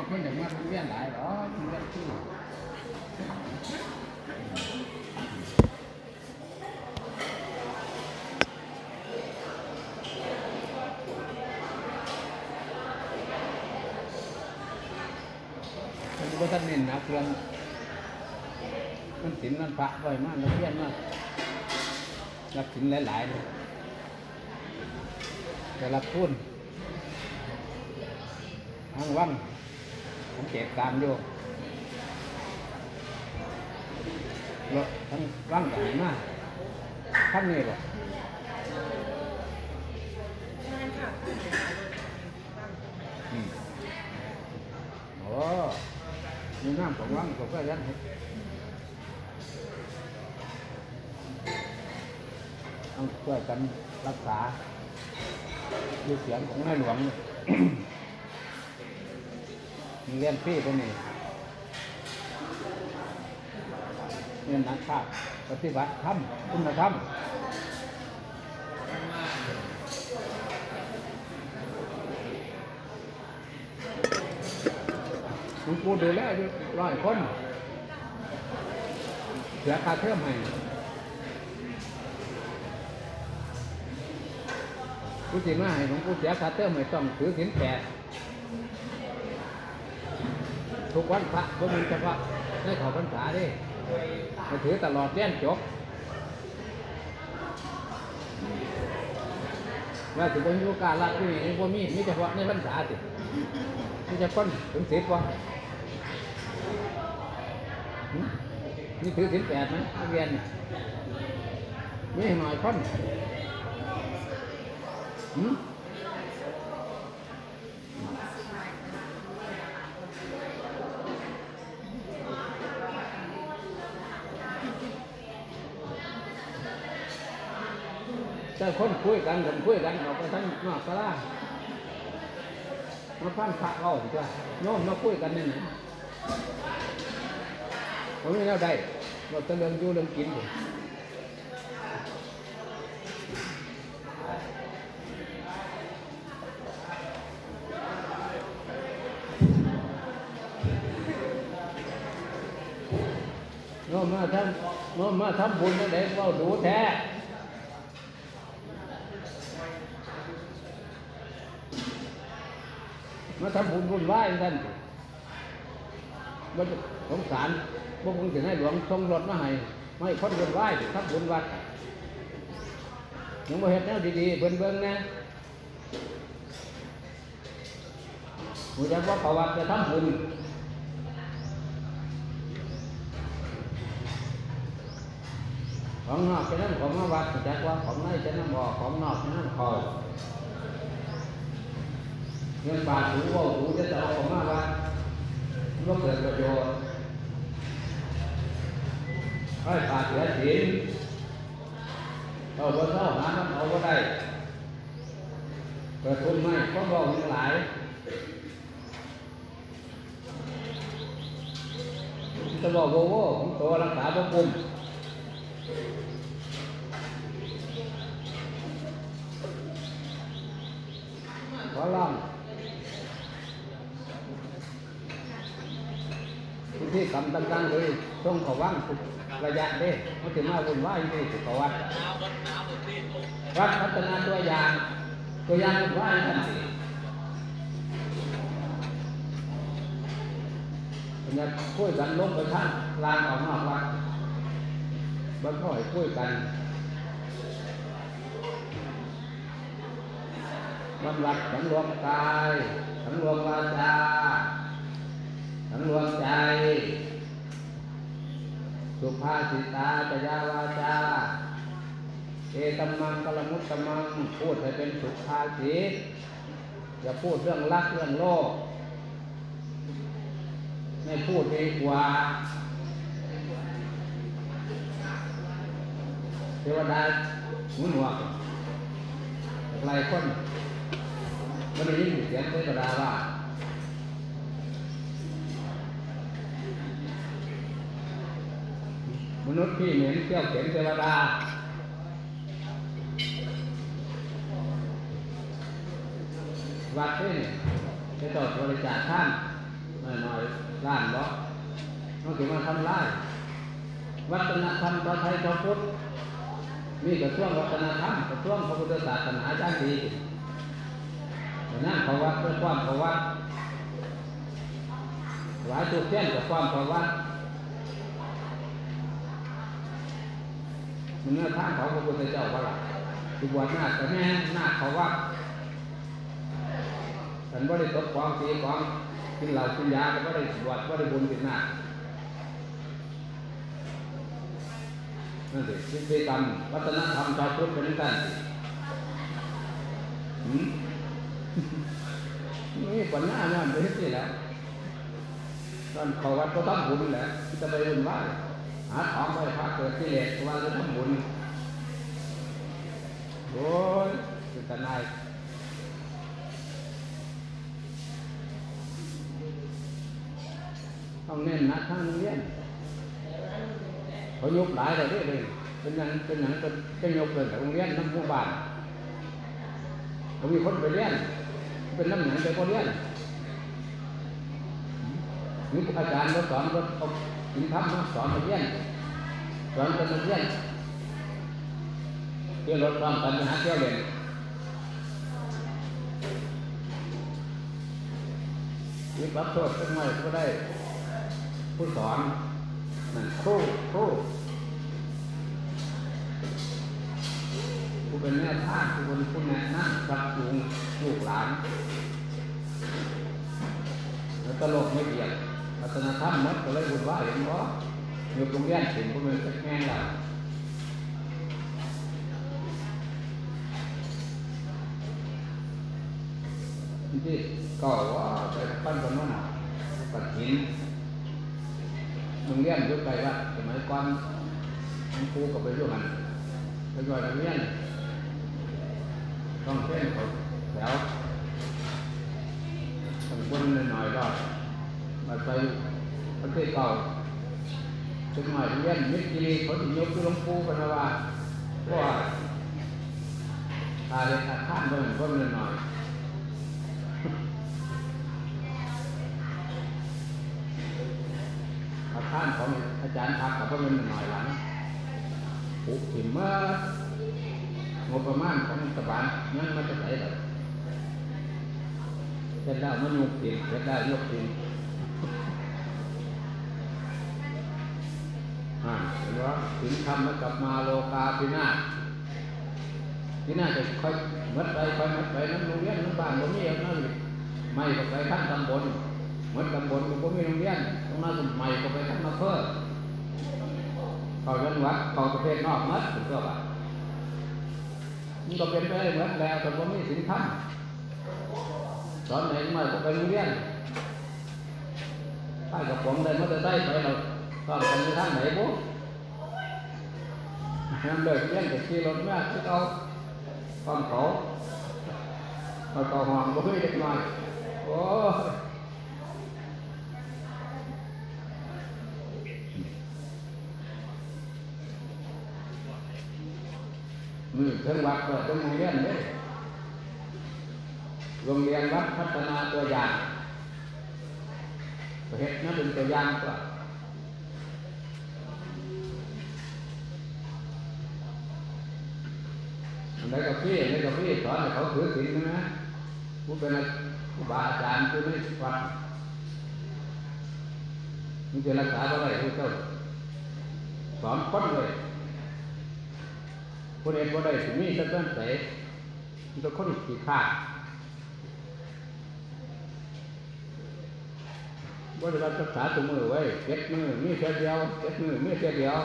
ว่าคนอย่างมาทำเวียนหลายหรอทำเวียนที่ก็ท่านเน้นนะเพื่อนมันสินมันพระบ่อยมากมันเวียนมากรับสินหลายๆเลยแต่รับทุนทางวัง ผมเก็บตามอยู่รถทั้งวังกับมาท่านนี่บ่งานค่ะอืมโอ้มีน้ำของวังผมก็ยันให้ต้องช่วยกันรักษาดูเสียงของนายหลวงมี เรียนฟรีตรงนี้เรียนนักภาปฏิบัติธรรมคุณธรรมหลวงปู่ดูแลอยู่ร้อยคนเสียค่าเทอมให้ผู้ที่มาให้หลวงปู่เสียค่าเทอมให้ต้องถือศีลแปด ทุกวันพระก็มีเฉพาะให้ขอพรรษาดิมาถือตลอดเรียนจบว่าถึงวันยุการละที่นี่บ่มีมีเฉพาะในพรรษาสิมีเฉพาะถึงสิบวะหึนี่ถือสิบแปดไหมเรียนน่ะมีให้หน่อยคนหืม คนคุยกันกันคุยกันออกไปทั้งนอกสลามาพันพระเราสิจ้ะโน้มมาคุยกันนี่นะผมไม่แน่ได้เราจะเรื่องอยู่เรื่องกินอยู่โน้มมาทำโน้มมาทำบุญนั่นเองเราดูแท้ มาทำบุญบุญไหว้ท่านมันสงสารพวกคงจะให้หลวงทรงรถมาให้ไม่คนบุญไหว้ทำบุญวัดยังมาเห็นแนวดีๆเบิ่งเบิ่งๆนะหูจักว่าประวัติจะทำบุญของนอกจะนั่นของมาวัดหูจักว่าของในจะนั่นบ่อของนอกจะนั่นคอย เงินบาทถูว่าถูจะจะเอาของมาวัดก็เกิดประโยชน์ให้ขาดเหลือศีลเอาบนเท่าหามันเอาก็ได้เกิดทุนไม่ก็บอกทั้งหลายจะบอกโวโวของตัวรักษาพระคุมขอร้อง พื้นที่กำต่างๆเลยต้องเขาว่างระยะเด้มันถึงมาวุ่นวายอยู่ที่สุขวัดวัดพัฒนาตัวอย่าง ตัวอย่างวุ่นวายทันทีเป็นยังคุยกันลงไปท่านลานออกนอกวัดบ้านพ่อยคุยกันบำรัดสังรวมกายสังรวมวาจาสังรวมใจ สุภาษิตาจยาวาจา เอตัมมังกลมุตตมังพูดให้เป็นสุภาษิตอย่าพูดเรื่องรักเรื่องโลก ไม่พูดดีกว่า เทวดาหูหนวกหลายคนมันได้ยินเสียงเทวดาว่า มนุษย์ที่เหม็นเที่ยวเข็นเทวดาวัดนี่จะต่อบริจาคท่านหน้อยๆล้านบ่ต้องถึงมาทำลายวัฒนธรรมชาวไทยชาวพุทธมีกระทรวงวัฒนธรรมกระทรวงพระพุทธศาสนาจ้างดีแต่นั่นเขาวัดเพื่อความเขาวัดหลายตัวเส้นกับความเขาวัดมัน เนื้อท่างเขาพระพุทธเจ้าว่าล่ะคือบวชหน้าแต่แม่หน้าเขาวัดฉันว่าได้ตบความตีความกินเหล้ากินยาก็ไม่ได้บวชไม่ได้บุญกินหน้านั่นสิพิธีกรรมวัฒนธรรมชาวพุทธเป็นกันหืมนี่ปัญญาเนี่ยมันเป็นที่แล้วตอนเขาวัดก็ทำบุญแหละจะไปบุญว่า หาของไปพระเกิดที่เหล็กว่าจะทำบุญโอ้ยเป็นตนายต้องเน้นนะทั้งเรียนเขายกหลายเลยเลยเป็นอย่างเป็นอย่างเป็นเป็นยกเลยโรงเรียนน้ำหมู่บ้านเขามีคนไปเรียน เป็นน้ำหนังไปก็เรียนนี่อาจารย์เขาสอนเขาเอาสินทำมาสอนมาเรียนสอนกันมาเรียนเที่ยวรถพร้อมกันหาเที่ยวเรียนนี่รับโทษสักหน่อยก็ได้ ผู้สอนนั่นครูครูผู้เป็นแม่ท่านผู้เป็นผู้แนะนำปรับปรุงลูกหลาน แล้วตลกไม่เบียด วัฒนธรรมมัดก็เลยบุญว่าเห็นบ่อยู่โรงเรียนถึงก็เป็นสักแง่ละที่ก็ว่าไปปั้นกันนั่นปัดหินโรงเรียนยุคไกลว่าสมัยก่อนคุณครูก็ไปอยู่มันไปอยู่โรงเรียนต้องเส้นเขาแถวต้องคนหน่อยๆก็ มาไปประเทศเก่าถึงหน่อยเรียนมิตรีเขาถึงยกที่หลวงปู่กันว่าเพราะว่าอาเรียนอาคารเบิ่งเบิ่งหน่อยอาคารของอาจารย์พักกับเพิ่นหน่อยหลังปุกถิ่มเมื่องบประมาณของรัฐบาลยังมาจะไหนหรอกเสร็จแล้วมันยกถิ่มเสร็จแล้วยกถิ่มอ่า เห็นว่าถึงคำแล้วกลับมาโลกาพินาศพินาศจะค่อยมัดไปค่อยมัดไปนั้นโรงเรียนนั้นบ้านผมมีอย่างนั้นไม่ก็ไปขั้นตำบลเหมือนตำบลก็มีโรงเรียนตรงนั้นใหม่ก็ไปขั้นมาเพิ่มเขาจังหวัดเขาประเทศนอกมัดถึงก็ว่ามันก็เป็นไปเหมือนแล้วแต่ผมมีสินค้าสอนไหนมาก็ไปโรงเรียน ใต้กับผมได้มาจะได้ไปเราสอนกันในทางไหนบุ๊นั่นเลยเรียนกับขี่รถแม่ที่เขาฟังเขาเขาต่อหอมก็ไม่เด็กน้อยโอ้มือเครื่องวัดก็ต้องโรงเรียนเลยโรง เรียนวัดพัฒนาตัวอย่างประเทศนั้นเป็นตัวอย่างก็อันไหนกับพี่อันกับพี่สอนเขาถือศีลใช่ไหมผู้เป็นผู้บาอาจารย์ผู้ไม่วัดมันจะรักษาอะไรผู้เจ้าสอนคนเลยคนเองกคนใดถึงมีสักต้นเสมันจะคนขี้ขาด ว่าจะรักษาตัวมือไว้เจ็ดมือมีแค่เดียวเจ็ดมือมีแค่เดียว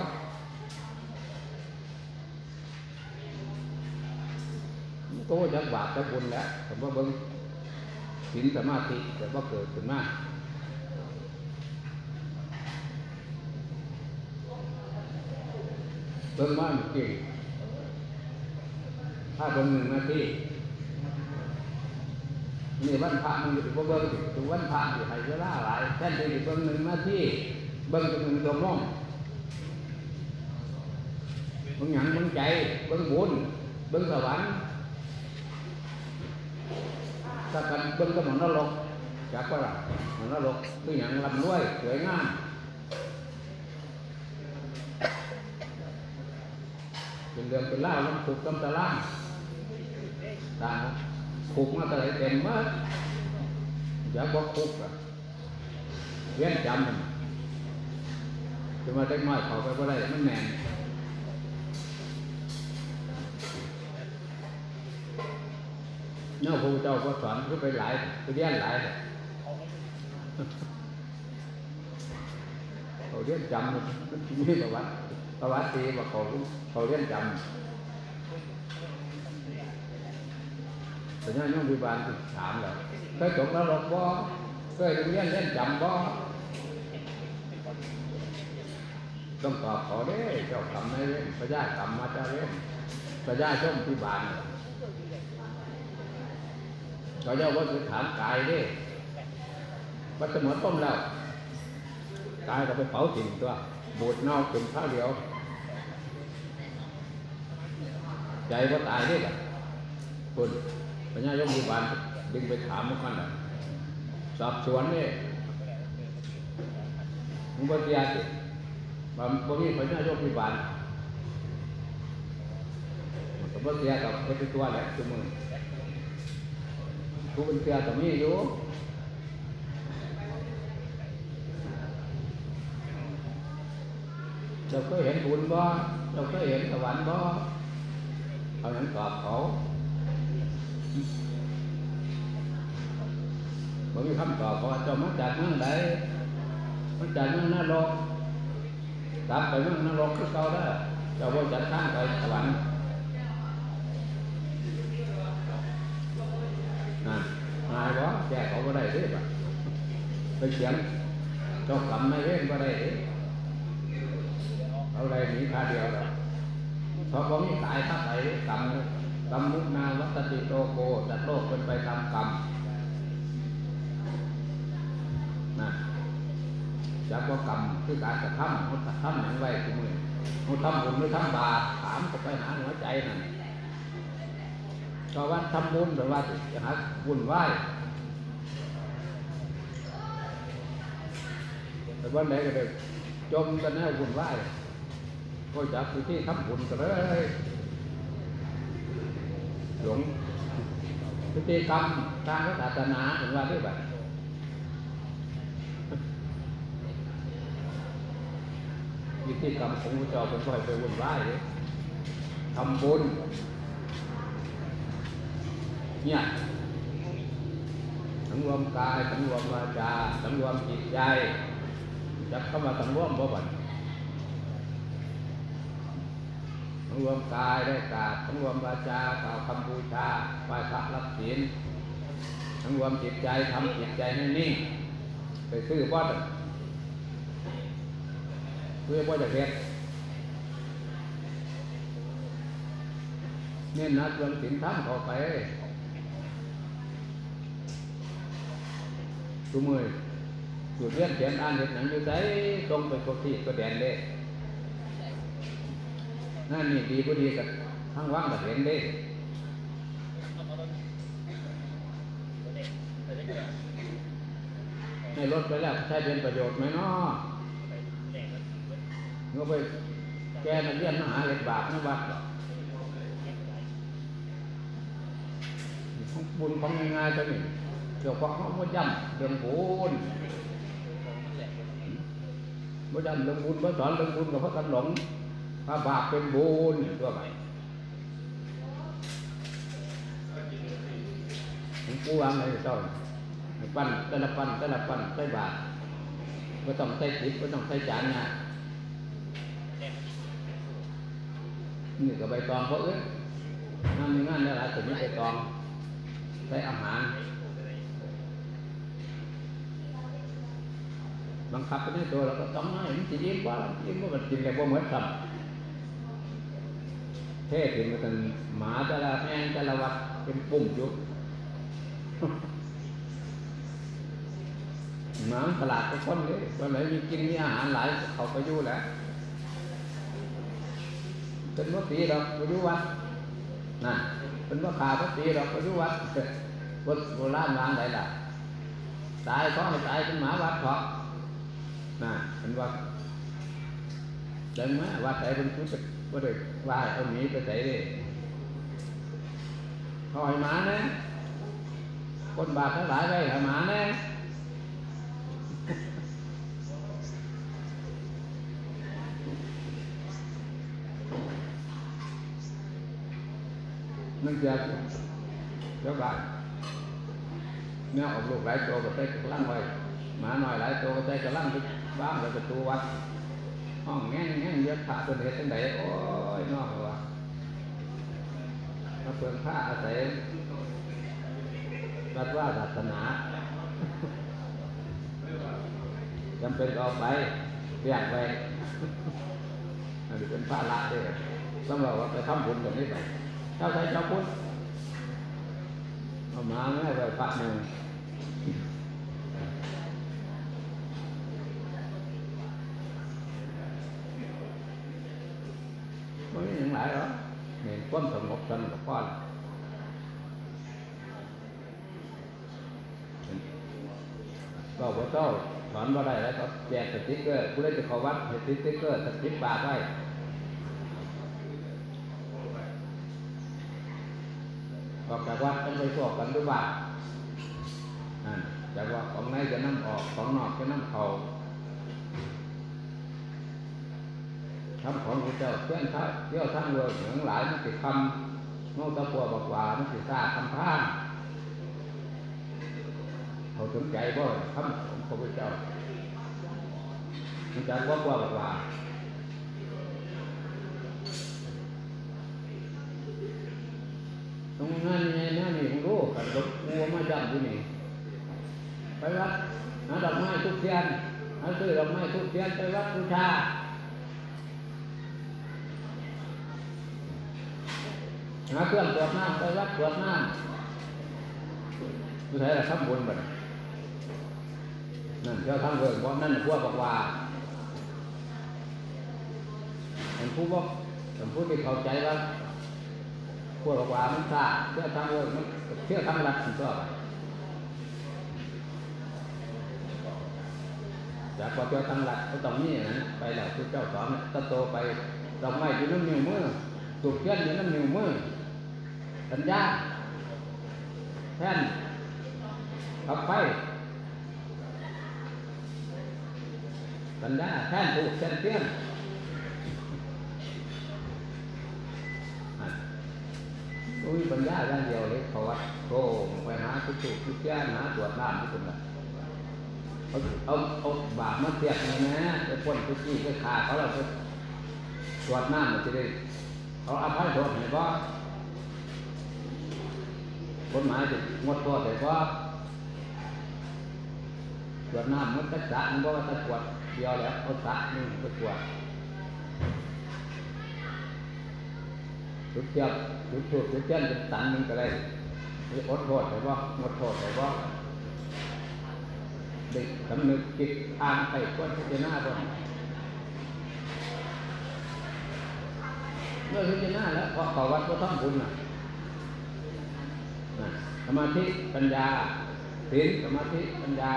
โตจักบาปจักบุญแล้วผมว่าเบิ้งศีลสมาธิแต่ว่าเกิดขึ้นมาเบิ้งว่ามันเก่งถ้าเป็นหนึ่งนาที นี่วันพระมันอยู่ที่เบิ้งถึงวันพระอยู่ให้เวลาหลายแท่นที่เบิ้งหนึ่งนาที่เบิ้งถึงหนึ่งตัวม่องเบิ้งหยังเบิ้งใจเบิ้งบุญเบิ้งสวรรค์ถ้ากันเบิ้งก็เหมือนนรกจักว่าล่ะมันนรกคืออย่างลำรวยสวยงามเป็นเรื่องเป็นเล่าวมันถูกกำตะล่างตา ถูกมาแต่ไหนเต็มมากอยากบอกคุกอะเวียนจำมันจะมาเล็กน้อยเขาไปว่าได้มันแมนเนาะพระพุทธเจ้าก็สอนก็ไปหลายไปเรียนหลายเลยเขาเรียนจำมันมันมีประวัติประวัติตีว่าเขาเขาเรียนจำ แต่เนี่ยน้องวิบาลถามเลยเคยจบนรกบ่เคยเรียนเรียนจำบ่ต้องตอบเขาเด้เจ้ากรรมนายเวรพระญาติกรรมมาจาเวรพระญาติช่มพิบาลเขาเจ้าว่าจะถามกายเด้วัดสมรต้มแล้วกายก็ไปเผาทิ้งตัวบูดเน่าเป็นข้าวเดียว ใจว่าตายเด้กันคุณ พญายมวิบาลดึงไปถามมันกันนะสอบสวนเนี่ยมึงบ่เสียสิบ่บ่มีพญายมวิบาลมันก็บ่เสียกับเป็นตัวแหละคือมึงผู้เป็นเสียก็มีอยู่เราเคยเห็นบุญบ่เราเคยเห็นสวรรค์บ่เอาหนั้นตอบเขา บ่มีคำตอบเพราะว่าเจ้ามาจากเมืองใดมาจากเมืองนรกกลับไปเมืองนรกคือเก่าได้อเจ้าบ่จัดทางไปสวรรค์นั่นหายบ่แกเขาบ่ได้เด้บ่ะไปเขียนเจ้ากรรมนายเวรบ่ได้เอาอะไรหนีคาเดียวแล้วเพราะผมตายถ้าไปกรรมเลย กรรมุนาวัตติโตโกจัดโลกเป็นไปตามกรรมนะจักว่ากรรมคือการกระทำเขาทำอย่างไรทุกมือเขาทำบุญหรือทำบาปถามก็ไปหาหัวใจนั่นก็ว่าทำบุญหรือว่าจะหาบุญไหวแต่วันไหนก็ได้จมกันแน่บุญไหวก็จับอยู่ที่ทำบุญกันเลย หลงพฤติกรรมทางศาสนาถึงว่าด้วยแบบพฤติกรรมของพระเจ้าเป็นค่อยไปวุ่นวายเลยทำบุญเนี่ยสังรวมกายสังรวมวาจาสังรวมจิตใจจับเข้ามาสังรวมบ่บัน ทั้ง รวมกายได้กาบทั้งรวมวาจากล่าวคำบูชาไหว้พระรับศีลทั้งรวมจิตใจทำจิตใจให้นิ่งไปซื้อวัดเพื่อว่าจะเฮ็ดเนี่ยนัดรื่งศีลธรรมเข้าไปทุกมือจุดเรียนเขียนอ่านเห็นหนังอยู่ใจตรงไปกดที่ก็แดนเลย นั่นนี่ดีก็ดีกับทั้งว่างกับเห็นเด้ให้ลดไปแล้วใช้เป็นประโยชน์ไหมเนาะเงาไปแกนักเรียนมหาเห็ดบาปนะวัดบุญของง่ายๆตัวนี้เกี่ยวกับเขาบ่จำเรื่องบุญบ่จำเรื่องบุญบ่สอนเรื่องบุญกับพระกันหลง ถ้าบาปเป็นบุญตัวไปผมกูวางอะไรเจ้าปั้นแต่ละปั้นแต่ละปั้นใส่บาตรไม่ต้องใส่ติดไม่ต้องใส่จานนะนี่ก็ใบตองเพราะเอ้ยงานมีงานได้หลายแต่ไม่ใบตองใส่อาหารบังคับไปในตัวเราก็ต้องให้มันจะยิ้มว่ายิ้มว่ามันกินอะไรว่าเหมือนกัน เทศถึงมันหมาแต่ละแมงแต่ละวัดเป็นปุ่มยู่หมาตลาดก็คนเลยวันไหนมีกินมีอาหารหลายเขาไปอยู่แหล้วเป็นว่าตีเราไปอยู่วัดน่ะเป็นว่าขาพระตีเราไปอยู่วัดวัดโบราณวางไหนล่ะตายท้องให้ตายเป็นหมาวัดเถาะน่ะเป็นว่าเดินมาวัดใส่เป็นผู้จะ ว่าได้ว่าเอาหมีไปใส่เลยเขาให้หมานะคนบาปทั้งหลายได้ให้หมานะนั่นเกิดเจ้าบ้านเนี่ยออกลูกหลายตัวก็ใส่กระลังไว้หมาหน่อยหลายตัวก็ใส่กระลังไปบ้านแล้วประตูวัด ห้องแง่งแง่งเยอะขาตัวเด็ดตั้งแต่โอ้ยนอกวะมาเปิดผ้าอาศัยรัดว่าศาสนาจำเป็นเอาไปเรียกไปอันนี้เป็นผ้าละด้วยต้องบว่าไปทำบุญแบบนี้ไปเจ้าใช้เจ้าพุทธเอามาแม่ไปพระหนึ่ง ไม่มีอย่างไรหรอกเห็นความสงบสนกับพ่อละก็บ่เจ้าสอนว่าได้แล้วก็แจกสติ๊กเกอร์ผู้เล่นจะเขาวัดให้สติ๊กเกอร์สติ๊กปากไว้ออกจากวัดต้องไปสอบกันด้วยว่านั่นจากว่าของในจะนั่ออกของนอกจะนั่เข้า ทำของพระเจ้าเพื่อนท้าเที่ยวทั้งเรือเหนืองหลายมันติดคำโน้ตะปัวบอกว่ามันติดซาคำพานเขาสนใจบ่คำของพระเจ้ามันจะว่าปัวบอกว่าตรงนั้นไงนั่นนี่ผมรู้กันรถงัวมาจำที่นี่ไปวัดหาดอกไม้ทุกเทียนหาซื้อดอกไม้ทุกเทียนไปวัดบูชา หาเครื่องตรวจน้ำไปวัดตรวจน้ำผู้ใช้ละทำบุญบัดนั่นเจ้าทำเกินเพราะนั่นพวกบอกว่าเป็นผู้บอกเป็นผู้ที่เข้าใจว่าพวกบอกว่ามันซาเชื่อทำเกินมันเชื่อทำรัดมันก็จากว่าเจ้าทำรัดก็ต้องนี่นะไปแล้วที่เจ้าสอนตะโตไปดอกไม้อยู่น้ำนิ้วมือสูบเทียนอยู่น้ำนิ้วมือ สัญญาแท่นขับไฟสัญญาแท่นถูกเส้นเตี้ยนอุ้ยปัญญาอย่างเดียวเลยเขาวัดโก้ไปหาทุกทุกทุกแก่หาตรวจน้ำทุกคนละเอาเอาเอาบาปมาเสียบไงนะไปพ่นทุกที่ไปขาเขาเราไปตรวจน้ำมันจะได้เขาอภัยโทษเห็นป่ะ กฎหมายจะงดโทษแต่ว่าตรวจน้ำมันก็สะมันบอกว่าจะตรวจเดียวแล้วเอาสะนี่ก็ตรวจจุดเทียบจุดถูกจุดเทียนจุดตันมันก็เลยอดโทษแต่ว่างดโทษแต่ว่าเด็กสำนึกจิตอ่านไปก็พิจารณาก่อนเมื่อพิจารณาแล้วพอขอวัดก็ต้องบุญนะ สมาธิปัญญาศีลสมาธิปัญญา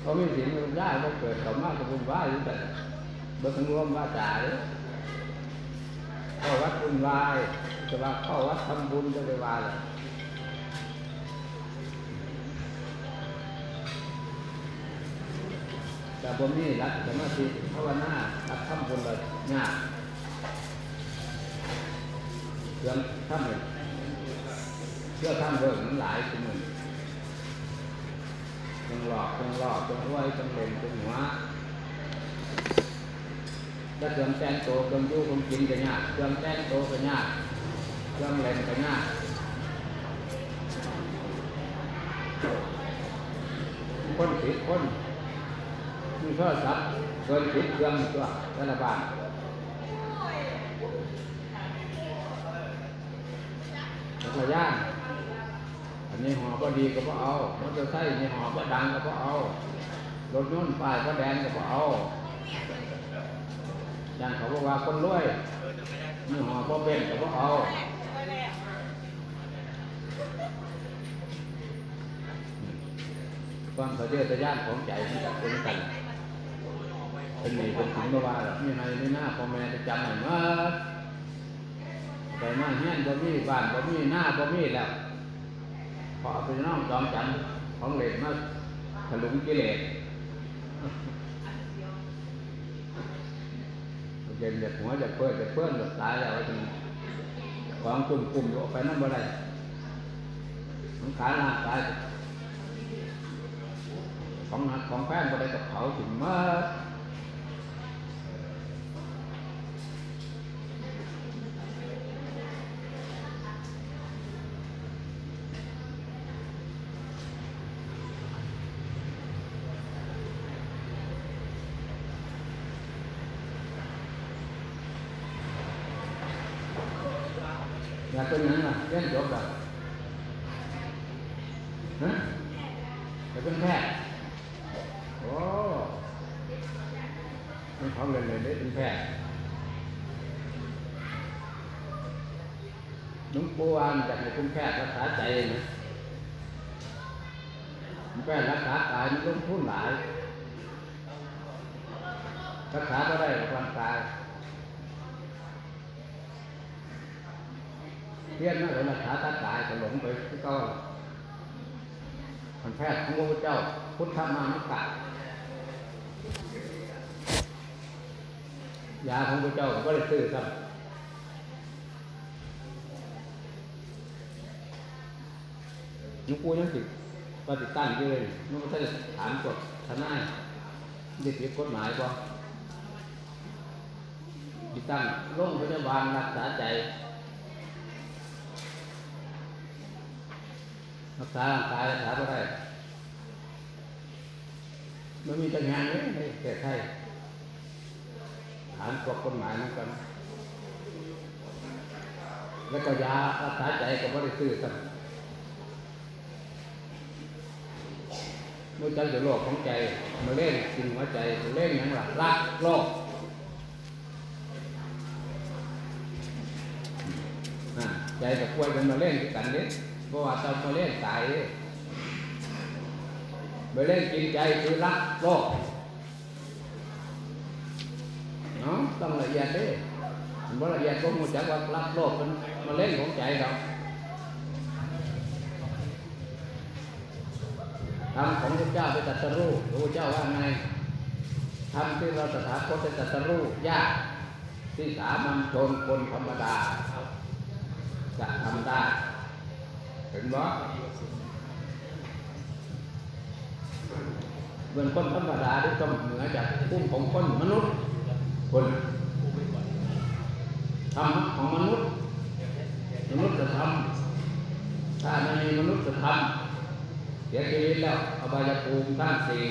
เขาไม่ศีลปัญญาก็เกิดต่อมากกับบุญวาอยู่แต่เบิกรวมว่าจ่ายเข้าวัดบุญวายจะว่าเข้าวัดทำบุญจะไปวายเลยแต่ผมนี่รักสมาธิภาวนารักทำบุญเลยยาก เรื่องท่านเชื่อท่านเรื่องมันหลายคนหนึ่งจงหลอกจงหลอกจงรวยจงเล่นจงหัวถ้าเครื่องแต่งตัวเครื่องยู่เครื่องกินก็ยากเครื่องแต่งตัวก็ยากเครื่องเล่นก็ยากคนผิดคนมีโทรศัพท์เกินผิดเครื่องตัวรัฐบาล จั กรยานอันนี้หอก็ดีก็พอเอามอเตอร์ไซค์นี่หอก็ดังก็พอเอารถยนต์ป้ายก็แดงก็พอเอาอย่างเขาบอกว่าคนรวยนี่หอก็เป็นก็พอเอาความเขาเจอตะย่านของใจมันจะเป็นกันเป็นหนีเป็นถึงเมื่อวานหรอกมีในไม่น่าพ่อแม่จะจำหน่อยว่า แต่มาเฮียนบ่มีบ้านบ่มีหน้าบ่มีแล้วพอเอาไปน้องจอมจำของเหล็กมาถลุงกิเลสเย็นเด็กหัวจะเพื่อนจะเพื่อนจะตายแล้วจนของกลุ่มกลุ่มออกไปนั่นบ่ได้มันขายร่างกายของหนักของแป้งบ่ได้กับเผาถึงเมื่อ อยากเป็นหยังล่ะเรียนจบแล้วฮะอยากเป็นแพทย์โอ้มันเขาเรียนเลยได้เป็นแพทย์หลวงปู่ อ่านจากในคุณแพทย์รักษาใจนะคุณแพทย์รักษากายมันลงทุนหลาย รักษาก็ได้ร่างกายเรียนมาเลยรักษาตากายก็หลงไปก็มันแพทย์ของพระพุทธเจ้า พุทธมานุกะยาของพระเจ้าก็ได้ซื้อครับ นุกูยังติดปฏิตั้งอยู่เลยนุกูจะถามกฎทนายได้ผิดกกฎหมายป่ติดตั้งโรงพยาบาลรักษาใจรักษาร่างกายรักษาก็ได้ไม่มีจังงานเลยในประเทศไทยฐานกฎกฎหมายเหมือนกัน แล้วก็ยารักษาใจก็ไม่ได้ซื้อกัน เมื่อใจจะโรคของใจมาเล่นกินหัวใจมาเล่นอย่างหลักรักโรคอ่าใจกับป่วยกันมาเล่นกันเด้เพราะว่าต้องมาเล่นตายไปเล่นกินใจคือรักโลกเนาะต้องละเอียดดิมันบ่ละเอียดก็มูจักว่ารักโลกเป็นมาเล่นของใจเรา ทำของพระเจ้าไปตัดสรู้พระเจ้าว่าไงทำที่เราตถาคตไปตัดสรู้ยากที่สามัญชนคนธรรมดาจะทำได้เห็นบ่เป็นคนธรรมดาที่ต้องเหนือจากภูมิของคนมนุษย์ คนธรรมของมนุษย์ มนุษย์จะทำถ้าไม่มีมนุษย์จะทำ สียชีวิตแล้วเอาบายภูมิทั้งสี่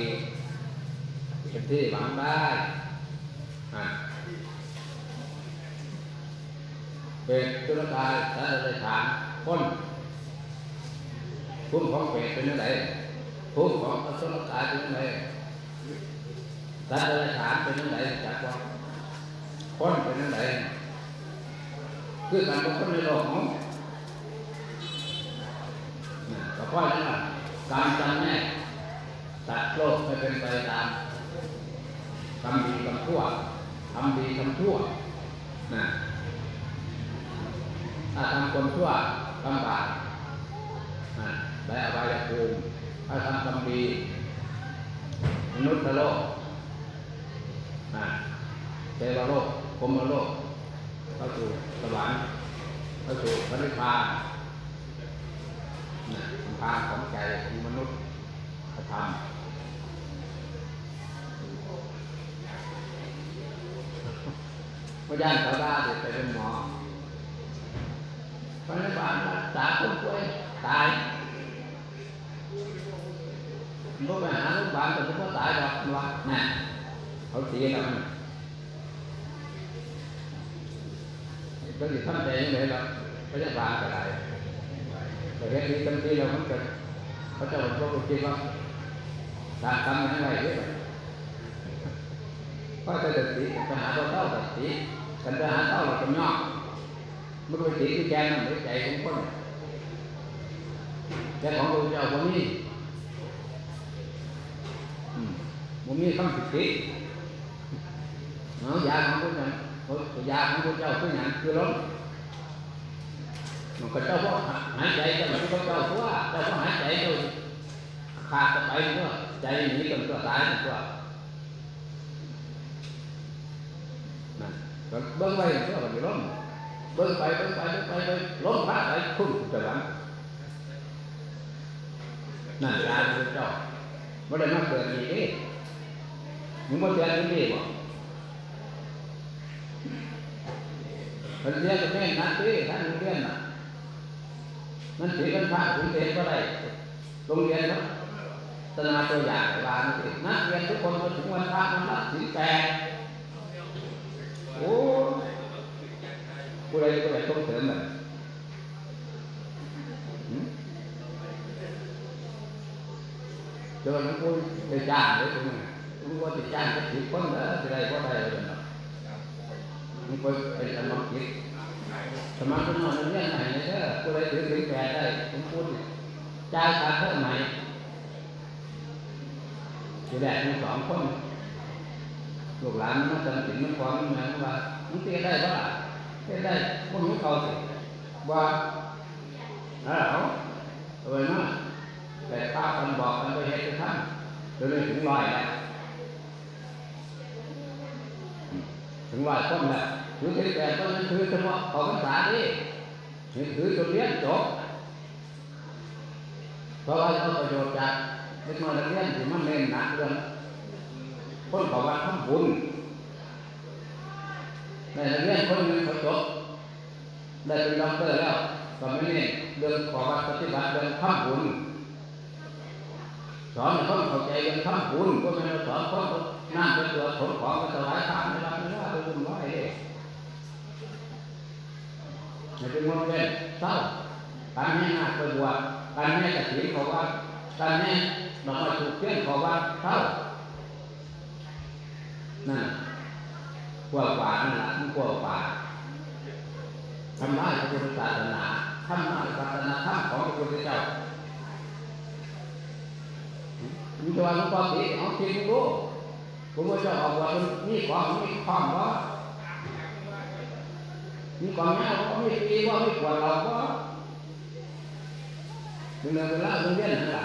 เป็นที่หวังได้เป็นตุลกายสารเลยฐานคนภูมิของเปรตเป็นยังไงภูมิของอสุรกายเป็นยังไงสัตว์เดรัจฉานเป็นยังไงจากว่าคนเป็นยังไงคือการเป็นคนในโลกของก็เพราะฉะนั้น การจำแนกสัตว์โลกไม่เป็นไปตามทำดีทำชั่วทำดีทำชั่วนะถ้าทำคนชั่วทำบาปได้อบายภูมิถ้าทำกรรมดีมนุษย์โลกเทวโลกพรมโลกเข้าสู่สวรรค์เข้าสู่พระนิพพานนะ นิพพานของใจของมนุษย์กระทำพระย่านสาวดาเด็กไปเป็นหมอพระนิพพานรักษาคนป่วยตายบ่ไปหาโรงพยาบาลแต่ก็ตายดอกว่าน่ะเขาเสียแล้วก็สิทำใจยังไงล่ะพยาบาลก็ได้แต่เฮ็ดดีเต็มที่แล้วมันก็เขาจะบอกว่าคิดว่าทางทำยังไงเด้ก็จะตัดสิปัญหาเราเต้าตัดสิกันปัญหาเต้าเราจะย่อมันก็ไป ติที่แกนมันใจของคนแต่ของเราจะเอาคนนี้ผมมีคำสิทธิเอายาของพระเจ้า มันก็เจ้าพ่อหายใจเจ้าพระเจ้าตัวเจ้าพ่อหายใจเจ้าขาดไปเมื่อใจหนีกันตัวตายกันตัวนั่นก็เบิ้งไปเพื่อมันล้มเบิ้งไปเบิ้งไปเบิ้งไปไปล้มพระไปคุ้มจะหลังนั่นยาเจ้าไม่ได้มาเกิดอีกนี่มึงมาเตือนมึงดีบ่มันเรียนกับแม่นัดที่ท่านเรียนน่ะ นั่นถือกันพระถึงเรียนก็ได้โรงเรียนเนาะตนาตัวอย่างเวลานี่นักเรียนทุกคนมาถึงวันพระมันนับถึงแปดโอ้ผู้ใดผู้ใดต้องเสริมแบบเดินมันพูดไปจ้างเลยตรงนี้รู้ว่าจะจ้างก็ถือคนแล้วจะได้ก็ได้เลยเนาะมันก็เป็นสมาธิ สมาธินอนเรื่องไหนเนี่ยเด้อผู้ใดถือถึงแปดได้ผมพูดจ่ายค่าเท่าไหร่ทีแรกมีสองคนลูกหลานมันจำถึงมันความมันว่ามันเตี้ยได้ป่ะเตี้ยได้พวกนี้เขาสิว่าแล้วเอาไว้มาแต่ข้ากันบอกกันไปให้ทุกท่านจนถึงลอยแล้วถึงลอยต้นแล้ว ถือถึงแต่ต้นนั้นถือเฉพาะออกพรรษาดิถือจนเรียนจบเพราะว่าเอาประโยชน์จากเด็กน้อยนักเรียนที่มันเน้นหนักเรื่องคนเขาว่าทำบุญในนักเรียนคนหนึ่งเขาจบได้เป็นด็อกเตอร์แล้วก็ไม่เน้เรื่องขอวัดปฏิบัติเรื่องทำบุญสอนคนเข้าใจเรื่องทำบุญก็ไม่ได้สอนคนนั่งเป็นตัวขนของไปถวายทานไม่รับไม่ว่าไปบุญไหวเอง ไม่เป็นมนเป็นเศร้าการแม่นาคไปบวชการแม่กระถิ่นเขาว่าการแม่ดอกไม้ถูกเพี้ยนเขาว่าเศร้านั่นกลัวป่านั่นแหละมันกลัวป่าทำลายพระพุทธศาสนาทำลายศาสนาธรรมของพระพุทธเจ้ามีตัวหลวงพ่อตีเอาคิดดูผมว่าจะออกว่ามีความมีความว่า มีความยาวว่ามีปีว่ามีปวดเราว่าเดินเวลาโรงเรียนนั่นแหละ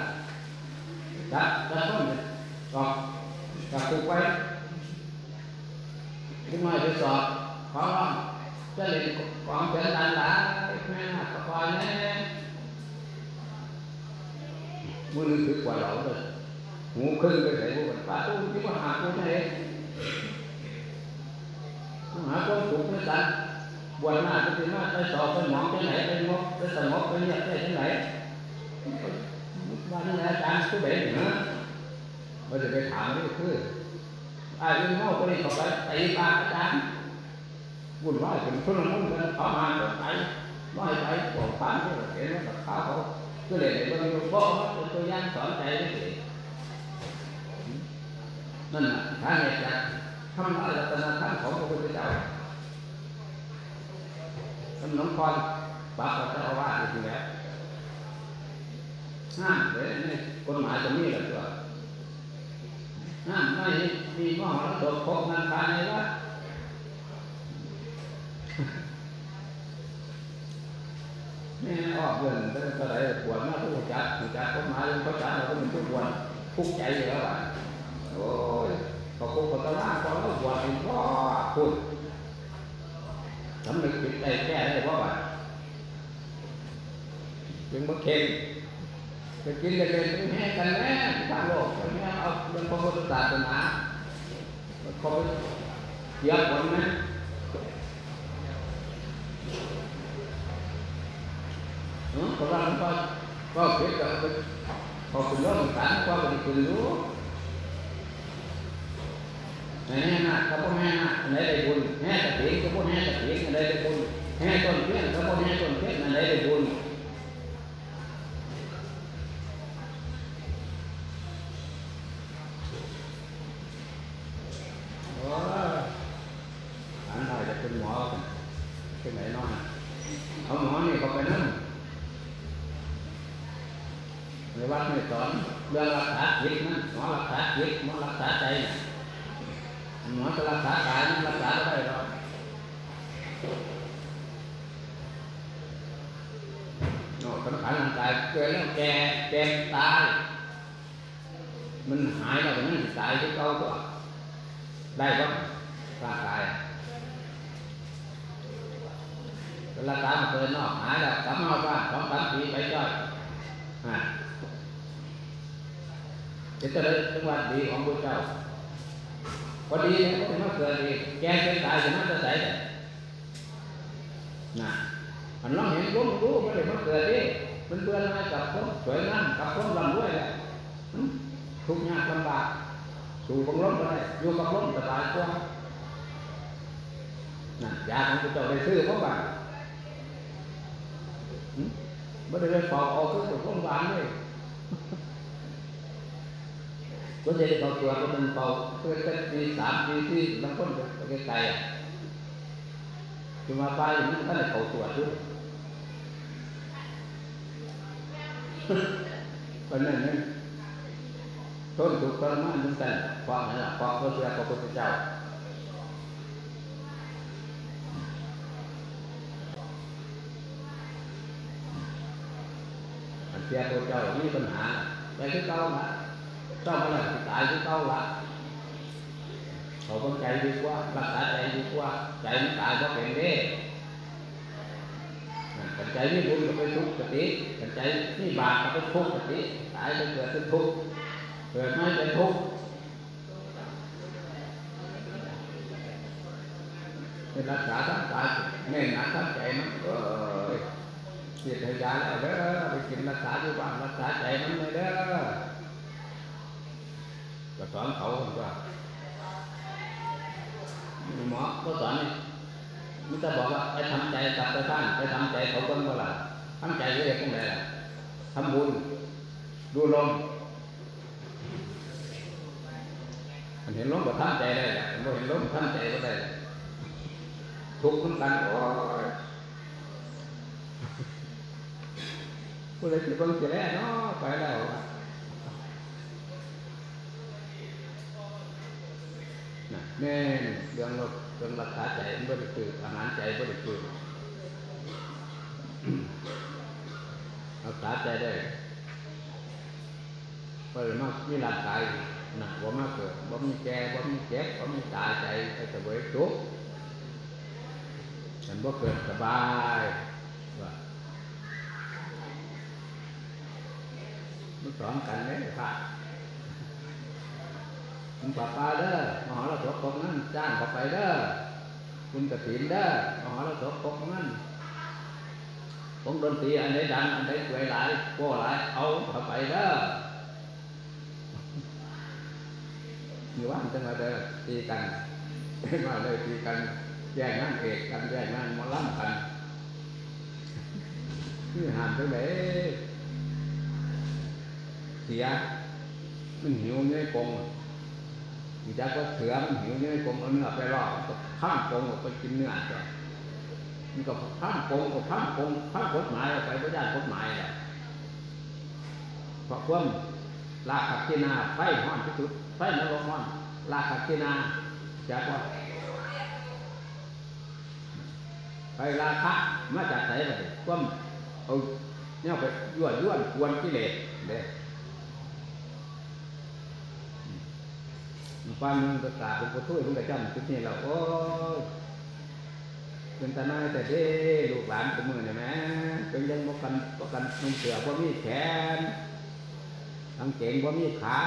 จัดจัดต้นก็จับปลูกไว้ขึ้นมาจะสอบขอร้องจะเล่นความเป็นดันหลาแม่น่ะก็คอยแน่มือนึงถือกว่าเราเลยหูขึ้นไปใส่พวกป้าตู้ที่ว่าหาตัวไหนหาตัวสุกไม่ตัน บวชหน้าไปที่หน้าไปสอบไปหมองไปไหนไปงบไปสงบไปเนี่ยไปที่ไหนวันนี้อาจารย์ผู้เบนนะเราจะไปถามนี่คืออายุเมาคนนี้เขาไปตีปากอาจารย์วุ่นวายเป็นชุนละมุนกันเขามาไปไม่ไปบอกฝันที่เห็นว่าเขาเขาก็เลยเป็นตัวพ่อเป็นตัวย่างสอนใจได้เลยนั่นแหละทางเหตุจากทำอะไรตนาธรรมของพระพุทธเจ้า ท่านหลวงพ่อบาปเจ้าอาวาสจริงแล้วห้ามเลยนี่กฎหมายจะมีหรือเปล่าห้ามไม่มีมหรสพพกนันทานในวัดแม่ออกเงินแต่ก็ได้ปวดมากทุกจัดทุกจัดกฎหมายเขาจัดเราก็เป็นทุกวันทุกใจอยู่แล้วอะโอ้ยพอคุกพอตะล่างพอแล้วปวดเป็นพ่อพูด สำนึกผิดใจแก้ได้เพราะว่าจึงมาเค็มจะกินเล่นๆแห้กันแน่ทางโลกแม่เอาเรื่องพระพุทธศาสนาเขาเสียผลนะเออเล่าก็ก็เกิดกับพอคุณเริ่มสารก็เป็นคุณรู้ แม่น่ะเขาบอกแม่น่ะอันไหนได้บุญแม่กระถิ่นเขาบอกแม่กระถิ่นอันไหนได้บุญแม่ต้นเพี้ยนเขาบอกแม่ต้นเพี้ยนอันไหนได้บุญ อนเขาว่าหมอก็สอนมันจะบอกว่าไปทำใจกลับไปบ้านไปทำใจเขาคนเมื่อไหร่ทำใจเรื่องอะไรทำบุญ ดูลมมันเห็นลมก็ทำใจได้แหละมันเห็นลมทำใจก็ได้ ทุกข์เหมือนกันโอ้ยผู้ใดจะเบิ่งจะแล้วเนาะไปแล้วนะ แม่เรื่องรถเรื่องรักษาใจมันบ่ได้คืออาหารใจบ่ได้คือรักษาใจได้เพราะมันมีร่างกายนะบ่ามาเกิดบ่มีแก่บ่มีเจ็บบ่มีตายใจไปสบายทุกข์มันบ่เกิดสบายว่ามันสอนกันเลยค่ะ คุณป้าป้าเด้อมหาเราสกปรกนั่นจ้างเขาไปเด้อคุณกระถินเด้อมหาเราสกปรกนั่นวงดนตรีอันไหนดังอันไหนสวยหลายโก้หลายเอาเขาไปเด้ออยู่ว่านจังหวะเดิตีกันมาเลยตีกันแย่งงานเอกกันแย่งงานหมอลำกันนี่หามจังไหนเสียมันหิวเนื้อกง มันจะก็เสือมันหิวเนื้อกงเอาเนื้อไปรอก็ข้ามกงออก็กินเนื้อจ้ะมันก็ข้ามกงก็ข้ามกงข้ามกฎหมายไปไม่ได้กฎหมายแหละเพราะความลาขับที่นาไฟห้อนที่สุดไฟนรกมันลาคักที่นาจากว่าไฟราคะมาจากไหนไปก็เอาเนี่ยไปย้วนย้วนกวนกิเลสเด้ ฟันมึงประกาศเป็นผู้ช่วยมึงกระจำจุดนี้เราโอ้ยเป็นตาหน้าแต่เด้ลูกหลานของมือเนี่ยแม่เป็นยังบ่กันบ่กันนุ่งเสือบ่มีแขนทั้งเก่งบ่มีขา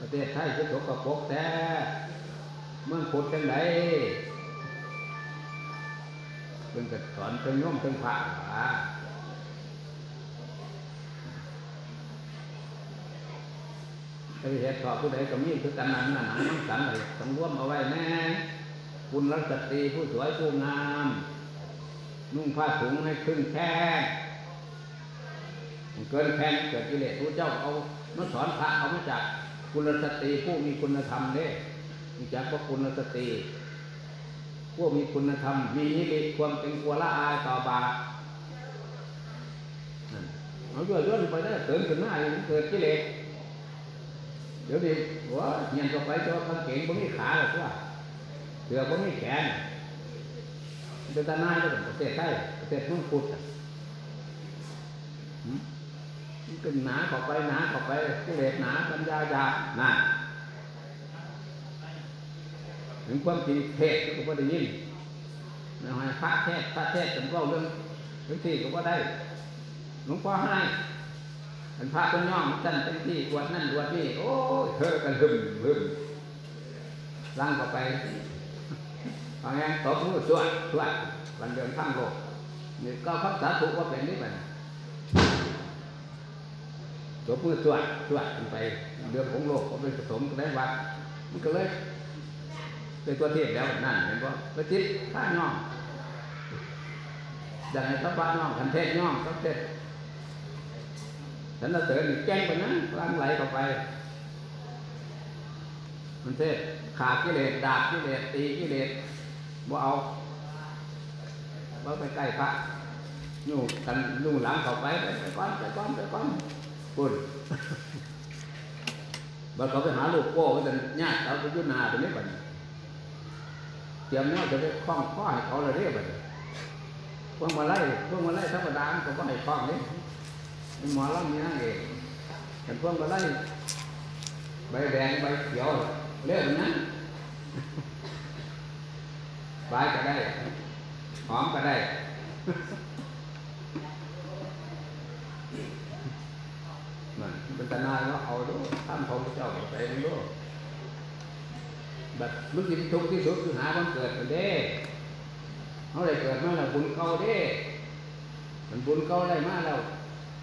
ประเทศไทยจะตกกระปกแต่เมืองพุทธจังไดเป็นกระสอนเป็นโย่อมเป็นพ ระหาถ้าเหตุสอบผู้ใดก็มีคือกันนั้นหนังนังสันเลยต้องร่วมเอาไว้แน่คุณรักสตรีผู้สวยผู้งาม นุ่งผ้าถุงให้ครึ่งแค่เกินแค่เกิดกิเลสผู้เจ้าเอามาสอนพระเอามาจากคุณสตรีผู้มีคุณธรรมเด้มีจักว่าคุณสตรีผู้มีคุณธรรม มีนิริความเป็นกลัวละอายต่อบาปเอาเย่อยย่นไปได้เติมขึ้นหน้าเกิดกิเลส เดี๋ยวดิหัวเงียนก็ไปเจอกางเกงบ่มีขาหรอกว่าเสือบ่มีแขนเป็นตาหน้าก็เป็นประเทศไทยประเทศนุ่งพุทธมันเป็นหนาเข้าไปหนาเข้าไปกิเลสหนาปัญญาหยาบหนาถึงความจริงเทศก็บ่ได้ยินนะให้พระเทศพระเทศผมก็เรื่องเรื่องที่ก็บ่ได้หลวงพ่อให้ เป็นพระเป็นย่อมท่านเป็นที่อวดนั่นอวดนี่โอ้ยเธอกันหึมหึมร่างเข้าไปบางอย่งตบมือสวดสวดวันเดินข้างโลกนี่ก็พักษาถูกว่าเป็นนี่มันตบมือสวดสวดกันไปเรื่องของโลกก็เป็นผสมกันได้วัดมันก็เลยเป็นตัวเทพแล้วนั่นเห็นป่ะไปติดข้าย่อมอย่างในทัพบ้านย่อมคันเทศย่อมก็เทศ ฉันเราเตือนแจ้งไปนะร่างไหลเข้าไป มันเทศขาดกิเลสดาบกิเลสตีกิเลสบ่เอาบ่ไปใกล้พระนู่กันนู่หลังเข้าไปไปก้อนไปก้อนไปก้อนปุ่นบ่เขาไปหาลูกโก้ก็จะญาติเขาไปยุ่นาไปนี่บัดเตรียมเนาะจะไปคล้องข้อให้เขาเลยเรียบัดพวกมาไล่พวกมาไล่ธรรมดาเขาก็ให้คล้องนี่ หมอลำนี่นั่นเองเห็นพวกก็ได้ใบแดงใบเขียวเลือกนั้นใบก็ได้ หอมก็ได้ มันเป็นตาหนาว่าเอาดูทำของเจ้าไปดูแบบมึงที่ทุกข์ที่สุดคือหาวันเกิดมันเด้เขาได้เกิดมาแล้วบุญเก่าเด้ มันบุญเก่าได้มาแล้ว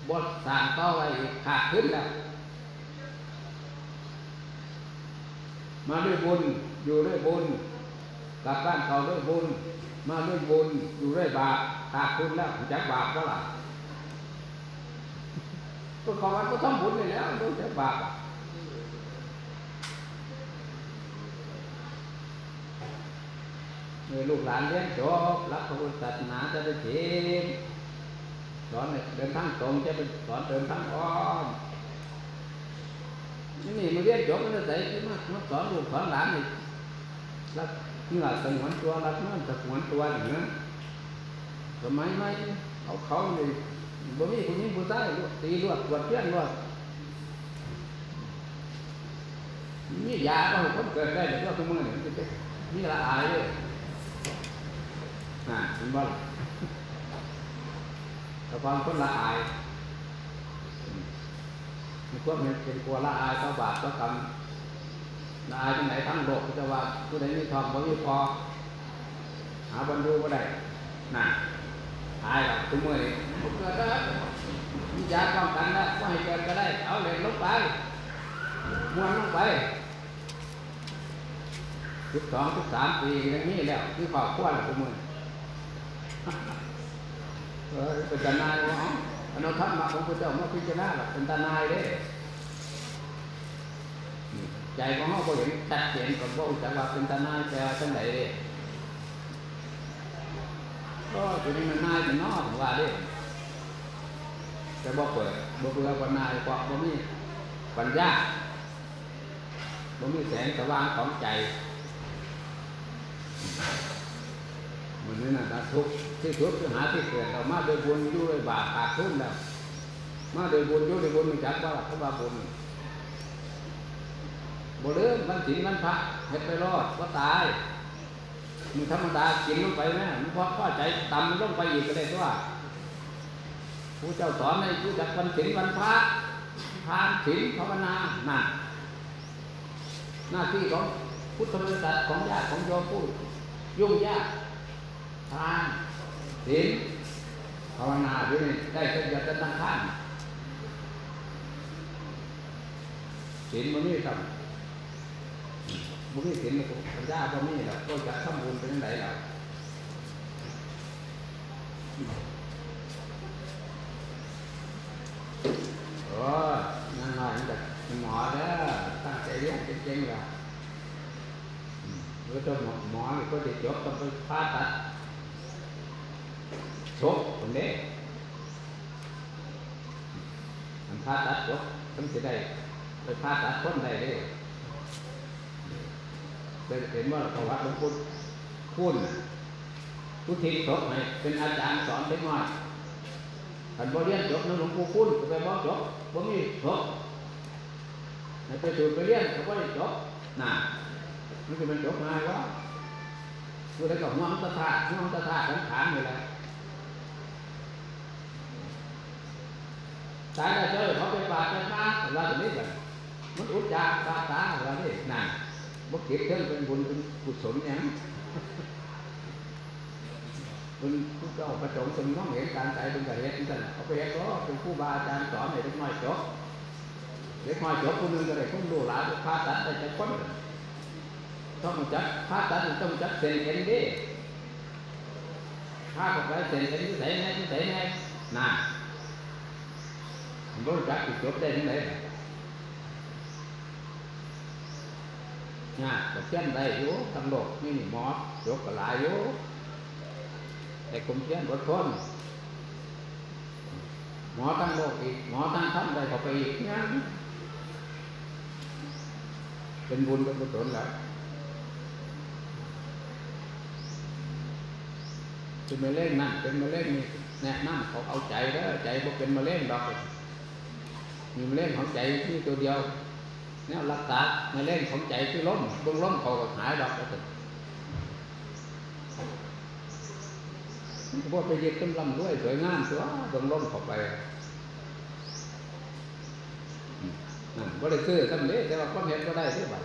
บทสร้างต่อไปขาดขึ้นแล้ว มาด้วยบุญอยู่ด้วยบุญกลับบ้านเก่าด้วยบุญ มาด้วยบุญอยู่ด้วยบาปขาดขึ้นแล้วจักบาปก็ล่ะก็ขอวันก็ต้องบุญไปแล้วดูจักบาปลูกหลานเรียนจบรับพระพุทธศาสนาจะได้เห็น สอนเดินทางตรงจะเป็นสอนเดินทางอ้อมนี่นี่มาเรียนจบมันจะใส่ที่มามาสอนลูกสอนหลานนี่รักนี่หลักสงวนตัวรักนั่นสงวนตัวอย่างนั้นสมัยไม่เอาเขาเลยบ่มีผู้หญิงผู้ชายตีลวดตวจเพี้ยนลวดมียาก็ให้คนเกิดได้แต่ว่าทุกมือนี่มีละอายเลยอ่าเห็นบ่ล่ะ แต่ความคนละอายมีพวกนี้เป็นกลัวละอายต่อบาปต่อกรรมละอายที่ไหนทั้งโลกจะว่าผู้ใดมีทองบ่มีพอหาบรรลุบ่ได้น่ะอายหรอกทุกมื่อนี้ผมเกิดแล้วมียาป้องกันแล้วก็ให้เกิดก็ได้ เอาเหล็กลงไปม้วนลงไปสิบสองสิบสามปีอย่างนี้แล้วที่ขอบขั้วแล้วทุกมื่อ เออเป็นตานายว่าอ๋ออันนั้นธรรมะของพระเจ้ามาพิจารณาเป็นตานายเด้ใจของเขาก็เห็นชัดเจนกับว่าจักว่าเป็นตานายแปลว่าจังไหนเด้ก็ตัวนี้มันนายเป็นนอกว่าเด้แต่บ่เปิดบ่เบื่อบ่นายกว่าบ่มีปัญญาบ่มีแสงสว่างของใจ มันนี่นะทุกข์ที่ทุกข์คือหาที่เกิดเรามาโดยบุญอยู่โดยบาปขาดทุนแล้วมาโดยบุญอยู่โดยบุญมันจักว่าเขาว่าบุญบ่เริ่มวันศีลวันพระเฮ็ดไปรอดก็ตายมันธรรมดากินลงไปนะมันพอข้อใจต่ำลงไปอีกก็ได้ตัวผู้เจ้าสอนให้รู้จักวันศีลวันพระทานศีลภาวนาหน่ะหน้าที่ของพุทธบริษัทของญาติของโยมผู้ยุ่งยาก ทานศีลภาวนาด้วยได้ก็จะจะตั้งข้านศีลมันนี่ครับมันนี่ศีลมันปัญญาบ่มีแล้วก็จะทำบุญเป็นยังไงแล้วโอ้ยนั่นหน่อยมันจะหมอเด้อตั้งใจเรียนจริงๆแล้วแล้วตัวหมอหมอก็จะจบต้องไปผ่าตัด ชกตรงนี้ผ่าตัดจบมันจะได้ไปผ่าตัดคนได้เลยเป็นเห็นว่าประวัติหลวงปู่พูดผู้ทิ้งศพให้เป็นอาจารย์สอนเด็กน้อยขันบ่เรียนจบนั่นหลวงปู่พูดก็ไปบ่จบบ่มีจบให้ไปสูตรไปเรียนก็บ่ได้จบน่ะมันจะเป็นจบง่ายวะผู้ใดก็ห่วงตะถาห่วงตะถาสังขารอยู่แล้ว ตายแล้วเจอเขาไปปาดไปปาดว่าตรงนี้แบบมันอุจจาปาตาว่านี่นั่นบ่เก็บเทิงเป็นบุญเป็นกุศลหยังเป็นผู้เจ้าประสงค์ทรงน้องเห็นการใจเป็นกระเฮ็ดนั่นเขาไปเฮ็ดก็เป็นผู้บาอาจารย์สอนให้เด็กน้อยจบเด็กน้อยจบคนหนึงก็ได้คนรู้หลายผ่าตัดได้จะคนต้องจัดผ่าตัดต้องจัดเส้นเอ็นดิผ่าเข้าไปเส้นเอ็นที่ไหนไหนที่ไหนไหนน่ะ ผมรู้จักอีกจบได้ที่ไหนนะก็เช่นได้อยู่ทั้งโลกนี่หมอจบก็หลายอยู่แต่กลุ่มเช่นอดทนหมอทั้งโลกอีกหมอทั้งท่านได้เข้าไปอีกงั้นเป็นบุญเป็นกุศลแล้วเป็นมะเร็งนั่นเป็นมะเร็งนี่แนะนำเขาเอาใจเด้อใจบ่เป็นมะเร็งดอก มีมะเร็งของใจที่ตัวเดียวเนี่ยรักษามะเร็งของใจที่ล้มเบื้องล้มเขาก็หายดอกแล้วก็พวกไปยึดกำลังด้วยสวยงามตัวเบื้องล้มเข้าไปนั่นบ่ได้ซื้อทำเด้แต่ว่าคนเห็นก็ได้ที่บัด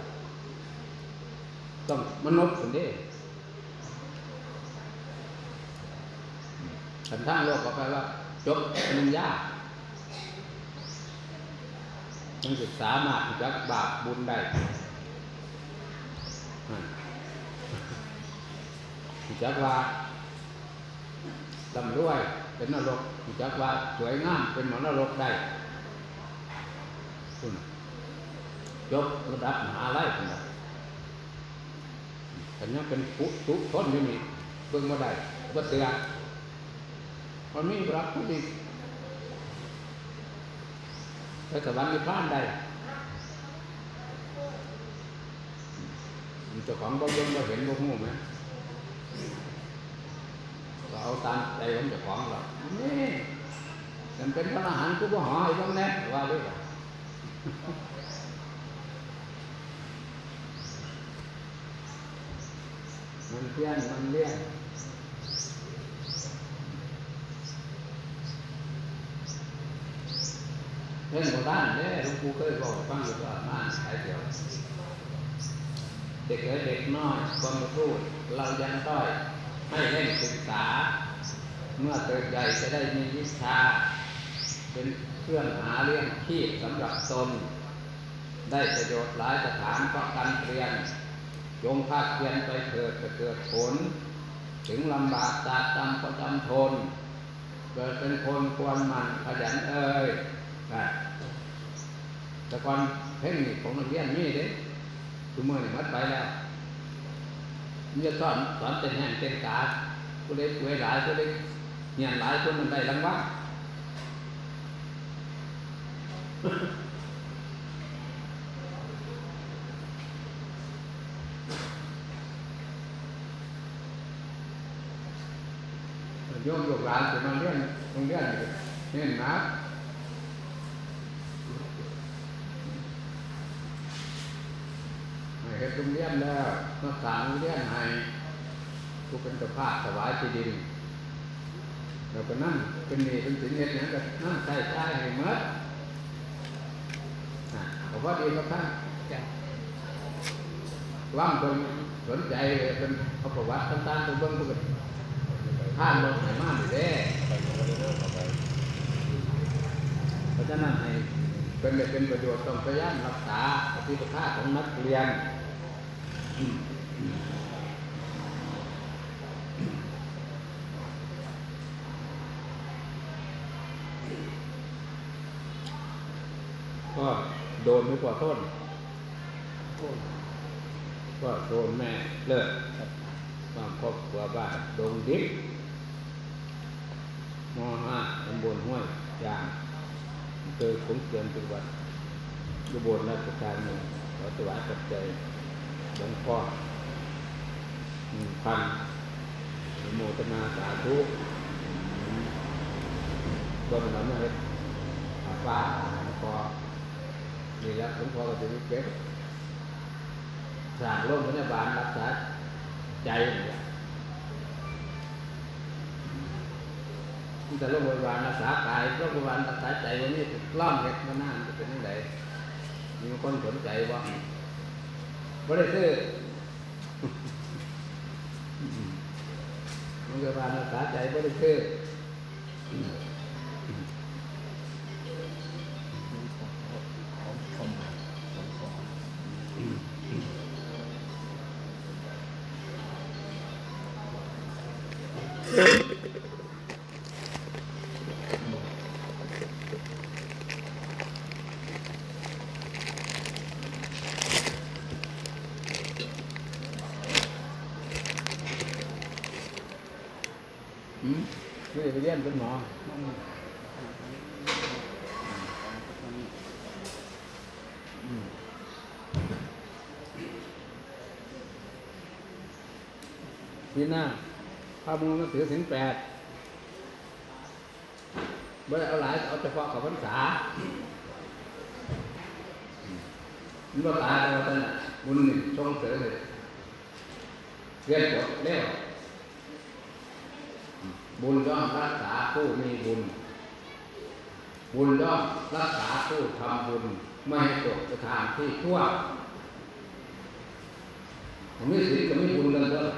ต้องมนุษย์คนเด้สันทาโลกก็แปลว่า จบปริญญา มันจะสามารถจักบาปบุญได้จักว่าตำรวจเป็นนรกจักว่าสวยงามเป็นหมอนรกได้คุณยกระดับมหาลัยคุณนะแต่ยังเป็นผู้ทุกคนอยู่นี่เบิ่งมาได้ก็เสือมันมีรับผู้ดี ไปสวรรค์นิพพานได้เจ้าของบ่ยงบ่เห็นบ่หูไหมก็เอาตามใจของเจ้าของหรอกนี่มันเป็นพระอรหันต์กูบ่หอให้บ้างแน่ว่าด้วยมันเพี้ยนมันเลี้ยน เรื่องโบราณเนี่ยหลวงปู่เคยบอกฟังอยู่ว่ามาหลายเดียวเด็กเอ๋ยเด็กน้อยความพูดเรายังต้อยให้เล่นศึกษา เมื่อเติบใหญ่จะได้มีวิชา เป็นเครื่องหาเลี้ยงชีพสำหรับตน ได้ประโยชน์หลายสถานเพราะการเรียนจงภาคเพียนไปเถิดจะเกิดผล ถึงลำบากตากตำก็จำทน เกิดเป็นคนควรหมันขยันเอ่ย นะแต่ก่อนเพ่งนี่ผมเรียนนี่เด้ทุกเมื่อนี่มัดไปแล้วมันจะสอนสอนเต้นแห้งเต้นกาผู้เล็กผู้หลายผู้เล็กเงียนหลายคนมันได้รางวัลโยมโยกหลานจะมาเรียนโรงเรียนนี่เห็นนะ เฮ็ดโรงเรียนแล้วมาสร้างโรงเรียนให้ผู้เป็นเจ้าภาพถวายที่ดินแล้วก็นั่นเป็นหนี้เป็นสินเฮ็ดหยังก็นั่นใช้จ่ายให้หมดอะขอพอดีครับท่านว่างคนสนใจเป็นเอาประวัติต่างๆไปเบิ่งเพิ่นผ่านรถให้มาอยู่เด้เพราะฉะนั้นให้เป็นได้เป็นประโยชน์ต้องพยายามรักษาปฏิปทาของนักเรียน ก็โดนไม่กว่าต้น ก็โดนแม่เลิกความครอบครัวบ้านดงดิบมห้าตำบลห้วยยางเจอผมเกินจังหวัดอุบลราชธานีขอถวายปัจจัย หลวงพ่อหนึ่งพันโมทนาสาธุก็เป็นน้ำเลยอาฟ้าหลวงพ่อนี่แล้วหลวงพ่อก็จะมีเก็บสร้างโรงพยาบาลรักษาใจเนี่ยแต่โรงพยาบาลรักษากายโรงพยาบาลรักษาใจวันนี้ล่อมเห็ดมานานจะเป็นยังไงมีคนสนใจว่า บริสุทธิ์มันจะมาภาษาใจบริสุทธิ์ ของของของของ อืมนี่ไปเรียนเป็นหมออืมทีหน้าพามึงมาถือสินแปดไม่ได้เอาหลายเอาเฉพาะกับพรรษามันก็ตายแล้วท่านน่บุญนี่ช่องเสริมเลยเรียนจบแล้วบุญย่อมรักษาผู้มีบุญ บุญย่อมรักษาผู้ทำบุญ ไม่ให้ตกสถานที่ทั่วผมมีศีลก็มีบุญกันด้วย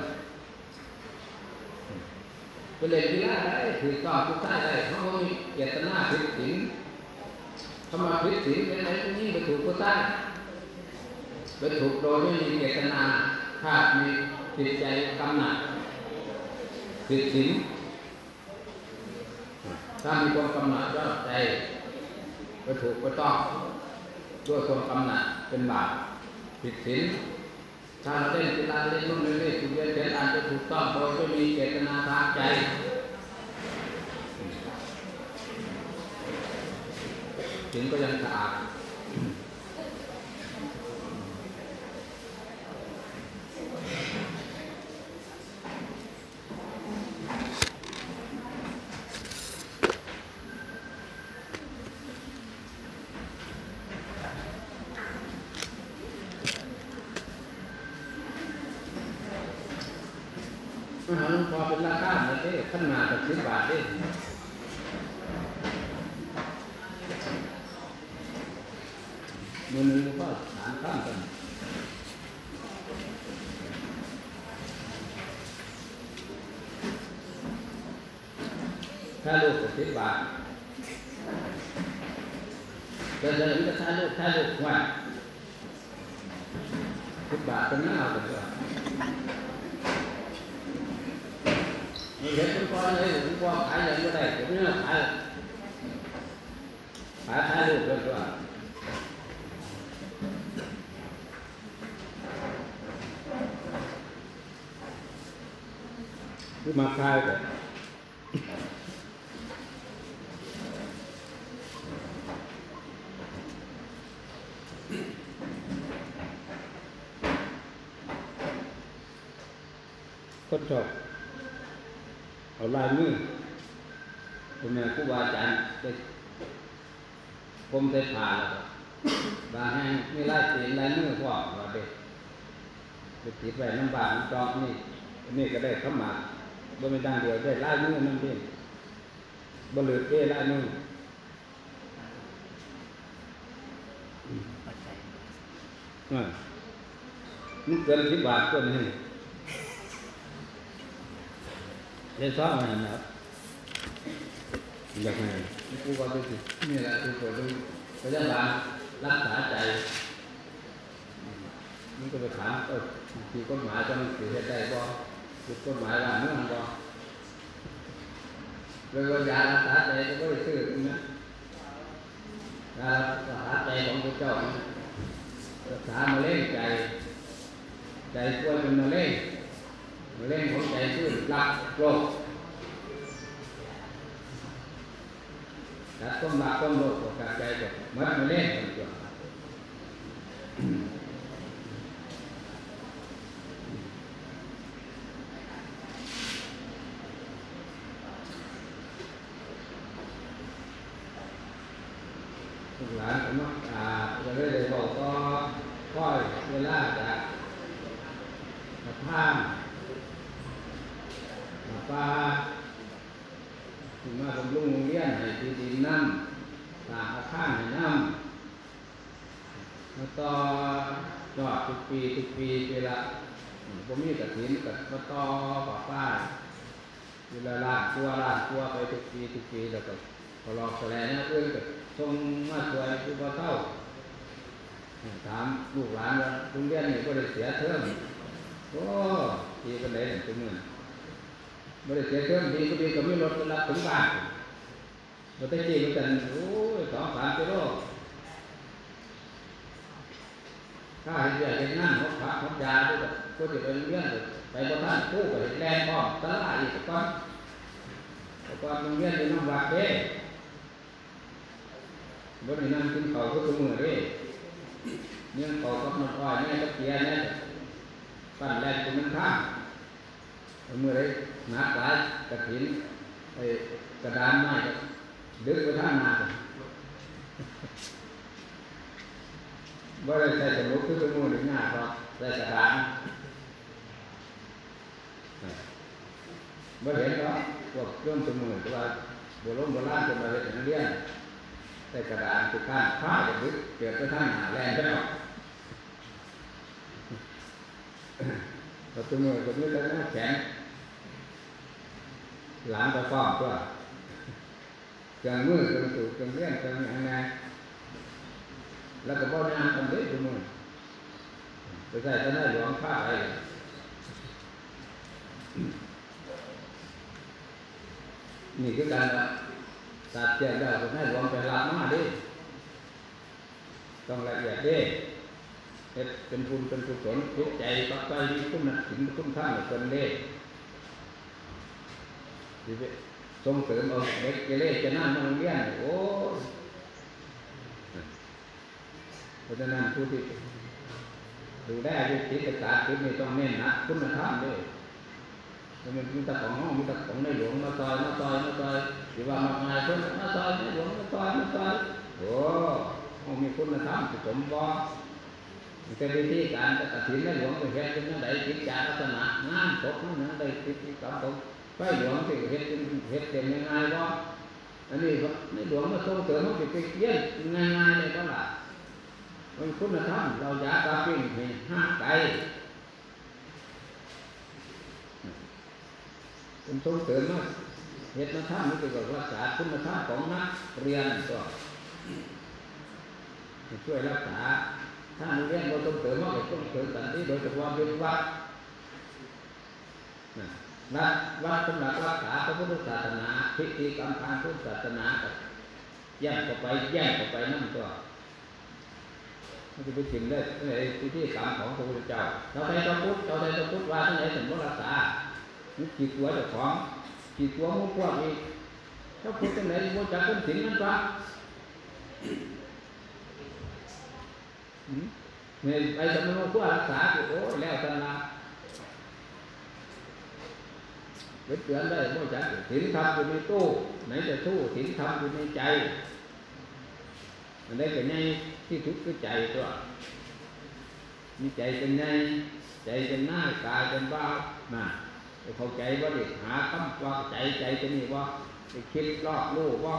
ไปเล่นกีฬาได้ถือต่อทุกท่าได้เพราะว่ามีเจตนาผิดศีลถ้ามาผิดศีลเป็นอะไรตรงนี้ไปถูกก็ได้ไปถูกโดยไม่มีเจตนาถ้ามีจิตใจกำหนัดผิดศีลถ้ามีความกำหนัดยอดใจก็ถูกก็ต้องด้วยความกำหนัดเป็นบาปผิดศีล ถ้าเราเล่นกีฬาเล่นนู่นเล่นนี่ถูกเรียนเขียนอ่านจะถูกต้องโดยไม่มีเจตนาทางใจศีลก็ยังสะอาด ถ้าลูกกับสิบบาทเดินเดินก็ถ้าลูกถ้าลูกว่าสิบบาทเป็นหน้าเอาเป็นตัว มีเห็นคุณพ่อเลยคุณพ่อขายอย่างก็ได้ผมเนี่ยขายขายขายลูกเลยตัวคือมาขายแต่คนชอบ เอา ลายมือคุณแม่ครูบาอาจารย์ได้ผมได้ผ่าแล้วก็บางแห่งมีลายตีนลายมือพวกว่าเด็กไปติดไว้น้ำบานจองนี่อันนี่ก็ได้เข้ามาบ่ไม่ดังเดียวได้ลายมือนั่นเองบ่เหลือเอ้ลายมือปัจจัยอ่ามันเกินสิบบาทก็นี่ ได้ซ้อมมันนะครับอยากไงกูก็ดูสินี่แหละคือตัวดูพยาบาลรักษาใจมันก็ไปถามเออคือกฎหมายจะมันถือได้บ่คือกฎหมายว่าเมืองบ่เลยว่ายารักษาใจก็ไม่ได้ซื้อนะยารักษาใจของพระเจ้านะรักษามะเร็งใจ ใจป่วยเป็นมะเร็ง มะเร็งของใจคือรักโรคตัดความรักความโลภออกจากใจก็มัดมาเล่นกัน มือเครื่องสูบเครื่องเลี้ยงเครื่องอย่างไงแล้วก็บ่ได้อ่านกันเลยตัวมือไปใส่ตะได้หลวงผ้าอะไรนี่คือการตัดเจียนได้ก็ให้หลวงไปรับมาดิต้องละเอียดดิเฮ็ดเป็นบุญเป็นกุศลจิตใจปักใจมีคุณถึงคุณค่าเป็นเล่ที่ไป ส่งเสริมเอาเด็กเกเรจะนั่งมาโรงเรียนโอ้เพราะฉะนั้นผู้ที่ดูแลยุติศึกษาคือนี่ต้องเน้นนะคุณธรรมด้วยมันมีแต่ของห้องมีแต่ของในหลวงมาซอยมาซอยมาซอยที่ว่ามาง่ายคนมาซอยในหลวงมาซอยมาซอยโอ้ห้องมีคุณธรรมที่สมบูรณ์เป็นวิธีการกระถิ่นในหลวงไปเฮ็ดเป็นยังไงจิตจาลักษณะงานศพนั่นนะได้ติดกับผม ไปหลวงที่เฮ็ดเป็นเฮ็ดเป็นยังไงวะอันนี้ในหลวงมาส่งเสริมมันไปเยี่ยนง่ายๆเลยก็ล่ะมันคุณธรรมเราอย่าตาปิ้งให้ห้าไกลเป็นส่งเสริมมาเฮ็ดมาทำนี่คือรักษาคุณธรรมของนักเรียนก็ช่วยรักษาถ้าเรียนเราต้องเสริมว่าต้องเสริมสันติโดยเฉพาะเป็นวัด วัดวัดสำหรับรักษาพระพุทธศาสนาพิธีกรรมทางพุทธศาสนากับแย่งเข้าไปแย่งเข้าไปนั่นก็มันจะไปถึงได้ในพิธีกรรมของพระพุทธเจ้าเราไปต้องพุทธเราไปต้องพุทธว่าที่ไหนถึงว่ารักษานี่ขีดตัวเจ้าของขีดตัวมุ่งพวกอีกถ้าพุทธที่ไหนมุ่งจากคนถึงนั่นปะเนี่ยไปสำนักผู้รักษาโอ้แล้วกันละ เป็นเตือนได้บ่จักถินทำอยู่ในตู้ไหนจะสู้ถินทำอยู่ในใจอันนี้เป็นไงที่ทุกข์คือใจตัวมีใจเป็นไงใจเป็นหน้ากายเป็นบ้าน่ะเข้าใจว่าเด็กหาคำว่าใจใจจะนี่ว่าไปคิดรอบรู้ว่า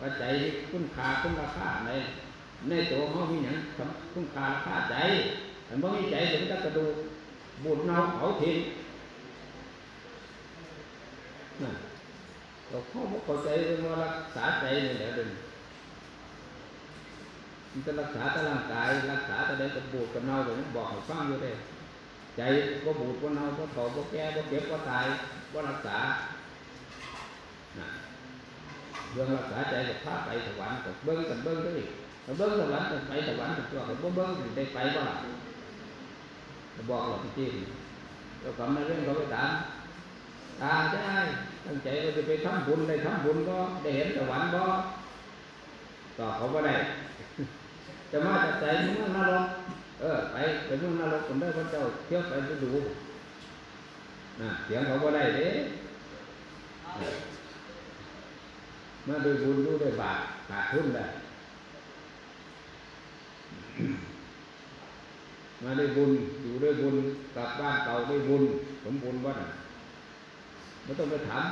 ว่าใจคุณค่าคุณราคาในในตัวเขามีอย่างคุณค่าคาใจแต่เมื่อมีใจถึงจะกระดูกบูดเน่าเผาทิ้ง ราเข้าเข้าใจเรื่องว่ารักษาใจนี่แหละเดินมันจะรักษาแต่ร่างกายรักษาแต่ได้กระบูดกระเน่าแบบนี้บอกให้ฟังอยู่เลยใจก็บูดก็เน่าก็เผาก็แก่ก็เก็บก็ตายก็รักษาเรื่องรักษาใจกับพาไปสวรรค์กับเบิ้งกับเบิ้งก็อีกเราเบิ้งสวรรค์ไปสวรรค์ตัวเราเบิ้งได้ไปว่าเราบอกเราจริงเราคำในเรื่องเราไปถามตาใช่ ตั้งใจเราจะไปทำบุญได้ทำบุญก็ได้เห็นสวรรค์ก็ต่อเขาก็ได้จะมาจากใจเมืองนรกเออไปไปเมืองนรกคนได้พระเจ้าเที่ยวไปไปดูนะเสียงเขาก็ได้เด้มาด้วยบุญดูด้วยบาปขาดทุนได้มาด้วยบุญอยู่ด้วยบุญกลับบ้านเก่าด้วยบุญ สมบูรณ์วัด ไม่ต้องไปถาม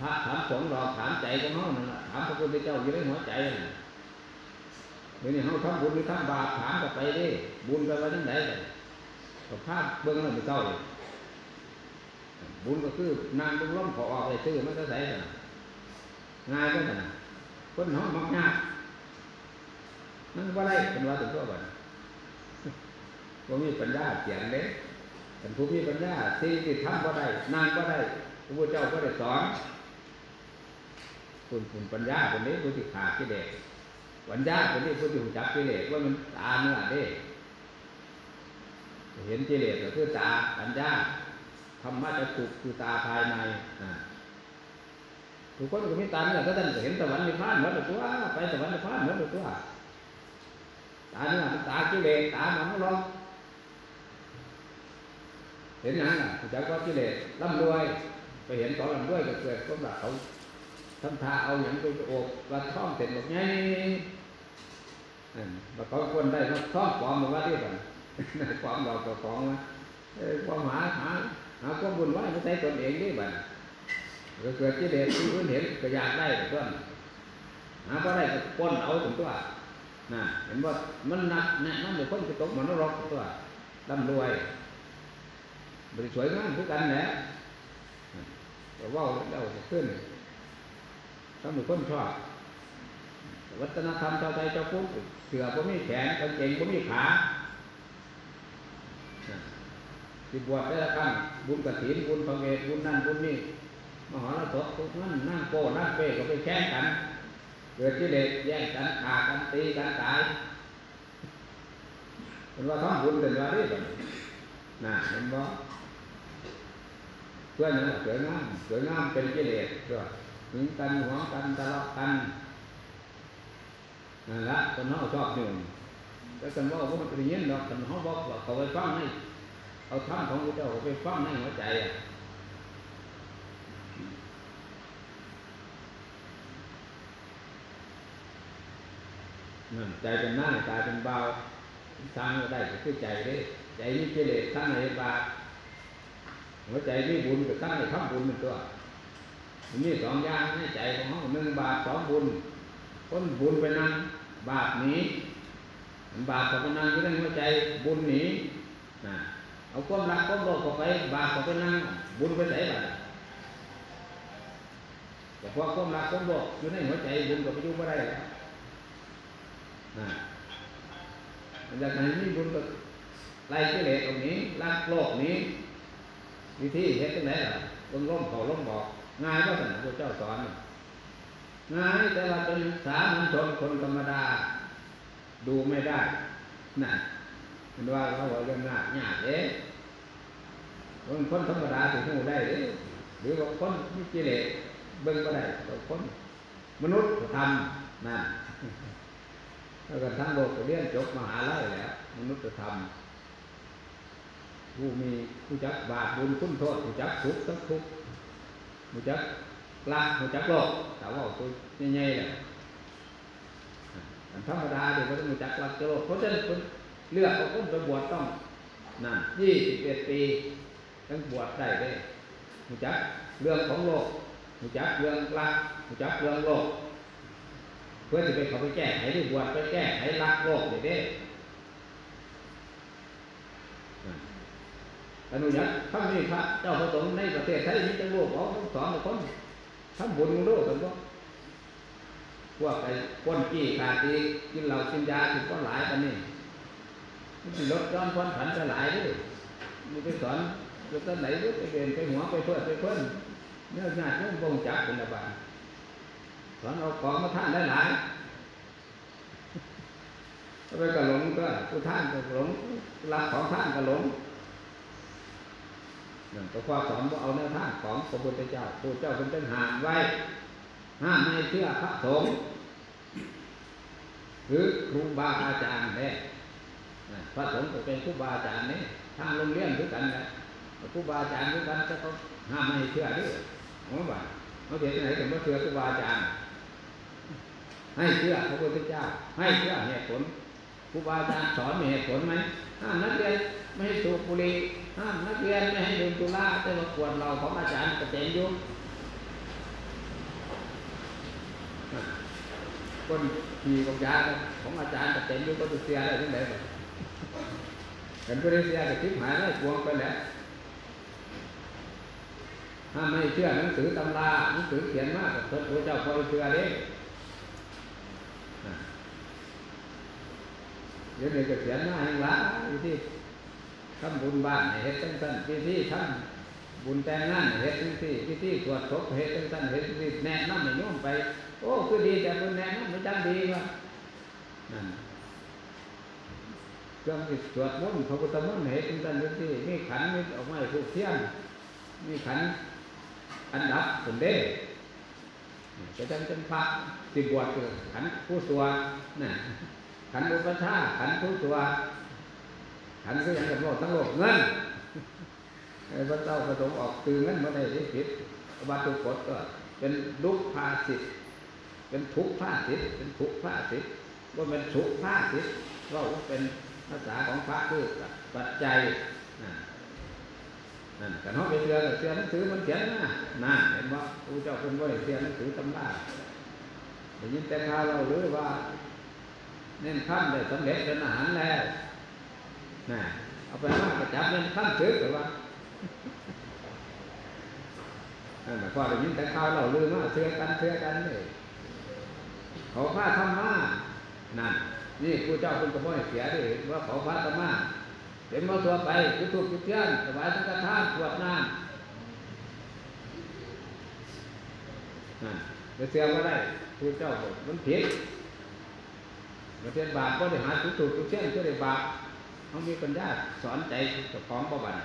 พระถามสงฆ์หรอกถามใจของเขานั่นแหละถามพระพุทธเจ้าอยู่ในหัวใจน่ะเดี๋ยวนี้เขาทำบุญหรือทำบาปถามกันไปดิบุญกันว่าจังไหนกันก็ภาพเบื้องหลังไม่เท่าเลบุญก็คือนางตรงล้มขอออกเลยชื่อมันก็ใส่กันง่ายก็แต่คนห้องมักยากนั่นว่าไรเป็นว่าถึงตัวก่อนว่ามีปัญญาเสียงเด้แต่ผู้มีปัญญาสิ่งที่ทำก็ได้ นานก็ได้ ระพุทธเจ้าก็ได้สอนคุณคุณปัญญาคนนี้ผู้ที่ขาดกิเลสปัญญาคนนี้ผู้ที่รู้จักกิเลสว่ามันตาเนื้อเด้เห็นกิเลสก็คือตาปัญญาธรรมะจะถูกคือตาภายในทุกคนก็มีตาเนื้อก็ท่านเห็นตะวันในพานหมดเลยตัวไปตะวันในพานหมดเลยตัวตาเนื้อตากิเลสตามันร้องเห็นยังอะจะก็กิเลสร่ำรวย เห็นของร่ำรวยก็เกิดก็แบบเขาทำท่าเอาอย่างไปโอบกระท่อมเสร็จหมดไงนั่นแล้วเขาควรได้มาท่อมปลอมมาว่าที่กันความเราตัวของความหาหาหาความบุญไว้ไม่ใช่ตนเองนี่บัดก็เกิดกิเลสที่อื่นเห็นก็อยากได้ตัวหาก็ได้ก็ป้นเอาถึงตัวนะเห็นว่ามันหนักแน่นั่นเดี๋ยวคนจะตกมันนรกตัวร่ำรวยบริสวยงามทุกกันแหละ แต่ว่าแล้วขึ้นถ้ามีคนชอบวัฒนธรรมชาวไทยชาวพุทธเสือก็มีแขนกางเกงก็มีขาที่บวชได้ละกันบุญกระถินบุญพระเวทบุญนั่นบุญนี่มหาลสพทุกนั่นนั่งโก้นั่งเป้ก็ไปแข่งกันเกิดกิเลสแย่งกันฆ่ากันตีกันตายเป็นว่าทำบุญเป็นว่าเรียบน่ะเห็นบ่ พื่อนนั่นสวยงามสวยงามเป็นกิเลสด้วยหึงกันหวงกันทะเลาะกันนั่นละคนเขาชอบหนึ่งแต่คนว่าพวกมันเป็นยินดอกคนเขาบอกว่าเขาไปฟังให้เอาธรรมของพระเจ้าไปฟังในหัวใจอะนั่นใจเป็นหน้าใจเป็นเบาสร้างได้ก็คือใจเด้ใจมีกิเลสสร้างให้บาป หัวใจมีบุญก็สร้างให้ทำบุญเป็นตัวมันมีสองอย่างในใจของเขาหนึ่งบาปสองบุญคนบุญไปนั่งบาปหนีบาปก็ไปนั่งอยู่ในหัวใจบุญหนีนะเอาความรักความโลภเข้าไปบาปก็ไปนั่งบุญไปไหนบ้างแต่พอความรักความโลภอยู่ในหัวใจบุญก็ไปอยู่ไม่ได้นะมันจะให้มีบุญกับไล่กิเลสตรงนี้ละโลกนี้ วิธีเฮ็ดจังไดล่ะลงร่มเขาร่มบอกง่ายก็สั่นพระเจ้าสอนง่ายแต่ว่าเป็นสามัญชนคนธรรมดา ดูไม่ได้น่ะมันว่าเขาบอกเรื่องง่ายยากเด้คนคนธรรมดาถึงหูได้หรือว่าคนมีกิเลสเบิ่งก็ได้คนมนุษย์ทำนั่นแล้วก็ทั้งโลกก็เรียนจบมหาลัยแล้ว มนุษย์ธรรม ผู้มีผู้จักบาปบุญคุณโทษผู้จักทุกข์ทั้งทุกข์ผู้จักละผู้จักโลกแต่ว่าตัวใหญ่ๆเลยธรรมดาเดี๋ยวก็ต้องผู้จักละโลกเพราะฉะนั้นคนเลือกเอาคนไปบวชต้องนั่นยี่สิบเอ็ดปีทั้งบวชได้เลยผู้จักเรื่องของโลกผู้จักเรื่องละผู้จักเรื่องโลก เพื่อจะไปเขาไปแก้ไขหรือบวชไปแก้ไขรักโลกเด็ด อนุญาตถ้ามีพระเจ้าพระสงฆ์ในประเทศไทยมีจังโลกเขาต้งสอนคนทำบุญโลกกันก็พวกไอ้คนกี้ขาดตีกินเหล้ากินยากินก้อนหลายกันนี่มันลดย้อนพ้นผันจะหลายด้วยมีไปสอนยกต้นไหนยไปเดินไปหัวไปเพื่อไปเพื่อนเนื้อหนาดเนื้อบงจับเป็นระบาดสอนเอาของมาท่านได้หลายไปกระหลงก็ผู้ท่านก็หลงรับของท่านก็หลง นั่นก็ความสอนว่าเอาแนวทางของพระพุทธเจ้าพระเจ้าเป็นต้นหามไว้ ห้ามไม่เชื่อพระสงฆ์หรือครูบาอาจารย์แน่พระสงฆ์ก็เป็นครูบาอาจารย์นี่ทางโรงเรียนด้วยกันนะครูบาอาจารย์ด้วยกันจะเขาห้ามไม่ให้เชื่อด้วยผมว่าเขาเดี๋ยวที่ไหนถึงว่าเชื่อครูบาอาจารย์ให้เชื่อพระพุทธเจ้า ให้เชื่อเหตุผลครูบาอาจารย์สอนมีเหตุผลไหมห้ามนักเรียน ไม่ให้สูบบุหรี่ห้ามนักเรียนไม่ให้ดื่มสุราแต่ว่าควรเราของอาจารย์กระเตงอยู่คนขี่กับยาของอาจารย์กระเตงอยู่ก็จะเสียได้ที่ไหนบ้างเห็นก็ได้เสียก็ทิพหายได้พวงไปแล้วถ้าไม่เชื่อหนังสือตำราหนังสือเขียนมากพระพุทธเจ้าคอยเชื่อเด้เดี๋ยวนี้ก็เขียนมาให้ละวิธีท ทำบุญบ้านให้เฮ็ดตั้งสั้นวิธีทำบุญแต่งงานให้เฮ็ดตั้งที่วิธีตรวจศพให้เฮ็ดตั้งสั้นเฮ็ดตั้งที่แนะนำให้โยมไป โอ้คือดีแต่คนแนะนำไม่จังดีว่ะนั่นเครื่องที่ตรวจมนต์พระพุทธมนต์ให้เฮ็ดตั้งสั้นตั้งที่มีขันมีออกมาผูกเทียนมีขันอันดับผลเด้จะจังจังพระสิบวชคือขันผู้ตัวน่ะขันอุปชาขันผู้ตัว ขันก็ยังกับโลกทั้งโลกเงินไอ้พระเจ้าประสงออกตือเงินมาได้ที่ผิดบัตรกฎก็เป็นลุกภาสิทธิ์เป็นทุกข์ภาสิทธิ์เป็นทุกข์ภาสิทธิ์ว่าเป็นสุขภาสิทธิ์ว่าเป็นภาษาของพระคือปัจจัยนั่นกันเขาไปเชื่อเชื่อหนังสือมันเขียนนะนั่นเห็นว่าพระเจ้าเป็นว่าเชื่อหนังสือตำราได้ยินแต่ข่าวเราหรือว่าเน้นขั้นได้สำเร็จเป็นอาหารแล้ว เอาไปมากระจับเน้นขั้นถือหรือว่านั่นหมายความว่าได้ยินแต่ข่าวเราลือว่าเชื่อกันเชื่อกันเลยเขาพาธรรมะนั่นนี่ครูเจ้าคุณกระบอเสียดิว่าเขาพาธรรมะเห็นมาตัวไปจุดทูบจุดเทียนถวายสังฆทานตรวจน้ำนั่นจะเสียก็ได้ครูเจ้าบอกมันผิดมาเทียนบาปก็ได้หาสุดถูกทุกเช่นก็ได้บาป เขามีปัญญาสอนใจเจ้าของประวัน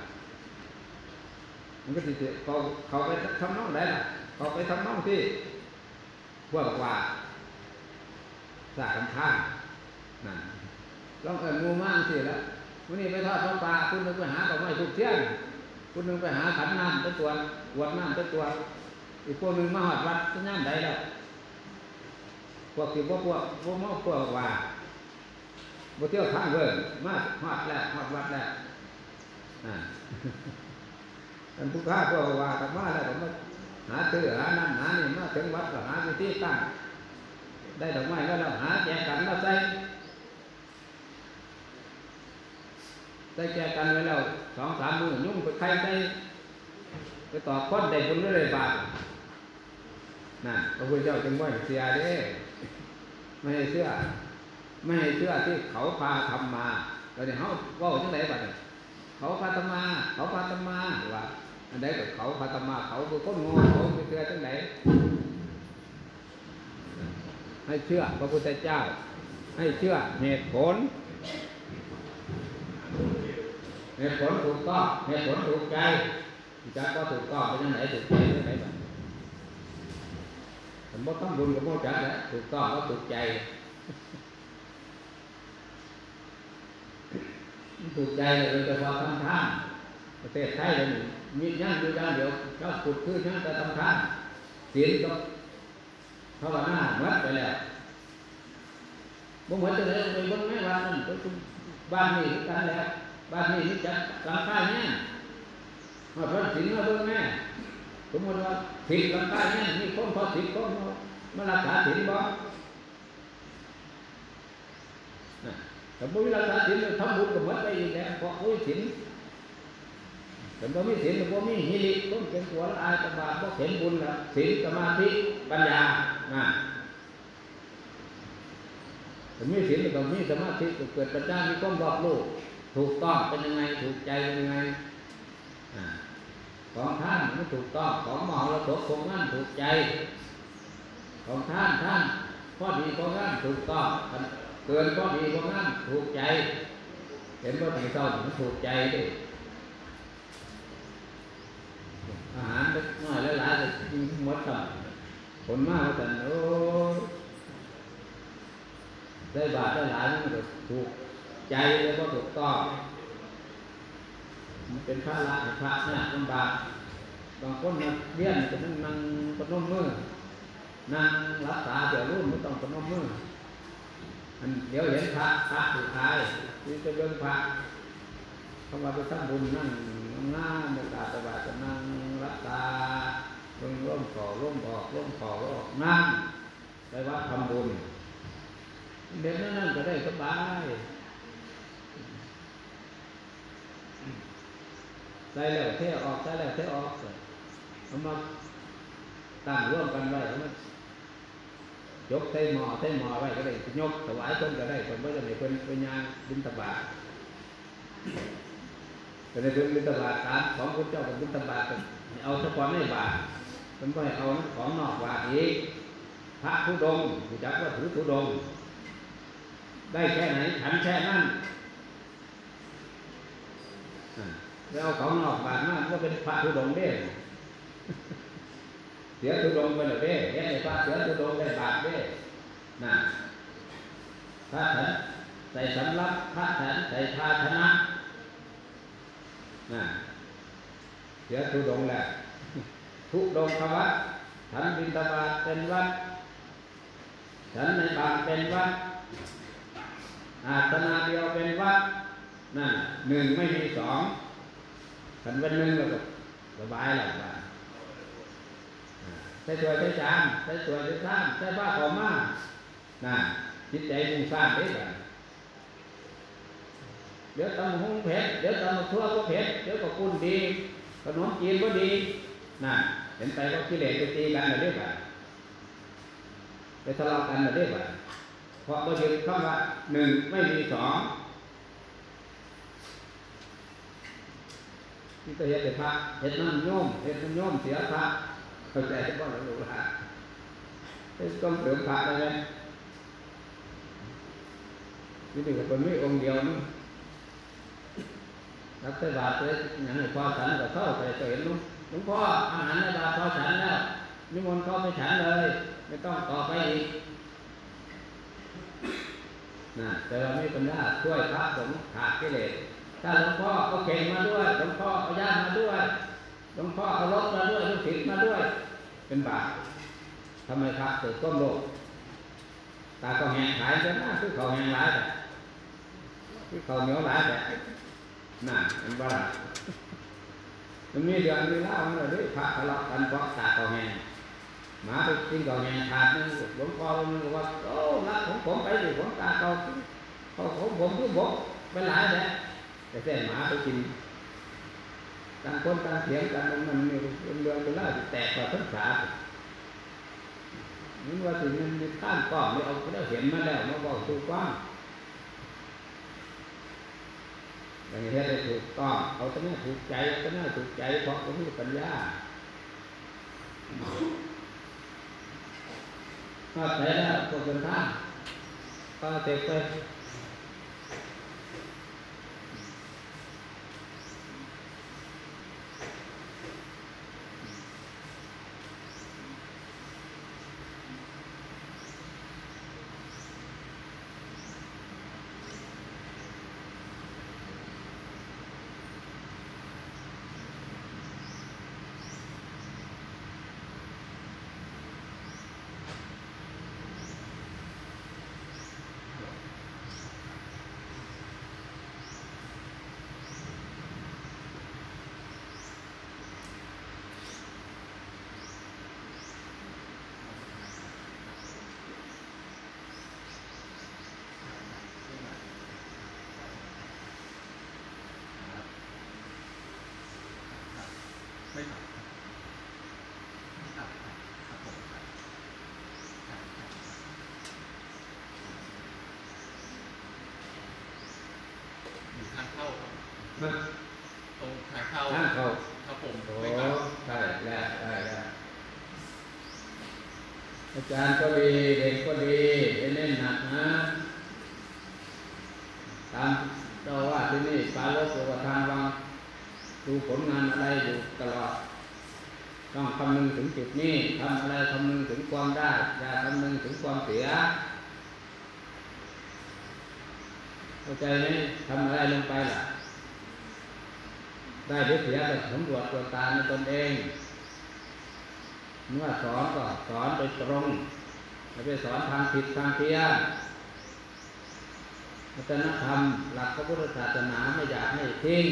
มันก็ติดเขาเขาไปทำน้องได้ล่ะเขาไปทำน้องที่พวกว่าสาคำข้างนั่นลองเอิญงูมั่งสิแล้ววันนี้ไปทอดท้องปลาคุณนึงไปหาดอกไม้ทุกเที่ยงคุณนึงไปหาขันน้ำตัวตัววดน้ำตัวตัวอีกพวกหนึ่งมาหอดวัดที่น้ำใดแล้วพวกที่พวกพวกพวกมอพวกว่า บ่เที่ยวทางเบิ่งมาฮอดแล้วฮอดวัดแล้วอ่าอันผู้ค้าพวกว่ากันมาแล้วก็มาหาซื้อหานั่นหานี่มาถึงวัดก็หาวิธีตั้งได้ดอกไม้แล้วเราหาแจกกันมาใส่ใส่แจกกันไว้แล้วสองสามมือยุ่งไปใครใส่ไปต่อคนได้บุญได้บาปนั่นพระพุทธเจ้าจึงว่าเสียเด้ไม่ให้เชื่อ ไม่ให้เชื่อที่เขาพาทำมาเราเนี่ยเขาว่าจังไหนบ้างเขาพาทำมา เขาพาทำมาว่าอันใดก็เขาพาทำมา เขาเป็นคนง่เขาไม่เชื่อจังไหนให้เชื่อพระพุทธเจ้า ให้เชื่อเหตุผลเหตุผลถูกต้องเหตุผลถูกใจจักก็ถูกต้องเป็นยังไงถูกใจเป็นยังไงบ้างผมบ่ต้องบุญกับบ่จักแล้วถูกต้องก็ถูกใจ ถูกใจเลยโดยเฉพาะทำทานประเทศไทยเลยมีย่างอยู่ย่างเดียวเจ้าขุดคือย่างแต่ทำทานศีลก็ภาวนาหมดไปแล้วบ่หมดจะเลยไปบ่งแม่บ้านนั่นบ้านนี้กันแล้วบ้านนี้นี่จัดสังฆาเนี่ยมาเพิ่นศีลมาเบิ่งแม่สมมติว่าผิดลำกาเนี่ยมีคนพอผิดคนมารักษาศีลบ่ แต่บุญรักษาศีลทำบุญก็หมดไปอีกแล้วเพราะบุญศีลแต่บ่มีศีลบ่มีหิริต้องเป็นตัวละอายตบาบ่เห็นบุญละศีลสมาธิปัญญานะแต่มีศีลก็มีสมาธิเกิดปัญญามีความรอบรู้ถูกต้องเป็นยังไงถูกใจเป็นยังไงของท่านไม่ถูกต้องของหมอระตกคงนั่นถูกใจ ของท่านท่านข้อดีของท่านถูกต้อง เกินข้อดีของท่านถูกใจ เห็นว่าผีเศร้ามันถูกใจดิอาหารเล็กน้อยหลายๆจะกินหมดสัผลมากสันโอ้ไปได้บาทได้หลายมันก็ถูกใจแล้วก็ถูกต้องมันเป็นพระละให้พระเนี่ยลำบากบางคนมาเลี้ยนจะนั่งนั่งปนมมือนั่งรักษาเดี๋ยวรุ่นไม่ต้องปนมมือ อันเดี๋ยวเห็นพระพระสุดท้ายที่จะเบิ่งพระเขามาไปทำบุญนั่งหน้าในกาตบาจะนั่งรักษาเบิ่งร่มขอร่มออกร่มขอร่มนั่งไปวัดทำบุญเด็กนั่นนั่นก็ได้สบายใส่แล้วเทออกใส่แล้วเทออกเอามาตั้งร่วมกันไว้เอามา ยกใส่หมอใส่หมอไว้ก็ได้ยกถวายคนก็ได้คนไม่ได้เป็นเป็นเป็นยางบินตบาทก็ได้เป็นบินตบาทตามของพระเจ้าเป็นบินตบาทเอาเฉพาะในบาทเป็นไปเอาของนอกบาทอีกพระธุดงค์รู้จักว่าถือธุดง ได้แค่ไหนฉันแค่นั้นอ่าแล้วเอาของนอกบาทมากก็เป็นพระธุดงเด้ เสียธุดงไปเลยเด้เห็นไหมพระเสียธุดงได้บาทเด้น่ะพระฉันใส่สำรับพระฉันใส่ภาชนะน่ะเสียธุดงแหละทุดงควัดฉันบินตบาทเป็นวัดฉันในบาทเป็นวัดอาตนาเดียวเป็นวัดนั่นหนึ่งไม่มีสองขันเป็นหนึ่งแล้วก็สบายหลับว่า ใช้ตัวใช้จานใช้ตัวใช้ซ้ำใช้ผ้าขาวมาน่ะจิตใจมุ่งสร้างได้กันเดี๋ยวตำหงเผ็ดเดี๋ยวตำทั่วก็เผ็ดเดี๋ยวก็กุ้นดีขนมจีนก็ดีน่ะเห็นไปก็กิเลสไปตีกันเลยเรียกว่าไปทะเลาะกันเลยเรียกว่าเพราะเรายึดคำว่าหนึ่งไม่มีสองที่ตัวเห็ดแต่พระเห็ดนั่นโยมเห็ดนั่นโยมเสียพระ เข้าใจว่าเราหลูละต้องเสริมพระได้ไหมนี่เป็นคนไม่องค์เดียวนึงรับใส่บาตรเลยอย่างนี้พอฉันก็เข้าไปเห็นลุงหลวงพ่ออาหารในบาตรพอฉันแล้วนิมนต์เข้าไปฉันเลย ไม่ต้องต่อไปอีกนะแต่เราไม่เป็นได้ช่วยพระสงฆ์ขาดกิเลสถ้าหลวงพ่อเอาเข่งมาด้วยหลวงพ่อเอาย่ามมาด้วย หลวงพ่อเอารถมาด้วยลูกศิษย์มาด้วย เป็นบาปทำไมพระเกิดก้มโลกตาก็แหงหายจะน่าคือเขาแหงหลายแต่คือเขาเหนียวหลายแต่น่ะเป็นบ้ามันมีเดือนมีเล่ามาเลยพระทะเลาะกันเพราะตาเขาแหงหมาไปกินก่อนแหงขาดนึงหลวงพ่อมันบอกว่าโอ้รักของผมไปดิผมตาเขาเขาของผมทุกบกไปหลายแล้วแต่แต่หมาไปกิน ต่างคนต่างเถียงกันมันมันเรื่องเรื่องไปแล้วแตกกว่าทั้งสานี่ว่าถึงมันมีข้ามก้อนไม่เอาก็ได้เห็นมาแล้วมาบอกถูกกว้างอย่างนี้ได้ถูกต้องเอาแต่เนี่ยถูกใจเอาแต่เนี่ยถูกใจเพราะเขามีปัญญาก็ใช้แล้วพวกเป็นท่าก็เตะไปมา ตรงทางเข้า ทางเข้า ครับผม โอ้ ไม่ครับ ใช่แล้วได้แล้วอา จารย์ก็ดีเด็กก็ดีให้เล่นหนักนะตามเจ้าว่าที่นี่ปาโลกประทานวังดูผลงานอะไรอยู่ตลอดต้องคำนึงถึงจุดนี้ทำอะไรคำนึงถึงความได้อย่าคำนึงถึงความเสียเข้าใจไหมทำอะไรลงไปล่ะ ได้หรือเสียก็สำรวจตัวตาในตนเอง เมื่อสอนก็สอนไปตรงไม่ไปสอนทางผิดทางเพี้ยนวัฒนธรรมหลักพระพุทธศาสนาไม่อยากให้ทิ้ง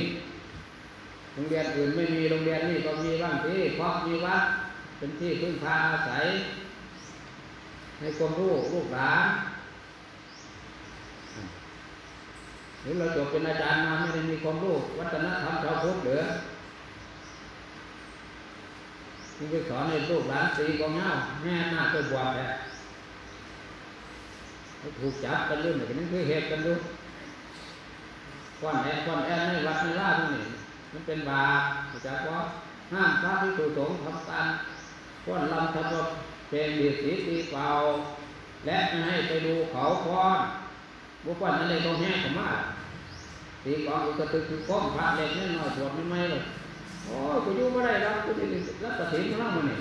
โรงเรียนอื่นไม่มีโรงเรียนนี่ก็มีบ้างที่เพราะมีวัดเป็นที่พึ่งพาอาศัยให้ความรู้ลูกหลานหรือเราจบเป็นอาจารย์มาไม่ได้มีความรู้วัฒนธรรมชาวพุทธหรือ คุณไปสอนให้ลูกหลานตีกองเงาแม่หน้าไปบวชแหละถูกจับกันเรื่องนี้นั่นคือเหตุกันดูควันแอนควันแอนในวัดในล่าพวกนี้มันเป็นบาปจากว่าห้ามพระที่ถูกสงฆ์ทำการควันลำทำบทเพลงดีดสีตีเป่าและไม่ให้ไปดูเขาควันบุคคลอะไรตรงแห้งขมาตีกองอุกตึกคือก้องพระเล็กน้อยๆสวดไม่ไม่เลย โอ้กูอยู่ไม่ได้แล้วกูจะรับกระถิ่นมาแล้วมันนี่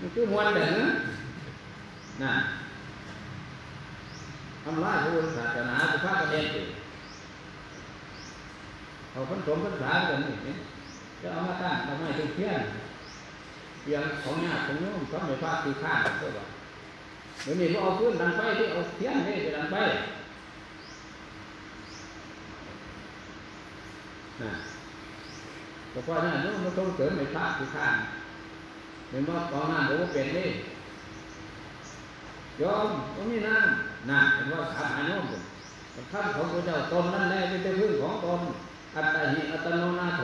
มันคือมวนเด่นนะน่ะทำลายพระพุทธศาสนาคือพระกระเด็นสิเอาพันสมพันษากันนี่จะเอามาตั้งทำไมถึงเพี้ยนเพียงของญาติของโยมเขาไม่พลาดคือข้าก็ว่าเดี๋ยวนี้เขาเอาพื้นดันไฟที่เอาเทียนนี่ไปดันไฟนะ แต่พอหน้าโน้มมันต้องเสริมไม่พลาดคือข้างเห็นว่ากองน้ำผมก็เป็นนี่ยอมก็มีน้ำน่ะเห็นว่าขาหาโน้มผมคำของพระเจ้าตนนั่นแหละเป็นแต่พื้นของตนอัตตาหิอัตโนนาโถ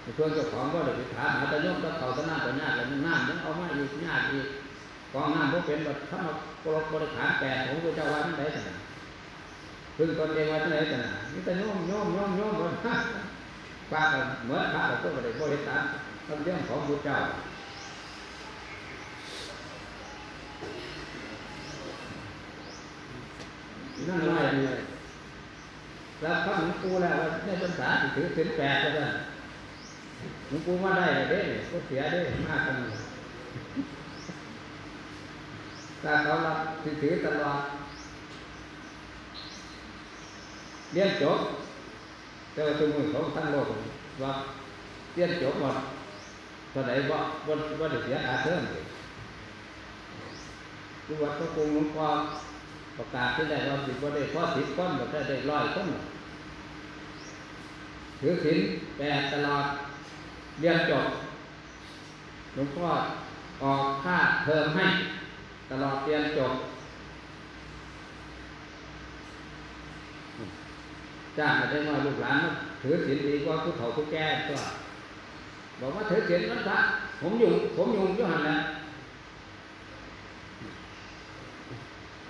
เพื่อนเจ้าของก็เลยไปถามหาตะยมตะเขาตะหน้าตะญาติแล้วมันน้ำยังเอามาอีกญาติอีกกองน้ำพวกเป็นแบบถ้ามาโปรบริขารแปดของพระเจ้าว่าที่ไหนกันนะ พึ่งตนเองว่าที่ไหนกันนะนี่แต่โยมโยมโยมโยมบนพระเหมือนพระเราก็ไม่ได้บริการทำเรื่องของพระเจ้านั่นไล่เลยแล้วพระหลวงปู่แล้วในภาษาถือศีลแปดก็ได้หลวงปู่มาได้เด้ก็เสียเด้มากกันถ้าเขารับถือตลอด เรียนจบแต่ว่าตัวมือของทั้งโลกว่าเรียนจบหมดตอนไหนว่าว่าว่าเสียอาเทิมเลยคือวัดพระกุงหลวงพ่อประกาศที่ได้เราสิบว่าได้ข้อสิบก้อนแบบได้ได้ร้อยก้อนถือศีลแปดตลอดเรียนจบหลวงพ่อออกค่าเทอมให้ ตลอดเรียนจบ จ้างมาได้มาลูกหลานถือศีลดีกว่าผู้เฒ่าผู้แก่ก็บอกว่าถือศีลนั้นพระผมอยู่ ผมอยู่ก็หันแหละ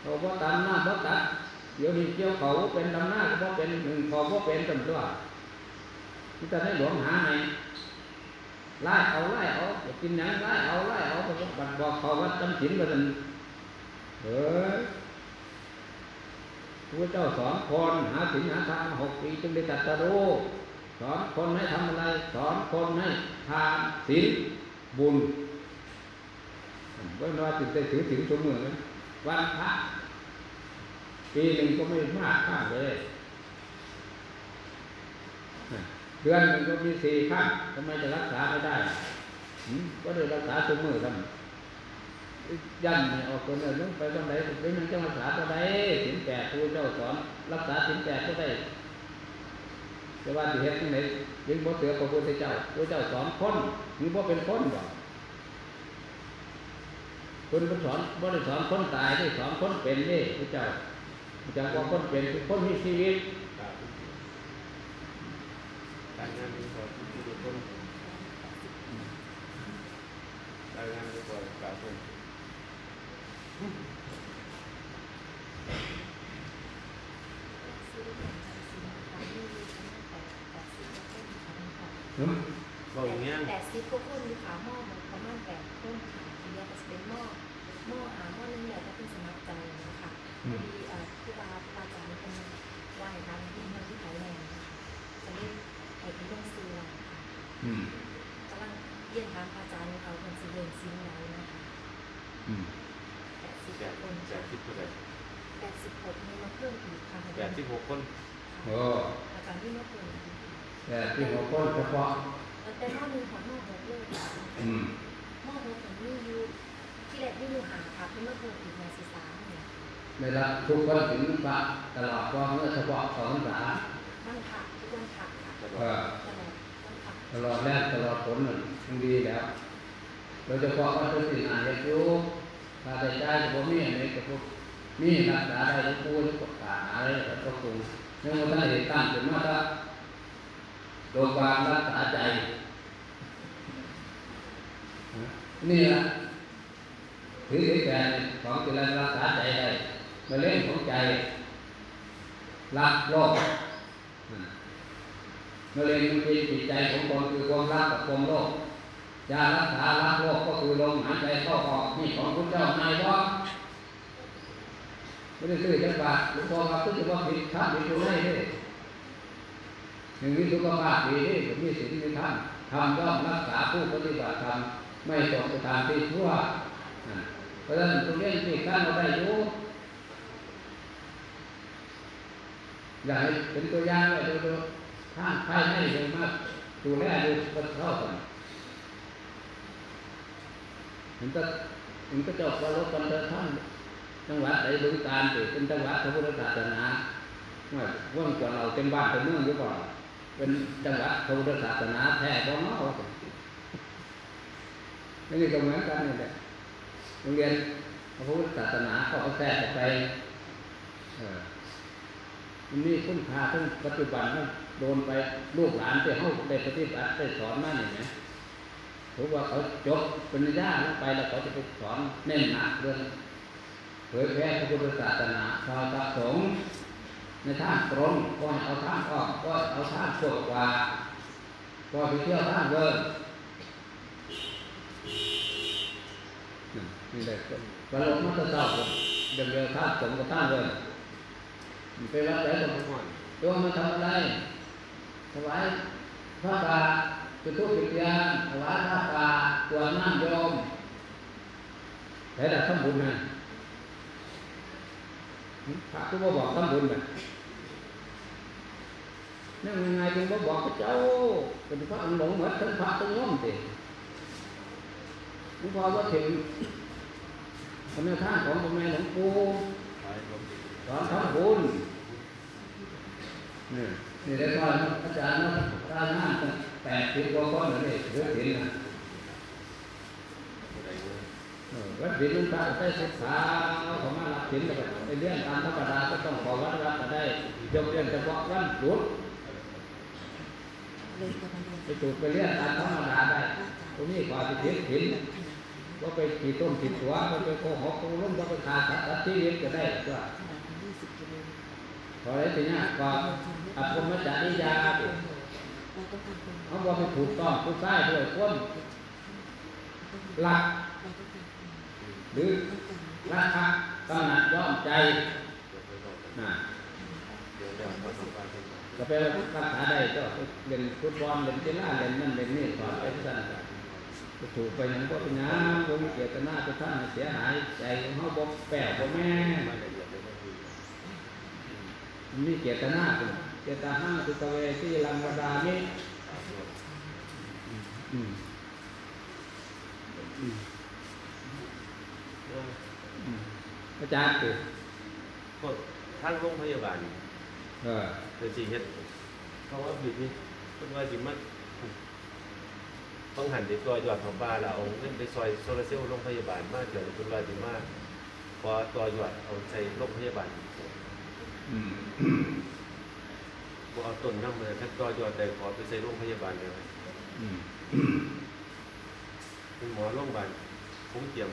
เขาบ่ตันหน้าบ่ตัดเดี๋ยวนี้เกี่ยวเขาเป็นดำหน้าก็บ่เป็นหนึ่งเขาบ่เป็นจำตัวที่จะให้หลวงหาไงไล่เอาไล่เอาอยากกินหยังไล่เอาไล่เอาบัดบอกเขาว่าจำศีลก็เป็นเออ พระเจ้าสอนคนหาศีลหาธรรมหกปีจึงได้ตรัสรู้สอนคนให้ทำอะไร สอนคนให้ทานศีลบุญเมื่อว่าติดได้ถือศีลสมมือนะวันพระปีหนึ่งก็ไม่มากข้าเลยเดือนหนึ่งก็มีสี่ข้างทำไมจะรักษาไม่ได้ก็เลยรักษาสมือทำ ยันเนี่ยออกตัวเนี่ยนึกไปตอนไหนไปมันจะรักษาตัวใดสินแปดครูเจ้าสอนรักษาสินแปดก็ได้จะว่าสิเหตุที่ไหนยังบ่เสือพระพุทธเจ้าพระเจ้าสอนคนหรือบ่เป็นคนบ่คนสอนบ่ได้สอนคนตายได้สอนคนเป็นนี่พระเจ้าพระเจ้าว่าคนเป็นคือคนมีชีวิตการงานมีพอที่ทุกคนการงานมีพอกล่าวเพิ่มหืม บอกอย่างเงี้ย แต่ซิปก็คนมีขาหม้อ โอ้อาจารที่มาเปิดแต่ที่หัวคนเฉพาะแต่หม้อหนึ่งของหม้อหกเลยอืมหม้อหกของนี่อยู่ที่แรกนี่อยู่หางครับที่มาเปิดอีกในสิสามเนี่ยในรับทุกคนถึงพระตลอดก็เมื่อเฉพาะสองพรรษามันผักทุกวันผักค่ะตลอดตลอดแรกตลอดผลหนั่นยังดีแล้วโดยเฉพาะว่าตัวสิ่งอานเรียนรู้ถ้าได้ใจก็มีอันนี้ก็พวกมีรักษาได้ทุกผู้ทุกประการอะไรก็ต้อง งยังไม่ได้ตั้งถึงมาถ้าโดยความรักษาใจ นี่ละถือถือแก่ของที่เรารักษาใจได้มาเล่นของใจ รักโลกมาเล่นมันเป็นจิตใจของคนคือความรักกับความโลภยารักษารักโลกก็คือลมหายใจเข้าออกนี่ของคุณเจ้านายว่า ไม่ได้ซื้อจังหวัดหลวงพ่อครับคือว่าผิดท่านผิดตัวไหนเลยหนึ่งมีสุขภาพดีนี่ผมมีสิ่งมีท่านทำย่อมรักษาผู้ปฏิบัติธรรมไม่ตกสถานที่ชั่วเพราะฉะนั้นตรงนี้ที่ขั้นเราได้อยู่อยากให้เป็นตัวอย่างไว้ดูดูท่านภายในเลยมากดูแลดูก็เท่ากันเห็นก็เห็นก็เจบว่ารถกันเดินท่าน จังหวัดไหนบึงการติเป็นจังหวัดพระพุทธศาสนาว่าว่างกว่าเราเป็นบ้านเป็นเมืองหรือเปล่าเป็นจังหวัดพระพุทธศาสนาแท้บ่เนาะนี่ก็เหมือนกันนี่แหละโรงเรียนพระพุทธศาสนาเขาเอาแทรกออกไปออมันนี่คุณค่าทั้งปัจจุบันทั้งโดนไปลูกหลานที่เข้าได้ปฏิบัติได้สอนมาเนี่ยนะผมว่าเขาจบปริญญาแลงไปแล้วเขาจะไปสอนเน้นหนักเรื่อง เผยแพร่พระพุทธศาสนาชาวพระสงฆ์ในทางตรงก็ให้เอาทางออกก็เอาทางโชกกว่าก็ไปเที่ยวทางเดินนี่แหละก็ลงมาตะเจ้าผมเดินเรือท่าสมกับท่าเลยไปวัดไหนก็ไม่หมดตัวมาทำอะไรถวายพระบาทจุดทูปจุดเทียนถวายพระบาทตัวน้ำโยมแต่ละทำบุญนะ พระก็บ่บอกทำบุญแบบนั่งยังไงจึงบ่บอกพระเจ้าเป็นพระอันหลงเหมือนทั้งพระทั้งโยมสิหลวงพ่อว่าถึงคำแนวทางของพ่อแม่หลวงปู่สอนทำบุญนี่นี่ได้ก่อนอาจารย์นะตาหน้าตั้งแปดสิบกว่าคนเลยเรื่องศิลป์นะ อะไรเงี้ย เออ วัดศิลป์ลุงตาได้ศึกษาเอาเขามารับศิลป์แล้วก็ไปเรียนตามธรรมดาก็ต้องขอวัดรับก็ได้ยกเรียนเฉพาะวันหยุดไปจูดไปเรียนตามธรรมดาได้ตรงนี้ขอสิทธิ์ศิลป์ก็ไปขีดต้มขีดตัวก็ไปโกหกโกลุ่มก็ไปขาดสัตว์ที่เลี้ยงก็ได้ก็พอได้ทีนี้ก็อัปปมจาริยาติเขาบอกให้ถูกต้องผู้ชายด้วยคนหลัก หรือราคะกำหนัดย่อมใจนะก็ไปรักษาได้ก็เล่นฟุตบอลเล่นเกีฬาเล่นนั่นเล่นนี่ต่อไปที่สั่นถูกไปยังก็เป็นน้ำผงเกียรติหน้าจะท่านเสียหายใจเขาบอกแปลกบอแม่นี่เกียรติหน้าคุณเกียรติห้าสุตเวที่ลังวดานี้อืม เออ อืม อาจารย์ติก็ทางโรงพยาบาลเออเป็นสิ่งเฮ็ดเพราะว่าผิดนี่เป็นว่าสิมันต้องหันไปซอยยอดของปลาแล้วเอาเงินไปซอยโซลาร์เซลล์โรงพยาบาลมากเดี๋ยวเป็นว่าสิมากพอตัวยอดเอาใส่โรงพยาบาลอืมบ่เอาต้นน้ำเลยถ้าตัวยอดแต่ขอไปใส่โรงพยาบาลเลยอืมเป็นหมอโรงพยาบาลคงเจียม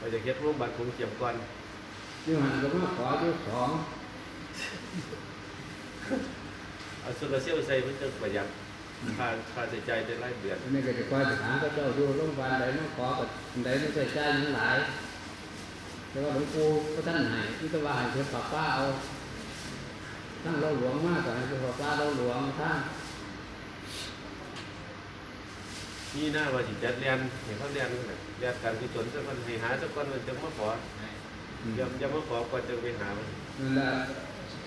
ไปจะเฮ็ดโรงพยาบาลคงเจียมก่อนนี่มันก็มาขออยู่สองเอาโซลาร์เซลล์ใส่มันจะประหยัดค่าค่าใช้จ่ายในรายเดือนอันนี้ก็จะคอยไปหาพระเจ้าดูโรงพยาบาลใดมาขอกับใดไม่ใช่ใจายหยังหลายแต่ว่าหลวงปู่ก็ท่านให้ที่ตะว่าให้เพื่อป้าป้าเอาทั้งเราหลวงมากกว่าให้เพื่อป้าป้าเราหลวงทั้งนี่หน้าว่าสิจัดเรียนเห็นเขาเรียนนั่นแหละ เรียนการกุศลสักคนให้หาสักคนมันจะมาขออืมอย่าอย่ามาขอก่อนจะไปหามันนั่นแหละ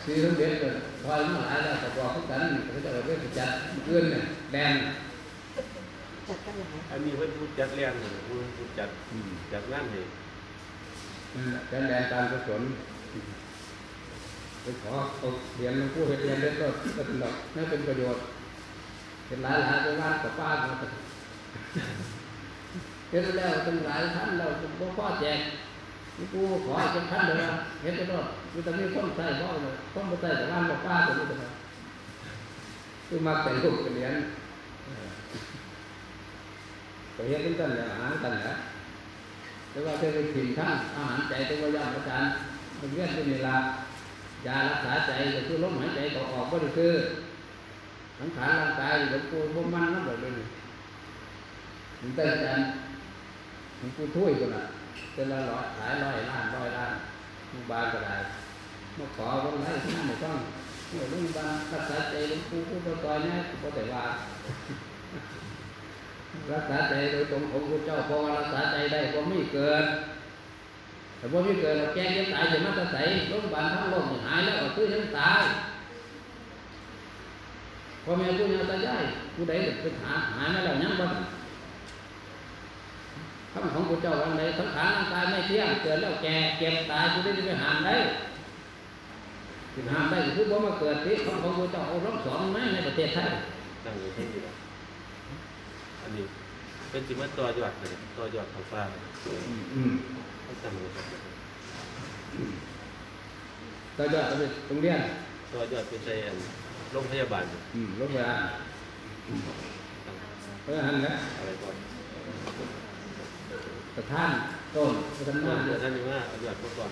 ซื้อทั้งเด็ดเลยพอมาหลายแล้วก็บอกทุกกันเขาจะเอาไปจัดเพื่อนเนี่ยแดนจัดกันอย่างไรอันนี้เพิ่นผู้จัดเลี้ยงนี่ผู้ผู้จัดจัดงานให้แดนแดนการกุศลไปขอเอาเหรียญหลวงปู่เหรียญเล็กก็ก็เป็นดอกไม่เป็นประโยชน์เป็นหลายหลายไปบ้านกับป้ามา เฮ็ดแล้วตั้งหลายท่านเราบ่พ่อแจกหลวงปู่ขอให้เป็นพันเดียวเฮ็ดไปรอดมีแต่มีคนใส่บ่เลยคนบ่ใส่แต่บ้านบ่ป้าตัวนี้ตัวนั้นคือมาแต่งรูปเป็นเหรียญก็เฮ็นกันแหละอาหารกันแหละแต่ว่าเธอไปถิ่นข้างอาหารใจตัวย่างอาจารย์มันเวียนเป็นเวลายารักษาใจก็คือลมหายใจต่อออกก็คือสังขารร่างกายหลวงปู่บ่มันนั่นแบบนี้มันเต้นอาจารย์หลวงปู่ถ้วยคนนะเต้นละร้อยหลายร้อยล้านร้อยล้านโรงพยาบาลก็ได้มาขอวันไหนที่นั่นไม่ต้องโอ้ยโรงพยาบาลรักษาใจหลวงปู่ผู้ประกอบนี่ยก็แต่ว่า รักษาใจโดยตรงของพระเจ้าพราะว่ารักษาใจได้ก็ไม่เกิดแต่ว่าไม่เกิดเราแก้ยังตายจะมาตะใสโรงพยาบาลทั้งโลกหายแล้วก็คือยังตายพ่อแม่ผู้ยังตายายผู้ใดไปหาหายมาแล้วยังบ่ คำของพระเจ้าวันใดสังขารร่างกายไม่เที่ยงเกิดแล้วแก่เก็บตายผู้ใดจะไปหามได้ถึงหามได้ก็คือบ่มาเกิดที่คำของพระเจ้าเอารบสอนไหมในประเทศไทยตั้งอยู่ที่นี่แล้วอันนี้เป็นสิมาต่อยอดเลยต่อยอดของฟ้าอืมเขาตั้งอยู่ครับต่อยอดไปโรงเรียนต่อยอดเป็นใจอันโรงพยาบาลอืมโรงพยาบาลตั้งเพราะฉะนั้นนะอะไรก่อน ประธานต้นประธานเมื่อมาเดือนนั้นนี่ว่าเอายอดมาก่อน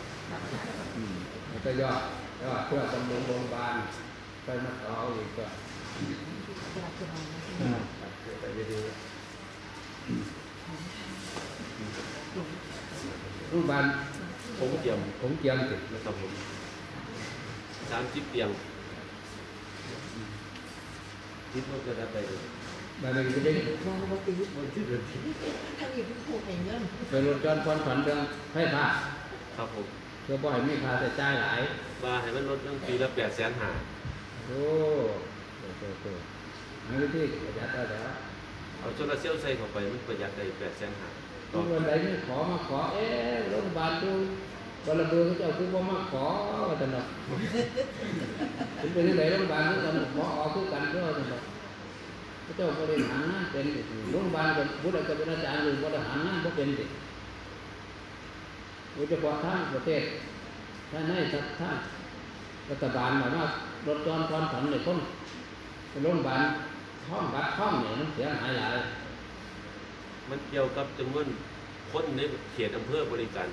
อืมแล้วก็ยอดยอดเพื่อตำรวจโรงพยาบาลไปมาต่อเอาอีกก็เวลาจะนอนนะอืมไปเรื่อยโรงพยาบาลๆผมเตรียมผมเกียมตินะครับผมสามสิบเตียงคิดว่าจะได้ไปเลย บางทีก็ได้มองปกติมันที่เดือนที่ถ้ามีผู้ผูกเองเงินไปรถจอดควันฝันเรื่องให้ผ้าครับผมเพื่อบ่ให้มีค่าใช้จ่ายหลายว่าให้มันลดตั้งปีละแปดแสนหาโอ้โหโอ้โหอันนี้ที่ประหยัดได้แล้วเอาโซลาร์เซลล์ใส่เข้าไปมันประหยัดได้แปดแสนหาต่ทุอกวันใดไม่ขอมาขอเอ๊ะโรงพยาบาลดูบรเบือเขาเจ้าคือว่ามาขอว่าแต่เนาะถึงเป็นที่ไหนโรงพยาบาลเขาจะขอออกคือกันก็แต่เนาะ เขาเจ้าบริหารงานเป็นดิโรงพยาบาลกับบุตรกับอาจารย์อยู่บริหารงานก็เป็นเดิโดยเฉพาะทางประเทศถ้าในทางรัฐบาลแบบว่ารถจอดความผันเนี่ยคนโรงพยาบาลห้องบัตรห้องเนี่ยมันเสียหายหลายมันเกี่ยวกับจำนวนคนในเขตอำเภอบริการ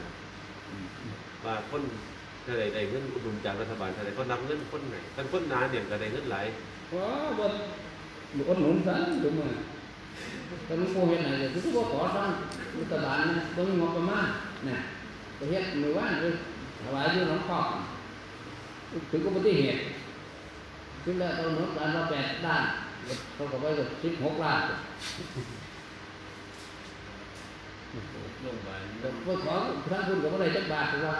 ว่าคนเท่าใดเงินอุดหนุนจากรัฐบาลเท่าใดเขานับเงินคนไหนกันคนนานเนี่ยก็ได้เงินหลายอแต่มันโกเห็นไหลอว่าขอบน แล้วเอาหนุนการมาแปดด้านเขาก็ไปกับสิบหกล้านโรงพยาบาลแต่พวกขอท่านคุณก็ไม่ได้จักบาทถูกป่ะ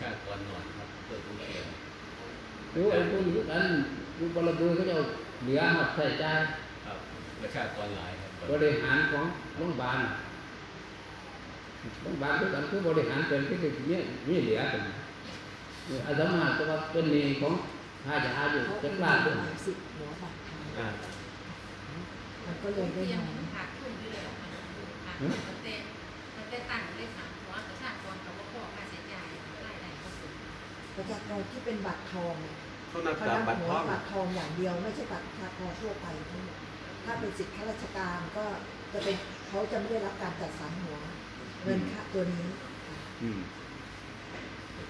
ชาติก่ อนนอนครับเพื่อผู้เขียนหรือไอ้คุณทุกอันดูบรบือเขาจะเอาเหลือหมดใส่ใจายครับประชากรหลายครับบริหารของโรงพยาบาลโรงพยาบาลทุกอันคือบริหารเป็นที่คือเนี่ยมีเหลือเป็นอาสมาแต่ว่าเป็นหนี้ของทายาอยู่เขาเจ็เป็ดนล้านด้หัววยสิบหัวบัตรอ่ามันก็เลยได้เตรียมน้อยหักทุนอยู่แล้วค่ะหักมันเต้มันเต้ตั้งเลขสามหัวประชากรกับว่าพ่อค่าใช้จ่ายรายได้ก็สูงประชากรที่เป็นบัตรทองเนี่ย เขานับเขาตามนับบัตรหัทวองบัตรทองอย่างเดียวไม่ใช่บัตรประชากรทั่วไปทั้งหมดถ้าเป็นสิทธิข้าราชการก็จะเป็นเขาจะไม่ได้รับการจัดสรรหัวเงินค่าตัวนี้ค่ะอืม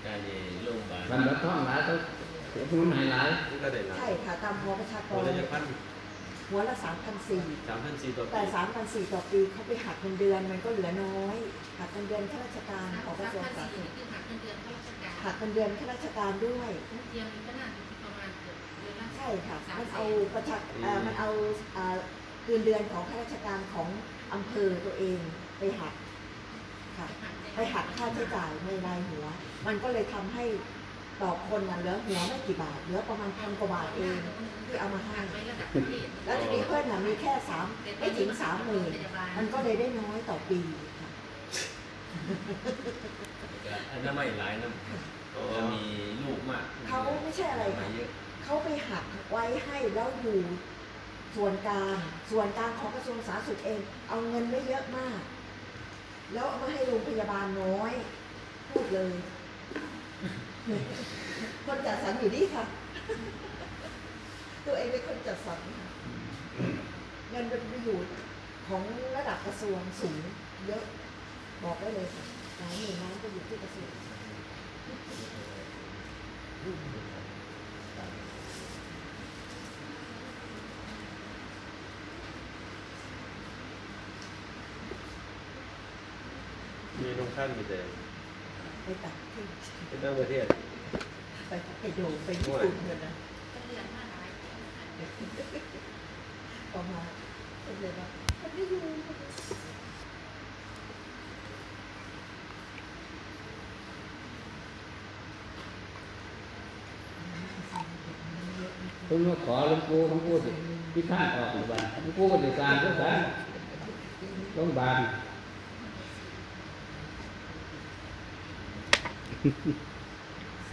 การในโรงพยาบาลพันละท่องหลายเขาเสียทุนหายหลายมันก็ได้หลายใช่ค่ะตามหัวประชากคนรละจะพันหัวละสามพันสี่สามพันสี่ต่อแต่ปีสามพันสี่ต่อปีเขาไปหักเงินเดือนมันก็เหลือน้อย หักเงินเดือนข้าราชการของกระสามทรวงพันสาธารสี่ณสุขคือหักเงินเดือนข้าราชการหักเงินเดือนข้าราชการด้วยเตรียมก็น่า ค่ะ มันเอาประชาเอ่อมันเอาเอ่อเงินเดือนของข้าราชการของอำเภอตัวเองไปหักค่ะ ไปหักค่าใช้จ่ายในรายหัว มันก็เลยทำให้ต่อคนน่ะเหลือหัวไม่กี่บาท เหลือประมาณพันกว่าบาทเองที่เอามาให้ไระดับประเทศแล้วทีนี้เพื่อนน่ะมีแค่สามไม่ถึงสามหมื่นมันก็เลยได้น้อยต่อปีค่ะก็อันนั้นไม่หลายนะจะมีลูกมากเขาไม่ใช่อะไรมาค่ะ เยอะ เขาไปหักไว้ให้แล้วอยู่ส่วนกลางส่วนกลางของกระทรวงสาธารณสุขเอง เอาเงินไม่เยอะมาก แล้วเอามาให้โรงพยาบาลน้อย พูดเลย คนจัดสรรอยู่นี่ค่ะ ตัวเองเป็นคนจัดสรรเงินเป็นประโยชน์ของระดับกระทรวงสูงเยอะ บอกได้เลยค่ะหลายหน่วยงานก็อยู่ที่กระทรวง มีน้องขั้นมีแต่ไปตัดที่เป็นต่างประเทศไปไปโดมไปญี่ปุ่นเลยนะก็เรียนมาหลายปีค่ะออกมาเป็นเลยว่ามันไม่อยู่เพิ่งมาขอหลวงปู่หลวงปู่สิพิธานออกหมู่บ้านหลวงปู่ก็จะสร้างก็สร้างโรงพยาบาล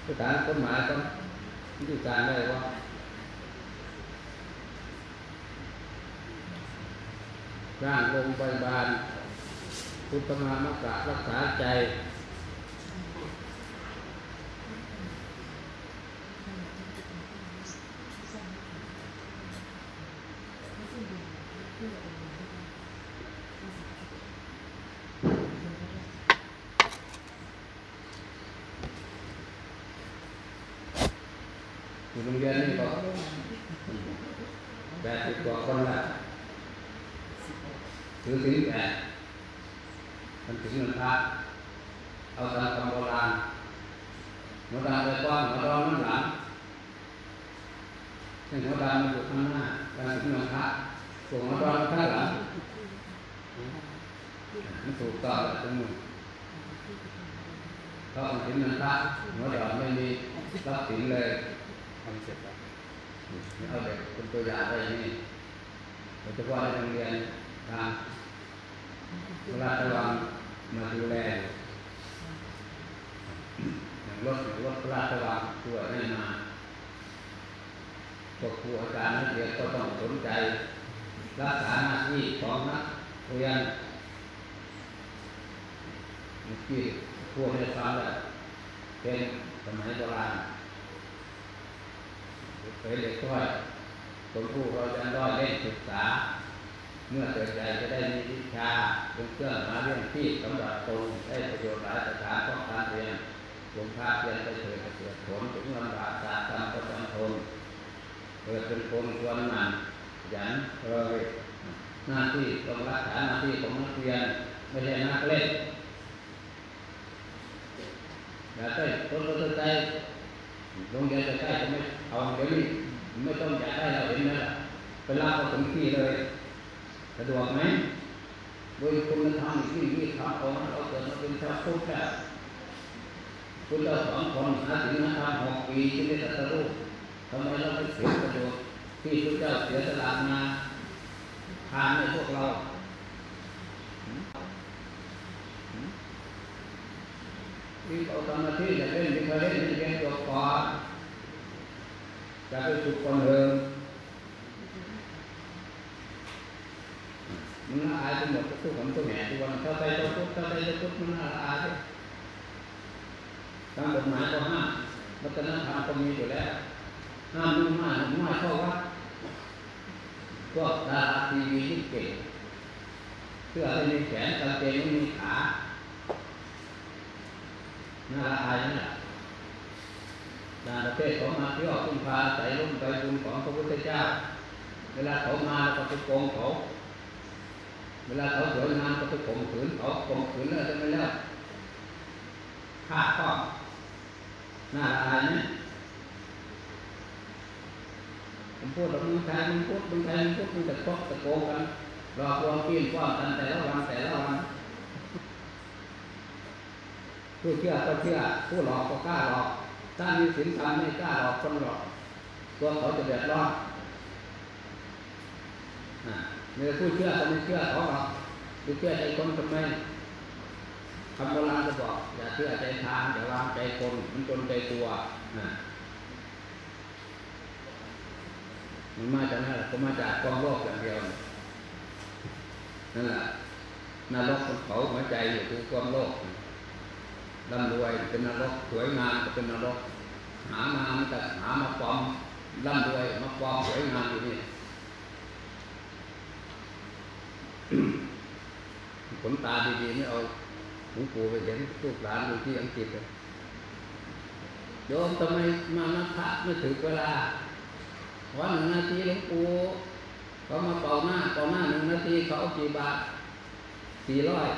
สถานกฎหมายต้องที่การได้ว่าร่างโรงพยาบาลพุทธมามกะรักษาใจ อยู่โรงเรียนนี่ก็แปดสิบกว่าคนละถือถึงแปดมันถึงมันพระเอาตามคำโบราณหัวดำไปกว้างหัวดำน้ำหลังให้หัวดำมันอยู่ข้างหน้าการถึงมันพระส่วนหัวดำข้างหลังมันถูกต้องแล้วตรงนู้นเพราะมันถึงมันพระหัวดำไม่มีรับสินเลย ทำเสร็จแล้ว เอาเด็กเป็นตัวอย่างไว้นี่โดยเฉพาะในโรงเรียนทางเวลาระวังมาดูแลอย่างรถหรือรถพระราชวังช่วยให้มาพวกครูอาจารย์นักเรียนก็ต้องสนใจ รักษาหน้าที่ของนักเรียนเมื่อกี้พวกให้ฟังแล้วเป็นสมัยโบราณ เป็นเด็กด้อยคนผู้เราจะด้อยเล่นศึกษา เมื่อเกิด ใจจะได้มีวิชาเป็นเครื่องหาเรื่องที่สำหรับตนได้ประโยชน์หลายสถานต้องการเรียนลงภาคเรียนไปเถิดเกิดผลถึงลำบากศาสตร์กรรมประจำทนเกิดเป็นคนควรหมั่นขยันเอ่ยหน้าที่ต้องรักษาหน้าที่ของนักเรียนไม่ใช่นักเล่นอย่าได้ต้นต้นใจโรงเรียนจะใกล้ก็ไม่เอาเดี๋ยวนี้ไม่ต้องอยากได้เราเห็นนะไปลากก็ถึงที่เลยสะดวกไหม โดยคุณธรรมที่มีคำของเราเกิดมาเป็นชาวพุทธแล้วคุณเราสองคนหาถึงนะธรรมหกปีที่ได้ตรัสรู้ทำไมเราไม่เสียประโยชน์ที่พระเจ้าเสียสละมาทานให้พวกเราที่เขาทำหน้าที่จะเล่นที่เขาเล่นที่เรียนจบก่อนจะไปสุขคนเดิม มันน่าอายไปหมดทุกคนทุกแห่ทุกวันถ้าใจตัวพุทธถ้าใจตัวพุทธมันน่าอายตามกฎหมายก็ห้ามวัฒนธรรมก็มีอยู่แล้วห้ามนุ่งผ้าห่มน้อยเข้าวัดพวกดาราทีวีที่เก่งเสื้อไม่มีแขนกางเกงไม่มีขาน่าอายนั่แหละดานประเทศเขามาเที่ยวพึ่งพาใส่ร่มใจบุญของพระพุทธเจ้า เวลาเขามาเราก็ไปโกงเขา เวลาเขาสวยงามก็ไปข่มขืนเขาข่มขืนแล้วจะไม่แล้วฆ่าก็น่าอายไหมผมพูดว่ามึงไทยมึงพูดมึงไทยมึงพูดมึงจะตกตะโกงกันหลอกลวงกินว่ากันแต่ละวันแต่ละวันผู้เชื่อก็เชื่อผู้หลอกก็กล้าหลอกถ้ามีศีลธรรมไม่กล้าหลอกคนหรอกตัวเขาจะเดือดร้อน อ่าเมื่ผู้เชื่อเขาไม่เชื่อเขาหรอกไปเชื่อใจคนทำไมคำโบราณจะบอกอย่าเชื่อใจทางอย่าวางใจคนมันจนใจตัวนะมันมาจากนั่นแหละก็มาจากความโลภอย่างเดียวนั่นแหละนรกของเขาหัวใจอยู่คือความโลภร่ำรวยเป็นนรกสวยงามก็เป็นนรก หามามันก็หามาปลอมร่ำรวยมาปลอมสวยงามอยู่นี่ ขนตาดีๆไม่เอาหลวงปู่ไปเห็นลูกหลานอยู่ที่อังกฤษเลยโยมทำไมมานับพระไม่ถึงเวลา วันหนึ่งนาทีหลวงปู่เขามาเป่าหน้าเป่าหน้าหนึ่งนาทีเขาเอากี่บาทสี่ร้อย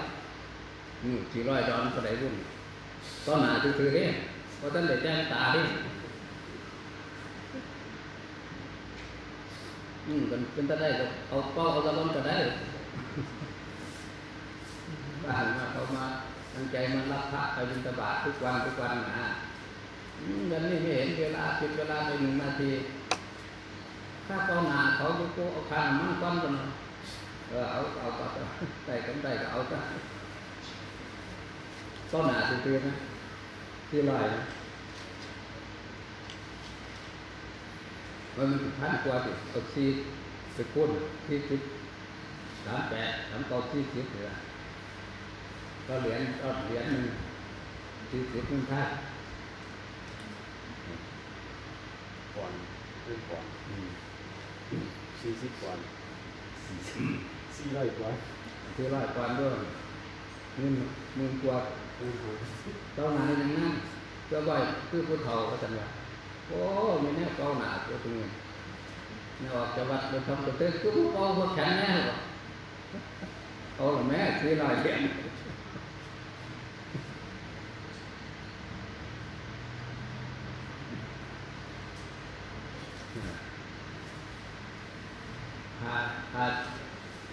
นี่สี่ร้อยดอนก็ได้รุ่นก็หนาถือๆเด้เพราะท่านได้แจ้งตาเด้อืมเป็นเป็นตาได้ก็เอาเป้าเอาตะลอนก็ได้ บ้านมาเขามาตั้งใจมารับพระไปบิณฑบาตทุกวันทุกวันนะวันนี้ไม่เห็นเวลาผิดเวลาไปหนึ่งนาที ถ้าเขาหนาเขาจะโกเอาคาน้ำมันก้อนกันเออเอาเอาก็ได้กันได้ก็เอาก็ก็หนาตื่นๆนะที่ลอยนมันพันกว่าสิเอาซีไปคุ้นที่สิบ สามแปดสามเก้าที่สิบเหลือก็เหรียญก็เหรียญหนึ่งสี่สิบหนึ่งค่าก่อนเรื่องก่อนอืมสี่สิบก่อนสี่ร้อยกว่าที่ร้อยกว่าด้วยหมื่นหมื่นกว่าอือฮึเจ้าหนาอย่างนั้นเจ้าบ่อยคือผู้เฒ่าก็จังว่าโอ้ไม่แน่เก้าหนาตัวตรงนี้เนี่ยออกจากวัดไปทำกระเตื้อคือผู้เก่าผู้แข็งแน่หรอ เอาละแม่ซื้อลอยเหรียญพาพา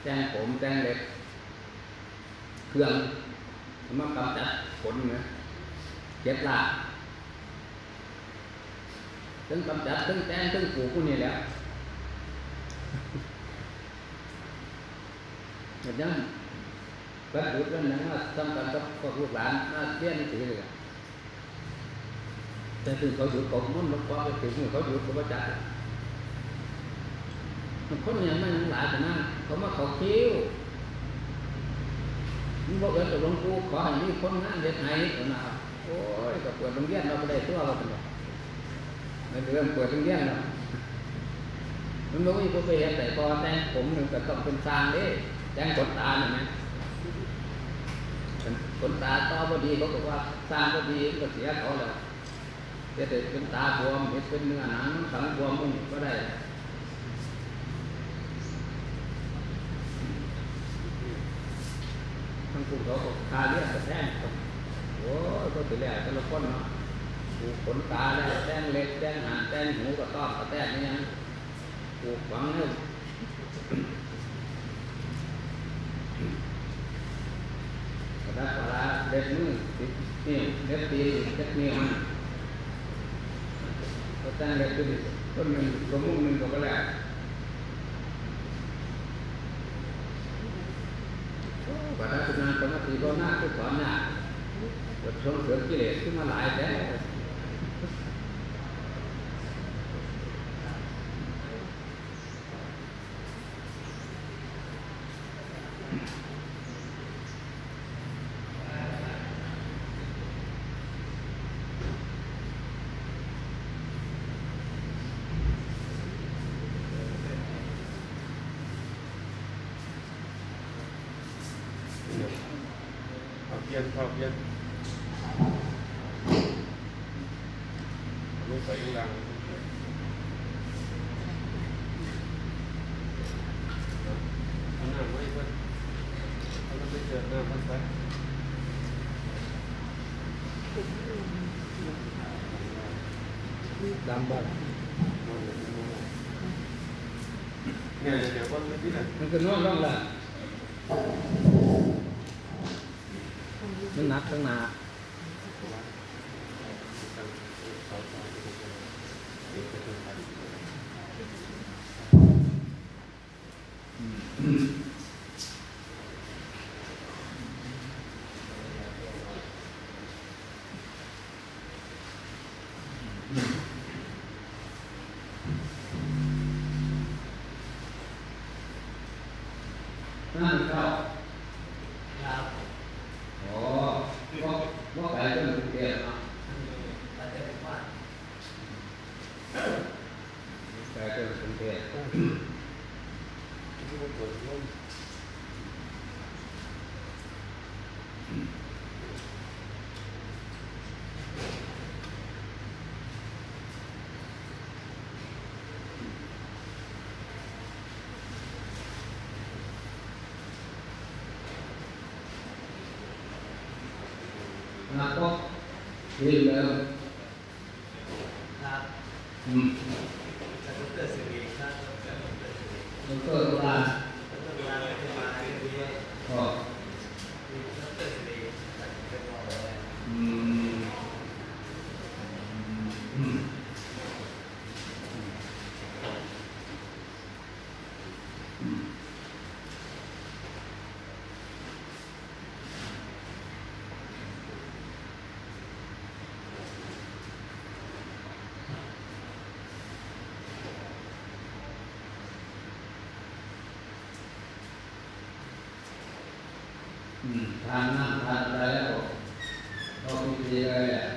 แต่งผมแต่งเล็บเครื่องมากำจัดขนนะเจ็บลาถึงกำจัดถึงแต่งถึงปูกพวกนี้แล้ว อย่างนั้นพระบุตรนั้นนะสำคัญกับพวกลูกหลานน่าเรียนหนังสือเลยแต่ถึงเขาหยุดเขามุ่นลงความไปถึงเขาหยุดเขาประจัดมันคนอย่างมันหลายแต่นั่นเขามาขาคิ้วมันบอกเออตกลงกูขอให้มีคนงานเด็ดไหนก็นะโอ้ยก็เปิดโรงเรียนเราไม่ได้ตัวเราเป็นหรอกไม่เรื่องเปิดโรงเรียนเรามันบอกว่าไปเห็นแต่พอแต่งผมหนึ่งก็ต้องเป็นสร้างเด้ แต่งขนตาเห็นไหมขนตาต่อพอดีเขาบอกว่าสร้างพอดีก็เสียเขาแล้วจะแต่เป็นตาบวมเห็นเป็นเนื้อหนังสังบวมมึงก็ได้ทั้งคู่เขาก็คาเลือดกระแทงโอ้ก็ถือแล้วแต่ละคนเนาะปลูกขนตาแล้วแต้งเล็บแต้งหางแต้งหูกระต้อกระแต้งนี่ยังปลูกฝังเนี่ยกระดับกระลา เล็บมือติดนิ้วเล็บตีนเล็บนิ้วมันก็แต้งเล็บตัวนี้ต้นหนึ่งตัวมุ้งหนึ่งก็ไปแล้วปัจจุบันสมาธิก็น่าทุกข์ความยากบทส่งเสริมกิเลสขึ้นมาหลายแต่เอาเพียนเอาเพียนลูกใส่ลูกลังเอาหน้าไว้ เพื่อนเอาไปเจอหน้าเพื่อนไปดำบ้ None fell Bismillah. Hmm. ทานนั่งทานอะไรแล้วก็พิธีอะไร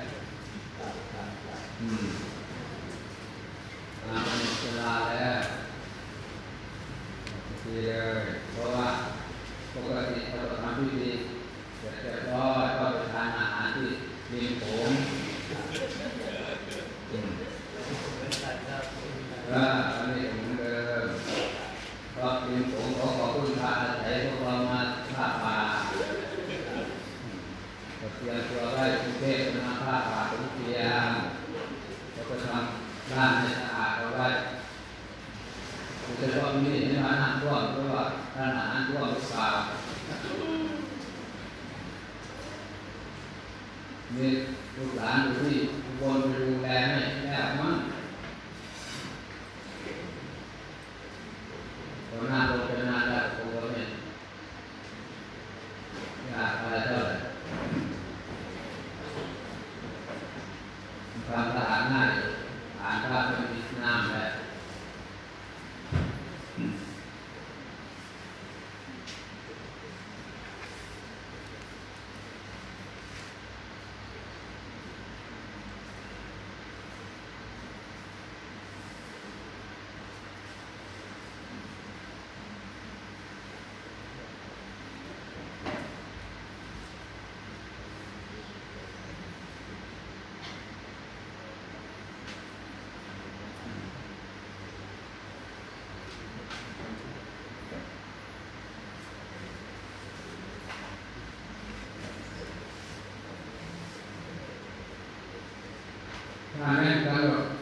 allora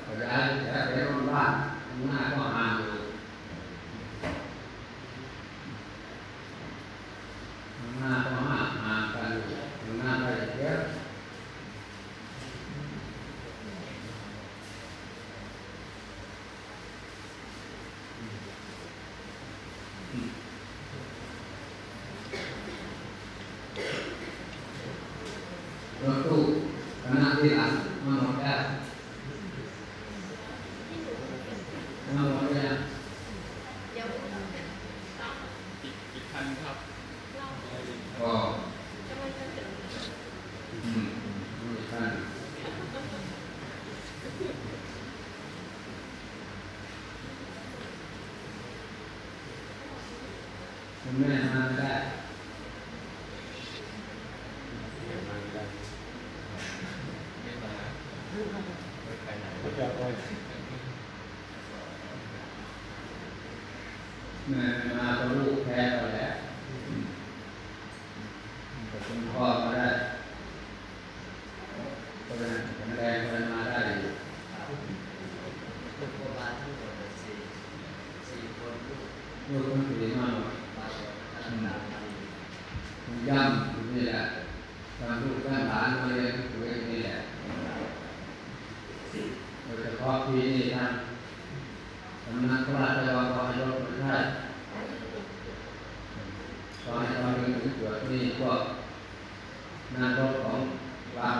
นายกของวัง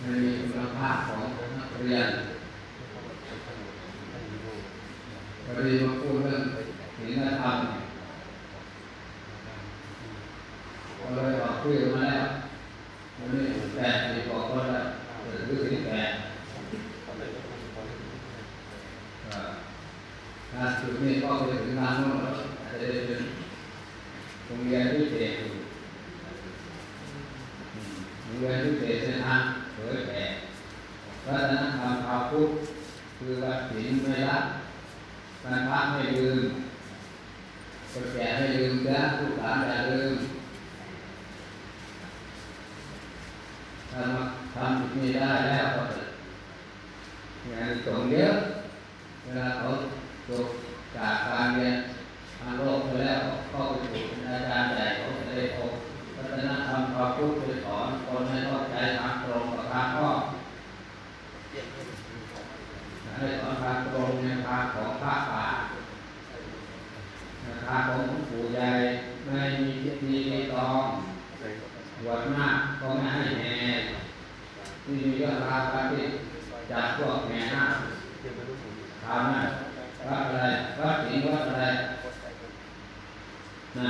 ในคุณภาพของนักเรียนวันนี้มาพูดเรื่องศีลธรรมก็เลยออกคุยมาแล้ววันนี้แปดสิบกว่าคนแล้วเกิบแต่แปดล่าสุดนี่ก็เป็นถึงทางโน้นแล้วจะได้เป็นโรงเรียนที่เด็ก เรียนพิเศษเส้นทางเผยแผ่วัฒนธรรมชาวพุทธคือวัดศีลไม่ละการพระไม่ลืมคนแก่ให้ลืมนะลูกหลานอย่าลืมถ้ามาทำจุดนี้ได้แล้วก็จะงานส่งเยอะเวลาเขาจบจากการเรียนทางโลกไปแล้วก็ไปสู่อาจารย์ใหญ่เขาจะได้เอาวัฒนธรรมความพูดไปสอนคนให้เข้าใจทางตรงกับทางอ้อมให้สอนทางตรงในทางของพระป่าทางของหลวงปู่ใหญ่ไม่มีพิธีไม่ต้องบวชหน้าก็ไม่ให้แห่ที่มีเรื่องราวการที่จากพวกแห่หน้าถามนะวัดอะไรวัดสิงห์วัดอะไรนะ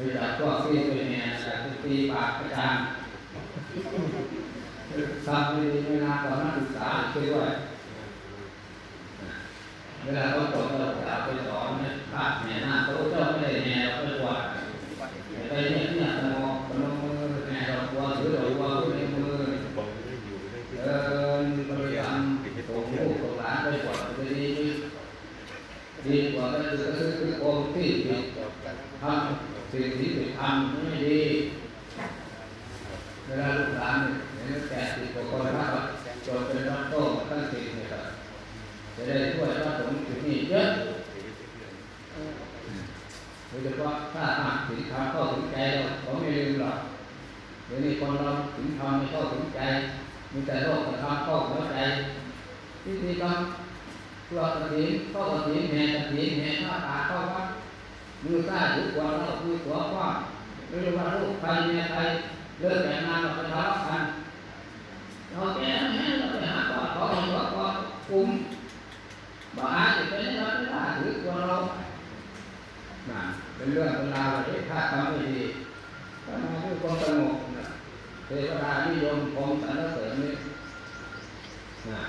ไปจากพวกที่ไปแห่จากที่ตีปากกระจางทำไม่ดีไม่นานต่อนักศึกษาช่วยด้วยนะเวลาเขาจบเราจะไปสอนเนี่ยพระแห่หน้าเขาเจ้าไม่ได้แห่เราไปบวชไปเนี่ยเนี่ยตะมองตะมองมือแม่ดอกบัวถือดอกบัวไว้ในมือบอกได้อยู่ได้ที่เดินบริกรรมส่งลูกส่งหลานไปกว่าจะดีดีกว่าก็คือก็คือคือองค์ที่ผิดทำ สิ่งที่ผิดทำไม่ดีเวลาลูกหลานเนี่ยเห็นแก่ติดกว่าคนรับจนเป็นรับโต้ตั้งสิ่งเนี่ยครับจะได้ช่วยพระสงฆ์จุดนี้เยอะโดยเฉพาะถ้าหากถึงธรรมเข้าถึงใจเราเขาไม่ลืมหรอกเดี๋ยวนี้คนเราถึงธรรมไม่เข้าถึงใจมีแต่โลกกับธรรมเข้าหัวใจที่นี่ก็ตัวกระถิ่นเข้ากระถิ่นแห่กระถิ่นแห่ผ้าป่าเข้าวัด มือซ้ายถือขวาเรามือขวาคว้าไม่รู้ว่าลูกใครเมียใครเลิกแต่งงานเราไปทะเลาะกันเราแก่แม่เราไปหาก่อนขอหัวก่อนกลุ่มบ้าจะเป็นเราไม่ได้ถือตัวเราน่ะเป็นเรื่องเป็นราวที่าทำไม่ดีถ้ามาด้วยความสงบนะเทวดานิยมคมสรรเสริญนี่นะ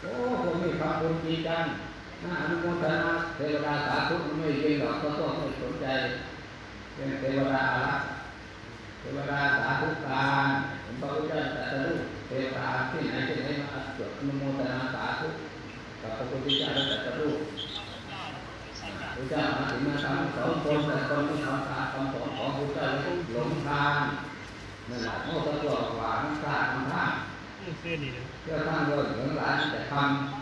โอ้พวกนี้ทำบุญจริงจัง น่าอนุโมทนาเทวดาสาธุไม่จริงหรอกก็ต้องไม่สนใจ เป็นเทวดาอารักษ์เทวดาสาธุการผมพระพุทธเจ้าตรัสรู้เทวดาที่ไหนที่ไหนมาจดอนุโมทนาสาธุกับพระพุทธเจ้าตรัสรู้พระเจ้ามาถึงมาทำสองคนแต่คนที่ทำตามคำสอนของพระเจ้าหลงทางนั่นแหละโมตะตัวหวานกล้าทำท่าเส้นนี่นะเพื่อตั้งเรื่องเหลืองหลายแต่ทเออำโ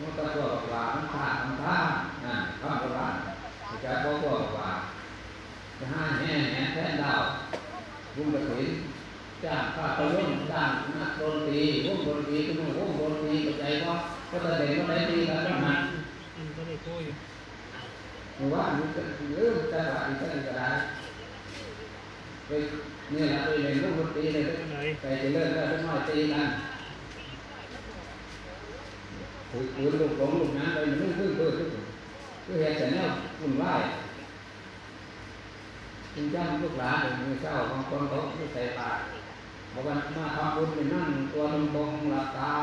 มตะตัวหวานกล้าทำท่านั่นข้ามโบราณพระเจ้าบอกว่าว่าจะห้าแห่แห่แท่นดาวบุญกระถิ่นจ้างข้าพเจ้าจ้างนักดนตรีวงดนตรีก็มึงวงดนตรีเข้าใจว่าก็แสดงว่าได้ดีกันทั้งนั้นอันก็ได้โค้ยหรือว่ามันจะเรื่องจะว่าอีกก็ได้ไปเนี่ยนะไปเรียนลูกดนตรีเลยไหนไปจะเลิกก็ต้องมาตีกัน ถือปืนลูกหลงลูกนั้นไปมันขึ้นเพื่อขึ้นคือเหตุแต่เนี่ยวุ่นวายคุณจ้างลูกหลานมือเช้าบางคนเขาไม่ใส่ปากบอกว่ามาทำบุญไปนั่งตัวตรงๆหลับตา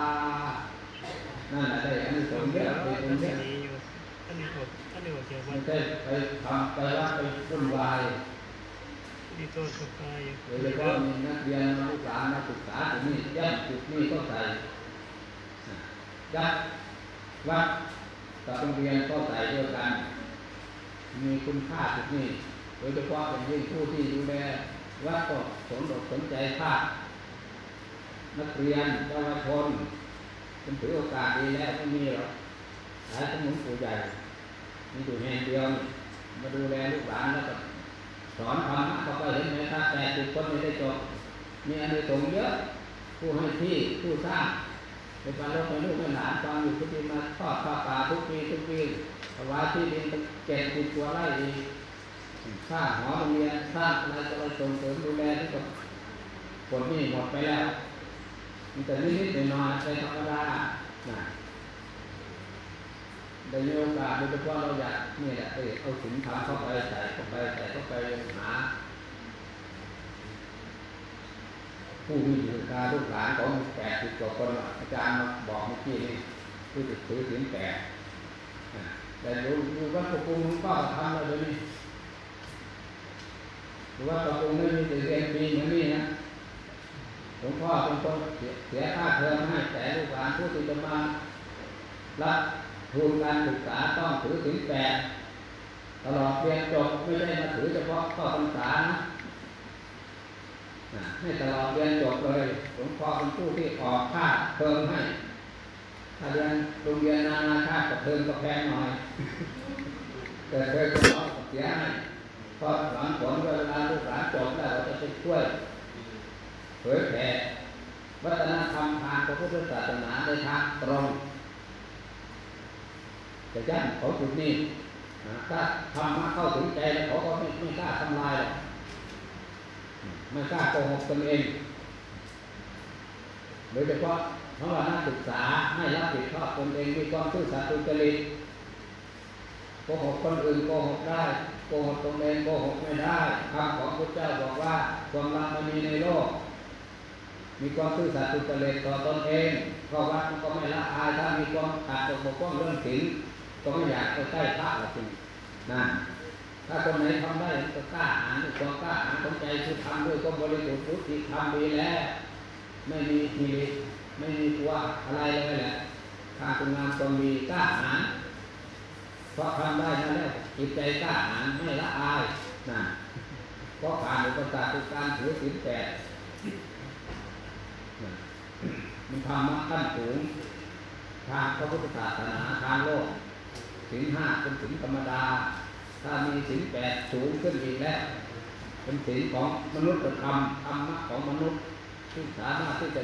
นั่นแหละได้อันนี้สมเยอะไปอัสมเยอะอยู่อันนี้อดอันนี้อดเกี่ยวกัไปทำไปว่าไปวุ่นวายดีตัวสุดท้ายโดยเฉพาะมีนักเรียนนักศึกษานักศึกษาตรงนี้ยัดจุดนี้ก็ใส่ยัด วัดกับโรงเรียนก็ใส่ด้วกัน มีคุณค่าจุดนี้โดยเฉพาะเป็นยิ่งผู้ที่ดูแลวัดก็สนอกสนใจภาคนักเรียนเยาวชนเป็นถือโอกาสดีแล้วไม่มีหรอกหลายสมุนปู่ใหญ่มีอยู่แห่งเดียวมาดูแลลูกหลานแล้วก็สอนธรรมะเขาก็เห็นไหมครับแต่ทุกคนไม่ได้จบมีอันนี้สงเยอะ ผู้ให้ที่ผู้สร้าง เป็นการลดให้ลูกให้หลานฟังอยู่ทุกปีมาทอดผ้าป่าทุกปีทุกปีถวายที่ดินเก็บติดตัวไร่อีกสร้างหอโรงเรียนสร้างอะไรก็เลยส่งเสริมดูแลที่กับคนนี้หมดไปแล้วมีแต่นิดๆหน่อยๆเป็นธรรมดานะได้มีโอกาสโดยเฉพาะเราอยากนี่แหละเออเอาถึงทำเข้าไปใส่เข้าไปใส่เข้าไปหา ผู้มีจิตกาลูกหลานของแปดสิบกว่าคนอาจารย์มาบอกเมื่อกี้นี่คือติดถือศีลแปดแต่ดูดูว่าตะกุงมันก็ทำแล้วเดี๋ยวนี้ดูว่าตะกุงนี่มีแต่เรียนปีเหมือนนี่นะหลวงพ่อเป็นคนเสียค่าเทอมให้แต่ลูกหลานผู้ที่จะมารับทุนการศึกษาต้องถือศีลแปดตลอดเรียนจบไม่ได้มาถือเฉพาะข้อพรรษานะ ให้ตลอดเรียนจบเลยหลวงพ่อเป็นผู้ที่ออกค่าเพิ่มให้ถ้าเรียนโรงเรียนนานาชาติก็เพิ่มก็แพงหน่อย แต่เคยก็ต้องเสียให้พราะหลังผลเวลาลูกหลานจบแล้วเราจะไปช่วยเผยแผ่วัฒนธรรมทางพระพุทธศาสนาในทางตรงจะย่ำเขาจุดนี้นะถ้าทำมาเข้าถึงใจแล้วเขาก็ไม่ไม่กล้าทำลายหรอก ไม่กล้าโกหกตนเองโดยเฉพาะเพราะว่านักศึกษาไม่รับผิดชอบตนเองมีความซื่อสัตย์สุจริตโกหกคนอื่นโกหกได้โกหกตนเองโกหกไม่ได้คำของพระเจ้าบอกว่าความรักไม่มีในโลก มีความซื่อสัตย์สุจริตต่อตนเองเพราะว่าก็ไม่ละอายถ้ามีความขาดตกบกพร่องเรื่องศีลก็ไม่อยากไปใกล้พระหรอกจริงนะ ถ้าคนไหนทำได้ก็กล้าหาญด้วยความกล้าหาญของใจคือทำด้วยความบริสุทธิ์พุทธิทำดีแล้ว ไม่มีทีไม่มีกลัวอะไรเลยแหละข้าคุณงามความมีกล้าหาญเพราะทำได้นั่นแล้วจิตใจกล้าหาญไม่ละอายนะเพราะผ่านอุปสรรคคือการถือศีลแปดมันทำมาขั้นสูงทางพระพุทธศาสนาทางโลกศีลห้าเป็นศีลธรรมดา ถ้ามีศีลแปดสูงขึ้นอีกแล้ว เป็นศีลของมนุษย์ธรรมธรรมะของมนุษย์ที่สามารถที่จะ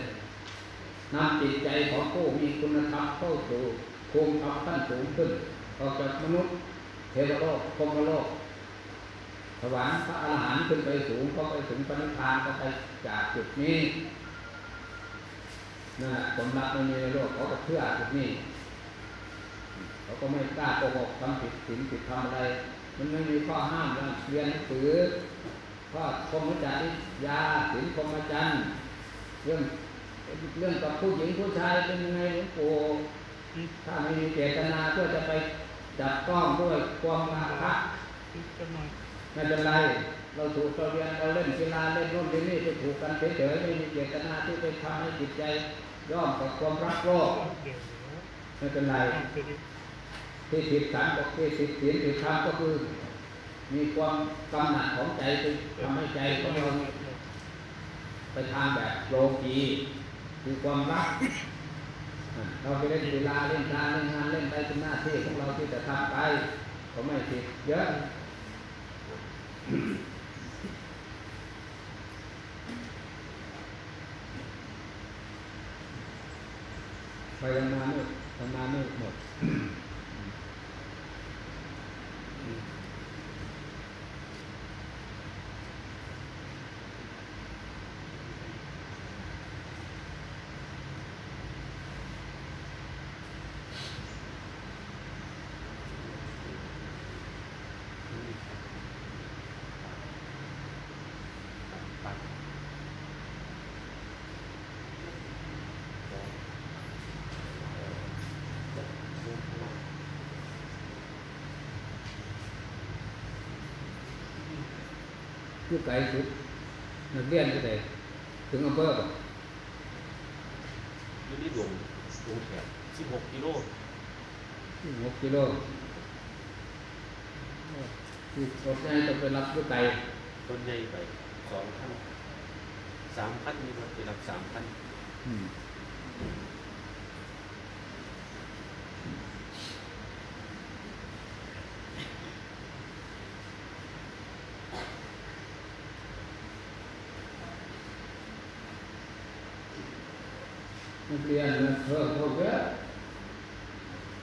นำจิตใจของผู้มีคุณธรรมเข้าสู่ภูมิธรรมขั้นสูงขึ้นออกจากมนุษย์เทวโลกพรมโลกสวรรค์พระอรหันต์ขึ้นไปสูงก็ไปถึงปณิพานก็ไปจากจุดนี้นะผลลัพธ์ไม่มีในโลกเขาก็เชื่อจุดนี้ เขาก็ไม่กล้าโกหกทำผิดศีลผิดทำอะไร มันไม่มีข้อห้ามเราเรียนหนังสือข้อพรหมจรรยาศีลพรหมจรรย์เรื่องเรื่องกับผู้หญิงผู้ชายเป็นยังไงหลวงปู่ถ้าไม่มีเจตนาเพื่อจะไปจับต้องด้วยความมาคะจะมไม่เป็นไร เราถูกเราเรียนเราเล่นกีฬาเล่นนู่นเล่นนี่ไปถูกกันเฉยๆไม่มีเจตนาที่ไปทำให้จิตใจย่อมกับความรักโลกไม่เป็นไร ที่ผิดสังก็ที่ผิดศีลผิดธรรมก็คือ มีความกำหนัดของใจทำให้ใจของเราไปทางแบบโลกีคือความรัก เราไปเล่นกีฬาเล่นการเล่นงานเล่นไปเป็นหน้าที่ของเราที่จะทำไปก็ไม่ผิดเยอะไปยังมาไม่ทำงานไม่หมด ไกลสุดนักเรียนก็ได้ถึงอำเภอบ่อยู่ที่ดวงดวงแขก16กิโลหกกิโลที่รถใหญ่ต้องไปรับด้วยไกลต้นใหญ่ไปสองพันสามพันนี่ครับไปรับสามพันอืม เรียนมันเพิ่มเข้าเยอะ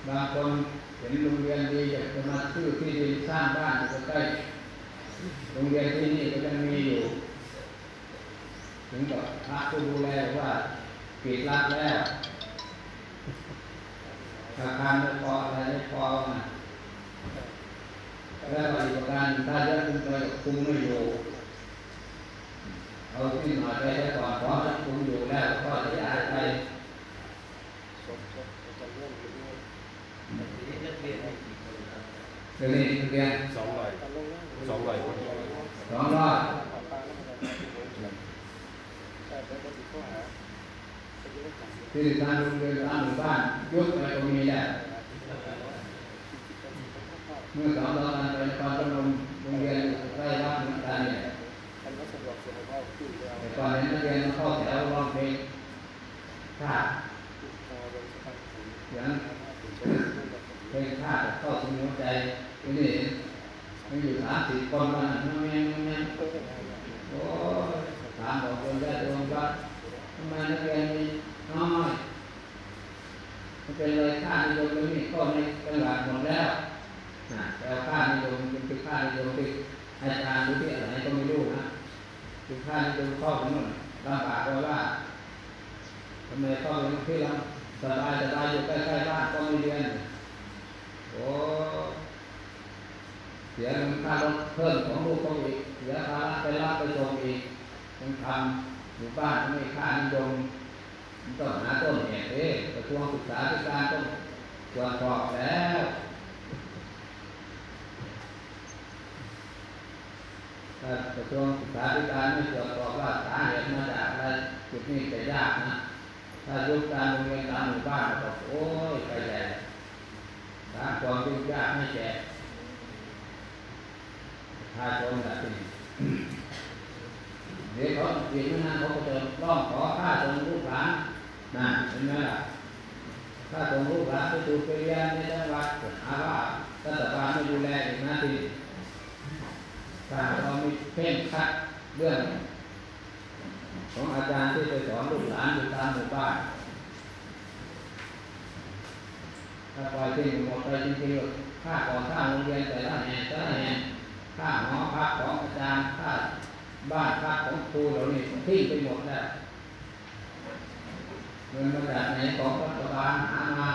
บางคนเห็นโรงเรียนดีอยากจะมาซื้อที่ดินสร้างบ้านอยู่ใกล้โรงเรียนที่นี่ก็ยังมีอยู่ ถึงกับพระผู้ดูแลว่าปิดรับแล้วอาคารไม่พออะไรไม่พอนะแล้วก็อีกประการถ้าเยอะขึ้นไปคุมไม่อยู่เอาที่หน่อยไปได้ก่อนเพราะมันคุมอยู่แล้วก็จะย้ายไป ทีนี้นักเรียนมีกี่คนครับ เรียนนี่เรียนสองร้อยสองร้อยคนสองร้อยที่ทางโรงเรียนตามหมู่บ้านยกไปตรงนี้แหละเมื่อสองร้อยกันไปตอนจำลงโรงเรียนใกล้วัดเหมือนกันเนี่ยแต่ก่อนเห็นนักเรียนมาเข้าแถวร้องเพลงชาติเสียงเพลงชาติเข้าถึงหัวใจที่ นี่มันอยู่สามสิบคนนนั้นนั่งแม่นั่งแม่โอ้ถามบอกคนได้ตรงว่าทำไมนักเรียนมีน้อยมันเป็นเลยค่านิยมเลยนี่ก็ในตลาดหมดแล้วแต่ค่านิยมมันเป็นค่านิยมที่อาจารย์หรือที่อะไรก็ไม่รู้นะคือค่านิยมเข้าถึงหมดลำบากเพราะว่าทำไมเข้าถึงที่เราสบายสบายอยู่ใกล้ๆบ้านก็ไม่เรียนโอ้ สียเงินค่ารถเพิ่มของลูกเขาอีกเสียค่าไปรับไปส่งอีกยังทำอยู่บ้านไม่ค่านิยมมันต้องหาต้นเหตุเองกระทรวงศึกษาธิการต้องตรวจสอบแล้วถ้ากระทรวงศึกษาธิการไม่ตรวจสอบว่าสาเหตุมาจากอะไรจุดนี้จะยากนะ ถ้ายุบการโรงเรียนตามหมู่บ้านก็โอ้ยไปใหญ่สร้างความยุ่งยากให้แก่าชนแบบนี้เดี๋ยวเขาอีกไม่นนานเขาก็จะร้องขอค่าส่งลูกหลานนะเห็นไหมล่ะค่าส่งลูกหลานไปสู่ไปเรียนในจังหวัดหาว่ารัฐบาลไม่ดูแลอีกนะทีถ้าเราม่เพ่งคัดเรื่องของอาจารย์ที่ไปสอนลูกหลานอยู่ตามหมู่บ้านถ้าปล่อยทิ้งหมดไปจริงๆค่าก่อสร้างโรงเรียนแต่ละแห่งแต่ละแห่ง ค่าหอพักของอาจารย์ค่าบ้านพักของครูเหล่านี้ทิ้งไปหมดแล้วเงินมาจากไหนของรัฐบาลหามา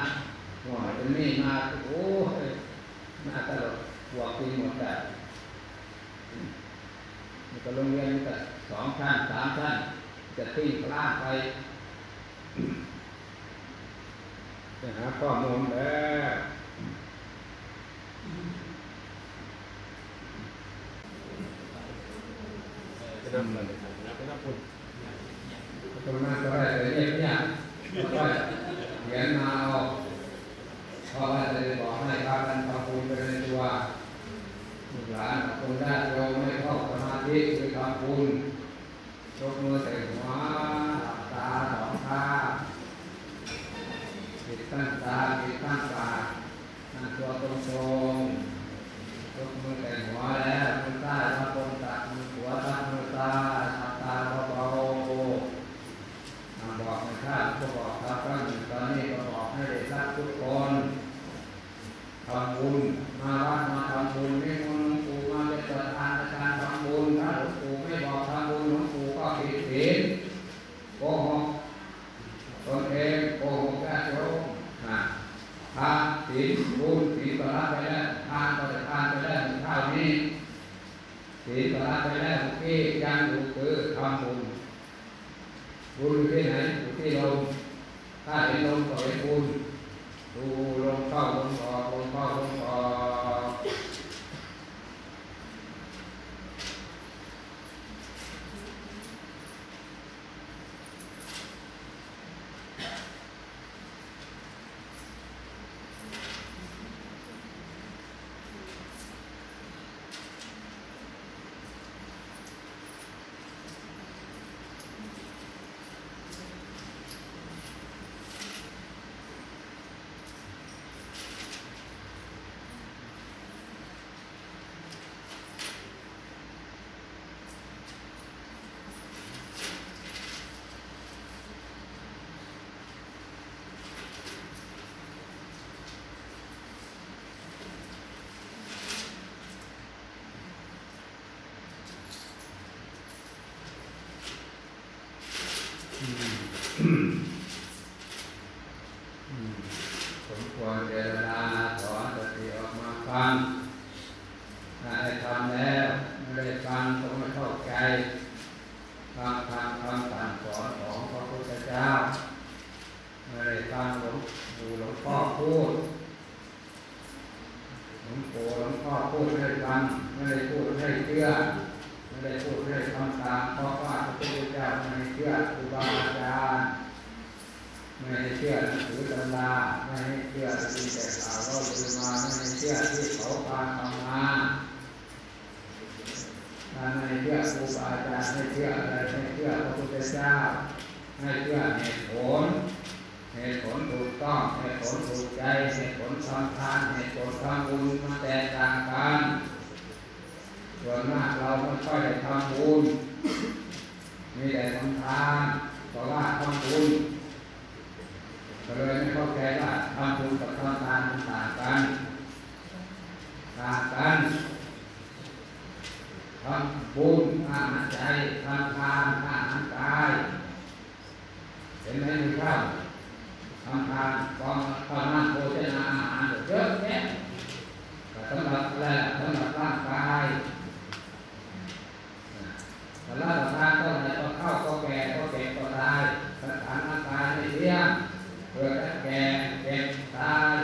หน่อยเป็นหนี้มาโอ้ยน่าตลกหัวทิ้งหมดแล้วมันก็โรงเรียนมันก็สองชั้นสามชั้นจะทิ้งพลาไปไปหาข้อมูลแล้ว จะนำอะไรครับจะนำคุณตรงนั้นก็ได้แต่เงียบเนี่ยแล้วก็เขียนมาเอาเพราะว่าจะได้บอกให้พากันทำบุญไปในตัวลูกหลานคนได้เราไม่เข้าสมาธิคือทำบุญยกมือใส่หัวหลับตาสองข้างปิดตั้งตาปิดตั้งปากนั่งตัวตรงๆยกมือใส่หัวแล้วมือใต้มา มีแต่ทำทานเพราะว่าทำบุญก็เลยไม่เข้าใจว่าทำบุญกับทำทานมันต่างกันต่างกันทำบุญอาหารใจทำทานอาหารกายเห็นไหมมีข้าวทำทานกองทำนั่งโภชนาอาหารเยอะแยะแต่สำหรับอะไรล่ะสำหรับร่างกาย แต่ร่างกายก็ไหนก็เข้าก็แก่ก็เก็บก็ตายสถานร่างกายไม่เที่ยงเกิดและแก่เก็บตาย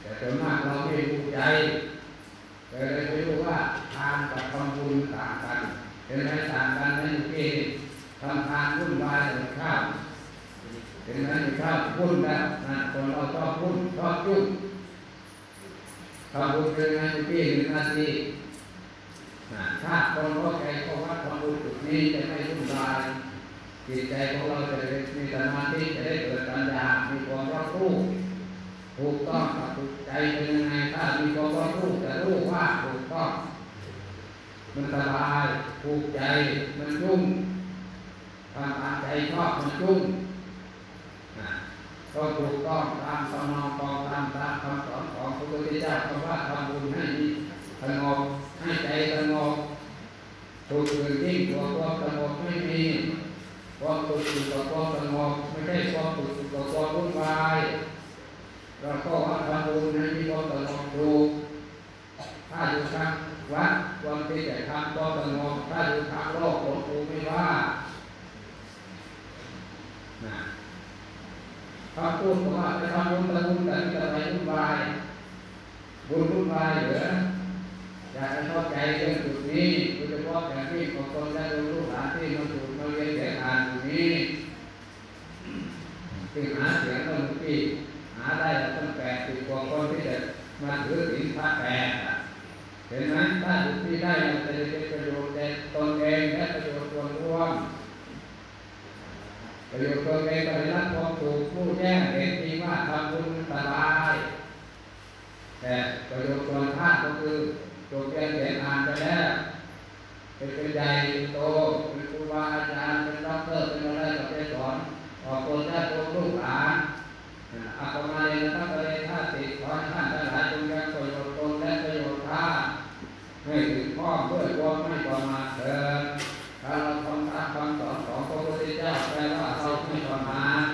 แต่ส่วนมากเราไม่รู้ใจเลยไม่รู้ว่าทานกับทำบุญต่างกันเป็นไรต่างกันนั่นเองทำทานวุ่นวายหมือข้าวเห็นไหมชอบพุ่นแล้วนะคนเราชอบพุ่นชอบจุ้งทำบุญเป็นงานที่หนึ่งนาที ถ้าคนเข้าใจเขาว่าทำบุญจุดนี้จะไม่วุ่นวายจิตใจของเราจะได้มีสมาธิจะได้เกิดปัญญา มีความรอบรู้ถูกต้องกับถูกใจเป็นยังไงถ้ามีความรอบรู้จะรู้ว่าถูกต้องมันสบายถูกใจมันยุ่งทำตามใจชอบมันยุ่งก็ถูกต้องตามสนองตองตามตามคำสอนของพระพุทธเจ้าคำว่าทำบุญให้มี สงบให้ใจสงบถูกอื่นยิ่งกว่าความสงบไม่มีความถูกอยู่กับความสงบไม่ใช่ความถูกอยู่กับความวุ่นวายเราก็ว่าทำบุญให้มีความสงบถูถ้าอยู่ทางวัดความที่จะทำความสงบถ้าอยู่ทางโลกหลวงปู่ไม่ว่านะถ้าพูดว่าไปทำบุญทำบุญแต่จะไปวุ่นวายบุญวุ่นวายเหรอ อยากให้เข้าใจเรื่องจุดนี้โดยเฉพาะอย่างที่บางคนได้รู้ลูกหลานที่มาถูกมาเรียนเสียงอ่านอยู่นี้ที่หาเสียงตั้งที่หาได้ตั้งแปดสิบกว่าคนที่จะมาถือศีลพระแปดเห็นไหมถ้าจุดนี้ได้มันจะได้ประโยชน์แก่ตนเองและประโยชน์ส่วนรวมประโยชน์ตัวเองก็ได้รับความถูกผู้แจ้งเห็นจริงว่าทำบุญสบายแต่ประโยชน์ส่วนท่านก็คือ จบเรียนเขียนอ่านไปแล้วเป็นเป็นใหญ่โตเป็นครูบาอาจารย์เป็นด็อกเตอร์เป็นอะไรก็ไปสอนออกตัวได้ตัวลูกหลานอาตมาเองตั้งใจท่าติดขอให้ท่านทั้งหลายจงยังประโยชน์ตนและประโยชน์ท่าไม่ถึงข้อเพื่อความไม่ประมาทเถิด ถ้าเราทำตามคำสอนของพระพุทธเจ้าแปลว่าเราไม่ประมาท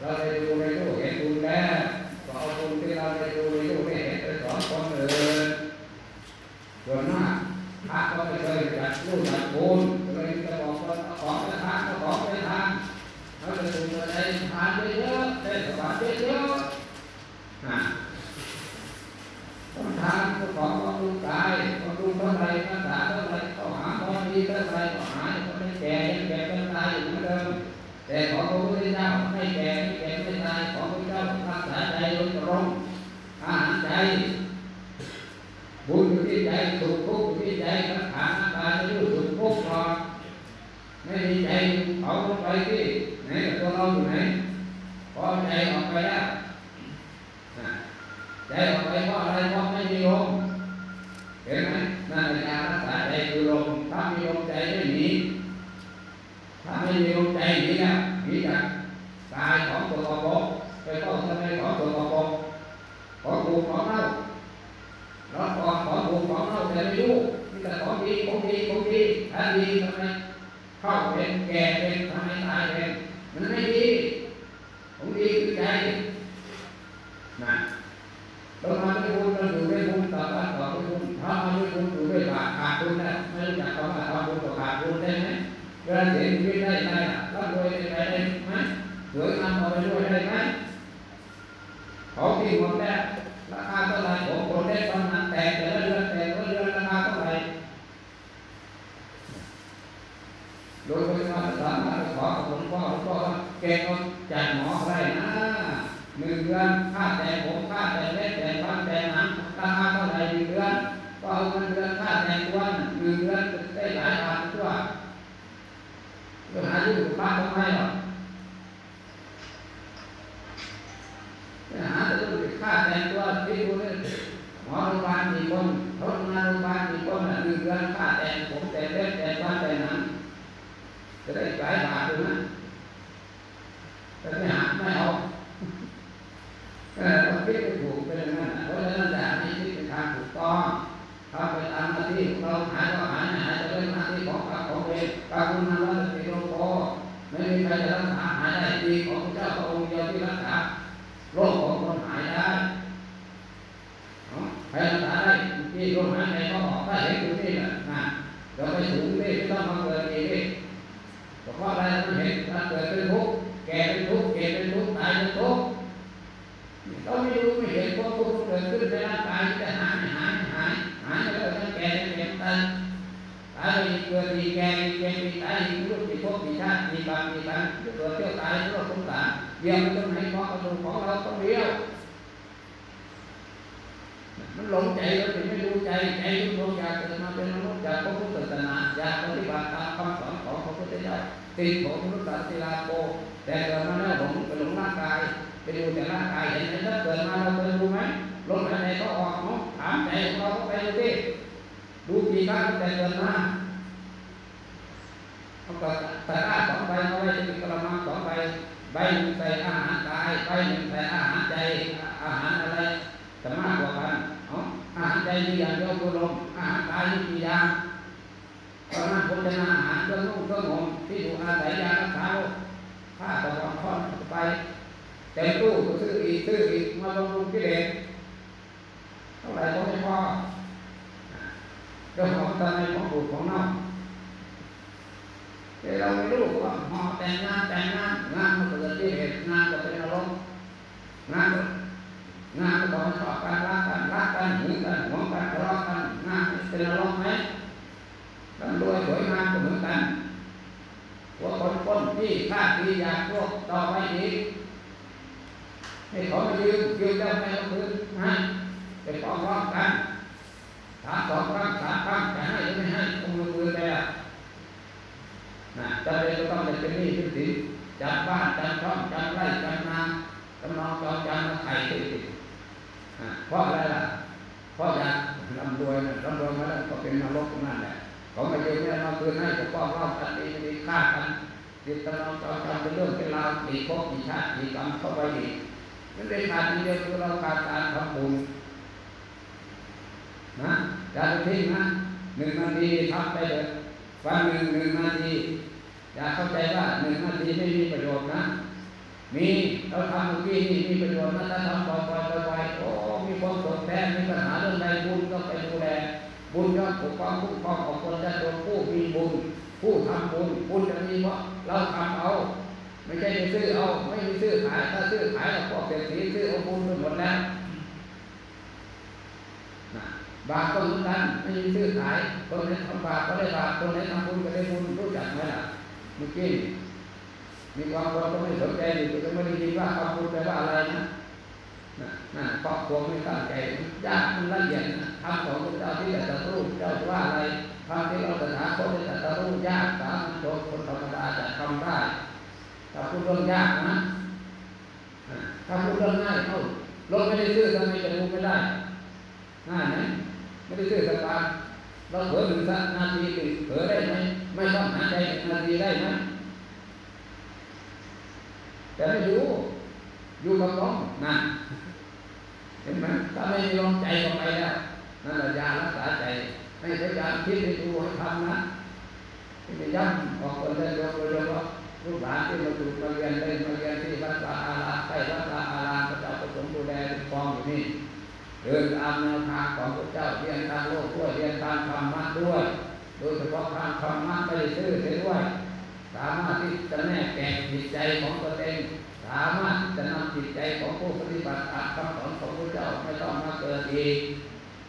เราได้ดูได้รู้เห็นบุญแล้วก็เอาบุญที่เราได้ดูได้รู้ได้เห็นไปสอนคนอื่นส่วนมากพระก็ไม่เค ยจัดรู้จัดก็เลยจะบอกว่าของไปทานก็ของไปทานเขาจะดูอะไรทานเยอะๆได้สบายเยอะๆนะต้องทานก็ของบำรุงกายบำรุงเท่าไรรักษาเท่าไรก็หาความดีเท่าไรก็หาก็ไม่แก่ยังแก่เป็นตายอยู่เหมือนเดิมแต่ของพระพุทธเจ้าไม่แก่ไม่แก่ไม่ตายของพระพุทธเจ้ารักษาใจโดยตรงอาหารใจ บุญอยู่ที่ใจสุขทุกข์อยู่ที่ใจรักษาร่างกายไม่รู้สุขทุกข์หรอไม่มีใจเขาไปที่ไหนกับตัวเราอยู่ไหนพอใจออกไปแล้วนะใจออกไปเพราะอะไรเพราะไม่มีลมเห็นไหมนั่นเป็นการรักษาใจคือลมถ้ามีลมใจไม่มีถ้าไม่มีลมใจหนีแล้วหนีจากกายของตัวกบไปต้องทำไมของตัวกบของถูกของเน่า nó còn có buồn có đâu thì mới รู้นี่แต่ของดีของดีของดีถ้าดีทำไมเข้าเป็นแก่เป็นทำไมตายเป็นมันไม่ดีของดีคือใจนะเราทำด้วยบุญเราอยู่ด้วยบุญต่อบ้าต่อด้วยบุญถ้ามาด้วยบุญอยู่ด้วยบาปขาดบุญนะไม่รู้จักคำว่าทำบุญกับขาดบุญได้ไหมเวลาเสียชีวิตได้ไหมล่ะร่ำรวยได้ เราทำเอาไม่ใช่ไปซื้อเอา ไม่ไปซื้อขายถ้าซื้อขายเราก็เปลี่ยนสีซื้อเอาบุญไปหมดแล้วบาปก็เหมือนกันไม่มีซื้อขายคนไหนทำบาปก็ได้บาปคนไหนทำบุญก็ได้บุญรู้จักไหมล่ะเมื่อกี้มีความคนก็ไม่สนใจอยู่ก็ไม่ได้ยินว่าทำบุญแปลว่าอะไรนะนั่นครอบครัวไม่ตั้งใจยากมันละเอียดนะทำของพระเจ้าที่จะจะรู้เจ้าว่าอะไร ทงที่เราสนาคนที่ตัดรู้ยากสามัญชนคนธรรมดาจะทำได้แต่พูดเรื่องยากนะถ้าพูดเรื่องง่ายเอ้ารถไม่ได้ซื้อทำไมจะรู้ไม่ได้ง่ายไหมไม่ได้ซื้อสักบาทเราเผลอหนึ่งนาทีหนึ่เผลอได้ไหมไม่ต้องหาใจนาทีได้ไหมแต่ไม่รู้อยู่กับลมนะเห็นไหมถ้าไม่มีลมใจก็ไปแล้วนั่นแหละยารักษาใจ ให้พยายามคิดให้ดูให้ทำนะพยาย้ำของคนเดินโดยเฉพาะลูกหลานที่มาดูมาเรียนเล่นมาเรียนที่วัดตาอารามใกล้วัดตาอารามพระเจ้าประสงค์ดูแลฟองอยู่นี่เดินตามแนวทางของพระเจ้าเรียนทางโลกด้วยเรียนทางธรรมะด้วย โดยเฉพาะทางธรรมะไปซื้อเสียด้วยสามารถที่จะแนกแกะจิตใจของตนเองสามารถจะนำจิตใจของผู้ปฏิบัติตามคำสอของพระเจ้าไม่ต้องมาเกิดอีก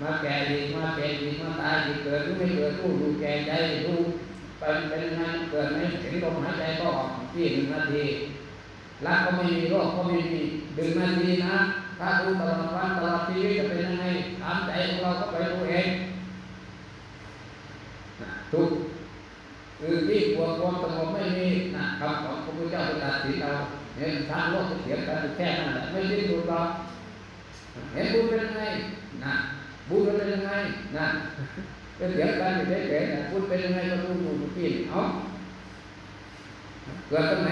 มาแก่อีกมาเจ็บอีกมาตายอีกเกิดรู้ไม่เกิดรู้ดูแก่ใจรู้เป็นเป็นงานเกิดไม่เห็นลมหายใจก็ออกที่หนึ่งนาทีรักก็ไม่มีโรคก็ไม่มีดึงนาทีนะถ้ารู้ตลอดวันตลอดชีวิตจะเป็นยังไงถามใจของเราก็ไปดูเองทุกคือที่กลัวความสงบไม่มีนะคำของพระพุทธเจ้าเป็นตัดสินเราเห็นทางโลกเสียงกันแค่นั้นแหละไม่ได้ดูเราเห็นบุเป็นยังไงนะ บุญเป็นยังไงนะก็นเถียงกันอยู่เฉยๆนะบุญเป็นยังไงก็รู้อยู่เมื่อกี้เอาเกิดตรงไหน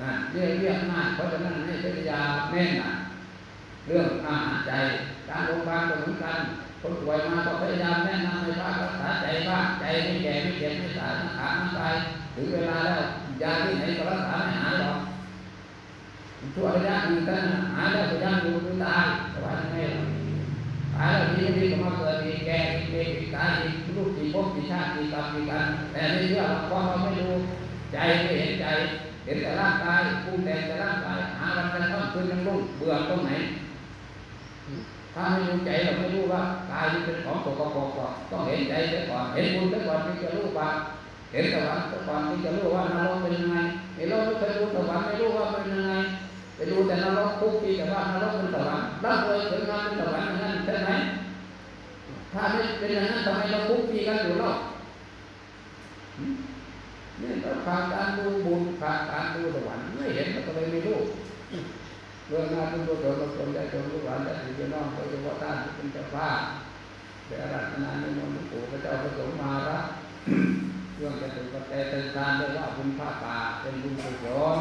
นะเรียกเรียกมากเพราะฉะนั้นให้พยายาแน่นนะเรื่องอาหารใจ การโรงพยาบาลก็เหมือนกันคนป่วยมาก็พยายามแนะนำให้พักรักษาใจบ้างใจไม่แก่ไม่เจ็บไม่ตายไม่ขาดไม่ตายถึงเวลาแล้วยาที่ไหนก็รักษาไม่หายหรอกชั่วระยะหนึ่งท่านหายแล้วก็ยังอยู่งตายแต่ว่ายังไงล่ ตายแล้วทีนี้ก็มาเกิดอีแก่อีกเด็กอีกตายอีกลูกอีกภพอีชาติอีกรรมอีกกันแต่ไม่เชื่อเพราะเราไม่รู้ใจไม่เห็นใจ เห็นแต่ร่างกายปรุงแต่งแต่ร่างกายหาวันกันต้องคืนยังรุ่งเบื่อตรงไหนถ้าไม่รู้ใจเราไม่รู้ว่ากายเป็นของตัวกปรกต้องเห็นใจเสียก่อนเห็นบุญเสียก่อนที่จะรู้บาปเห็นสวรรค์เสียก่อนที่จะรู้ว่านรกเป็นยังไงไอ้เราไม่เคยรู้สวรรค์ไม่รู้ว่าเป็นยังไง ไปดูแต่นรกทุกทีแต่ว่านรกเป็นสวรรค์เราเคยถึงงานเป็นสวรรค์อย่างนั้นใช่ไหมถ้าไม่เป็นอย่างนั้นทำไมเราทุกทีกันอยู่เล่าเนี่ยเราขาดการดูบุญขาดการดูสวรรค์ไม่เห็นก็เลยไม่รู้เรื่องงานเป็นตัวตนตนได้จนลูกหลานได้ถึงจะน้องโดยเฉพาะท่านที่เป็นเจ้าภาพแต่อาราธนาในมนต์หลวงปู่พระเจ้าประสงค์มารับเรื่องจะถึงปัจจัยเป็นทานเรียกว่าบุญผ้าป่าเป็นบุญกุศล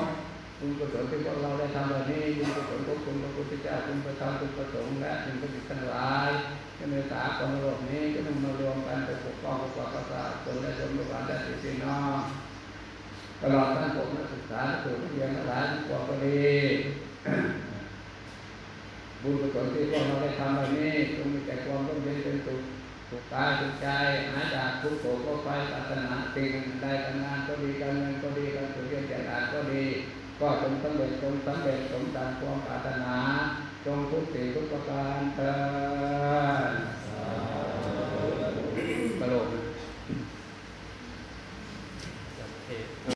บุญกุศลที่พวกเราได้ทำวันนี้บุญกุศลของคุณพระพุทธเจ้าคุณพระธรรมคุณพระสงฆ์และคุณพระจิตทั้งหลายที่ในสากลโลกนี้ก็ต้องมารวมกันไปปกป้องปกปักรักษาตนและชนลูกหลานได้พี่น้องตลอดทั้งปกนักศึกษานักเรียนหลายทุกคนก็ดีบุญกุศลที่พวกเราได้ทำวันนี้จงมีแต่ความร่มเย็นเป็นสุขสุขกายสุขใจหาจากทุกโศกโรคภัยศาสนาสิ่งใดการงานก็ดีการเงินก็ดีการสุขเรียนเจริญก็ดี ก็จงสำเร็จจงสำเร็จสมตามความปรารถนา จงทุกสิ่งทุกประการเถิดกระโหลก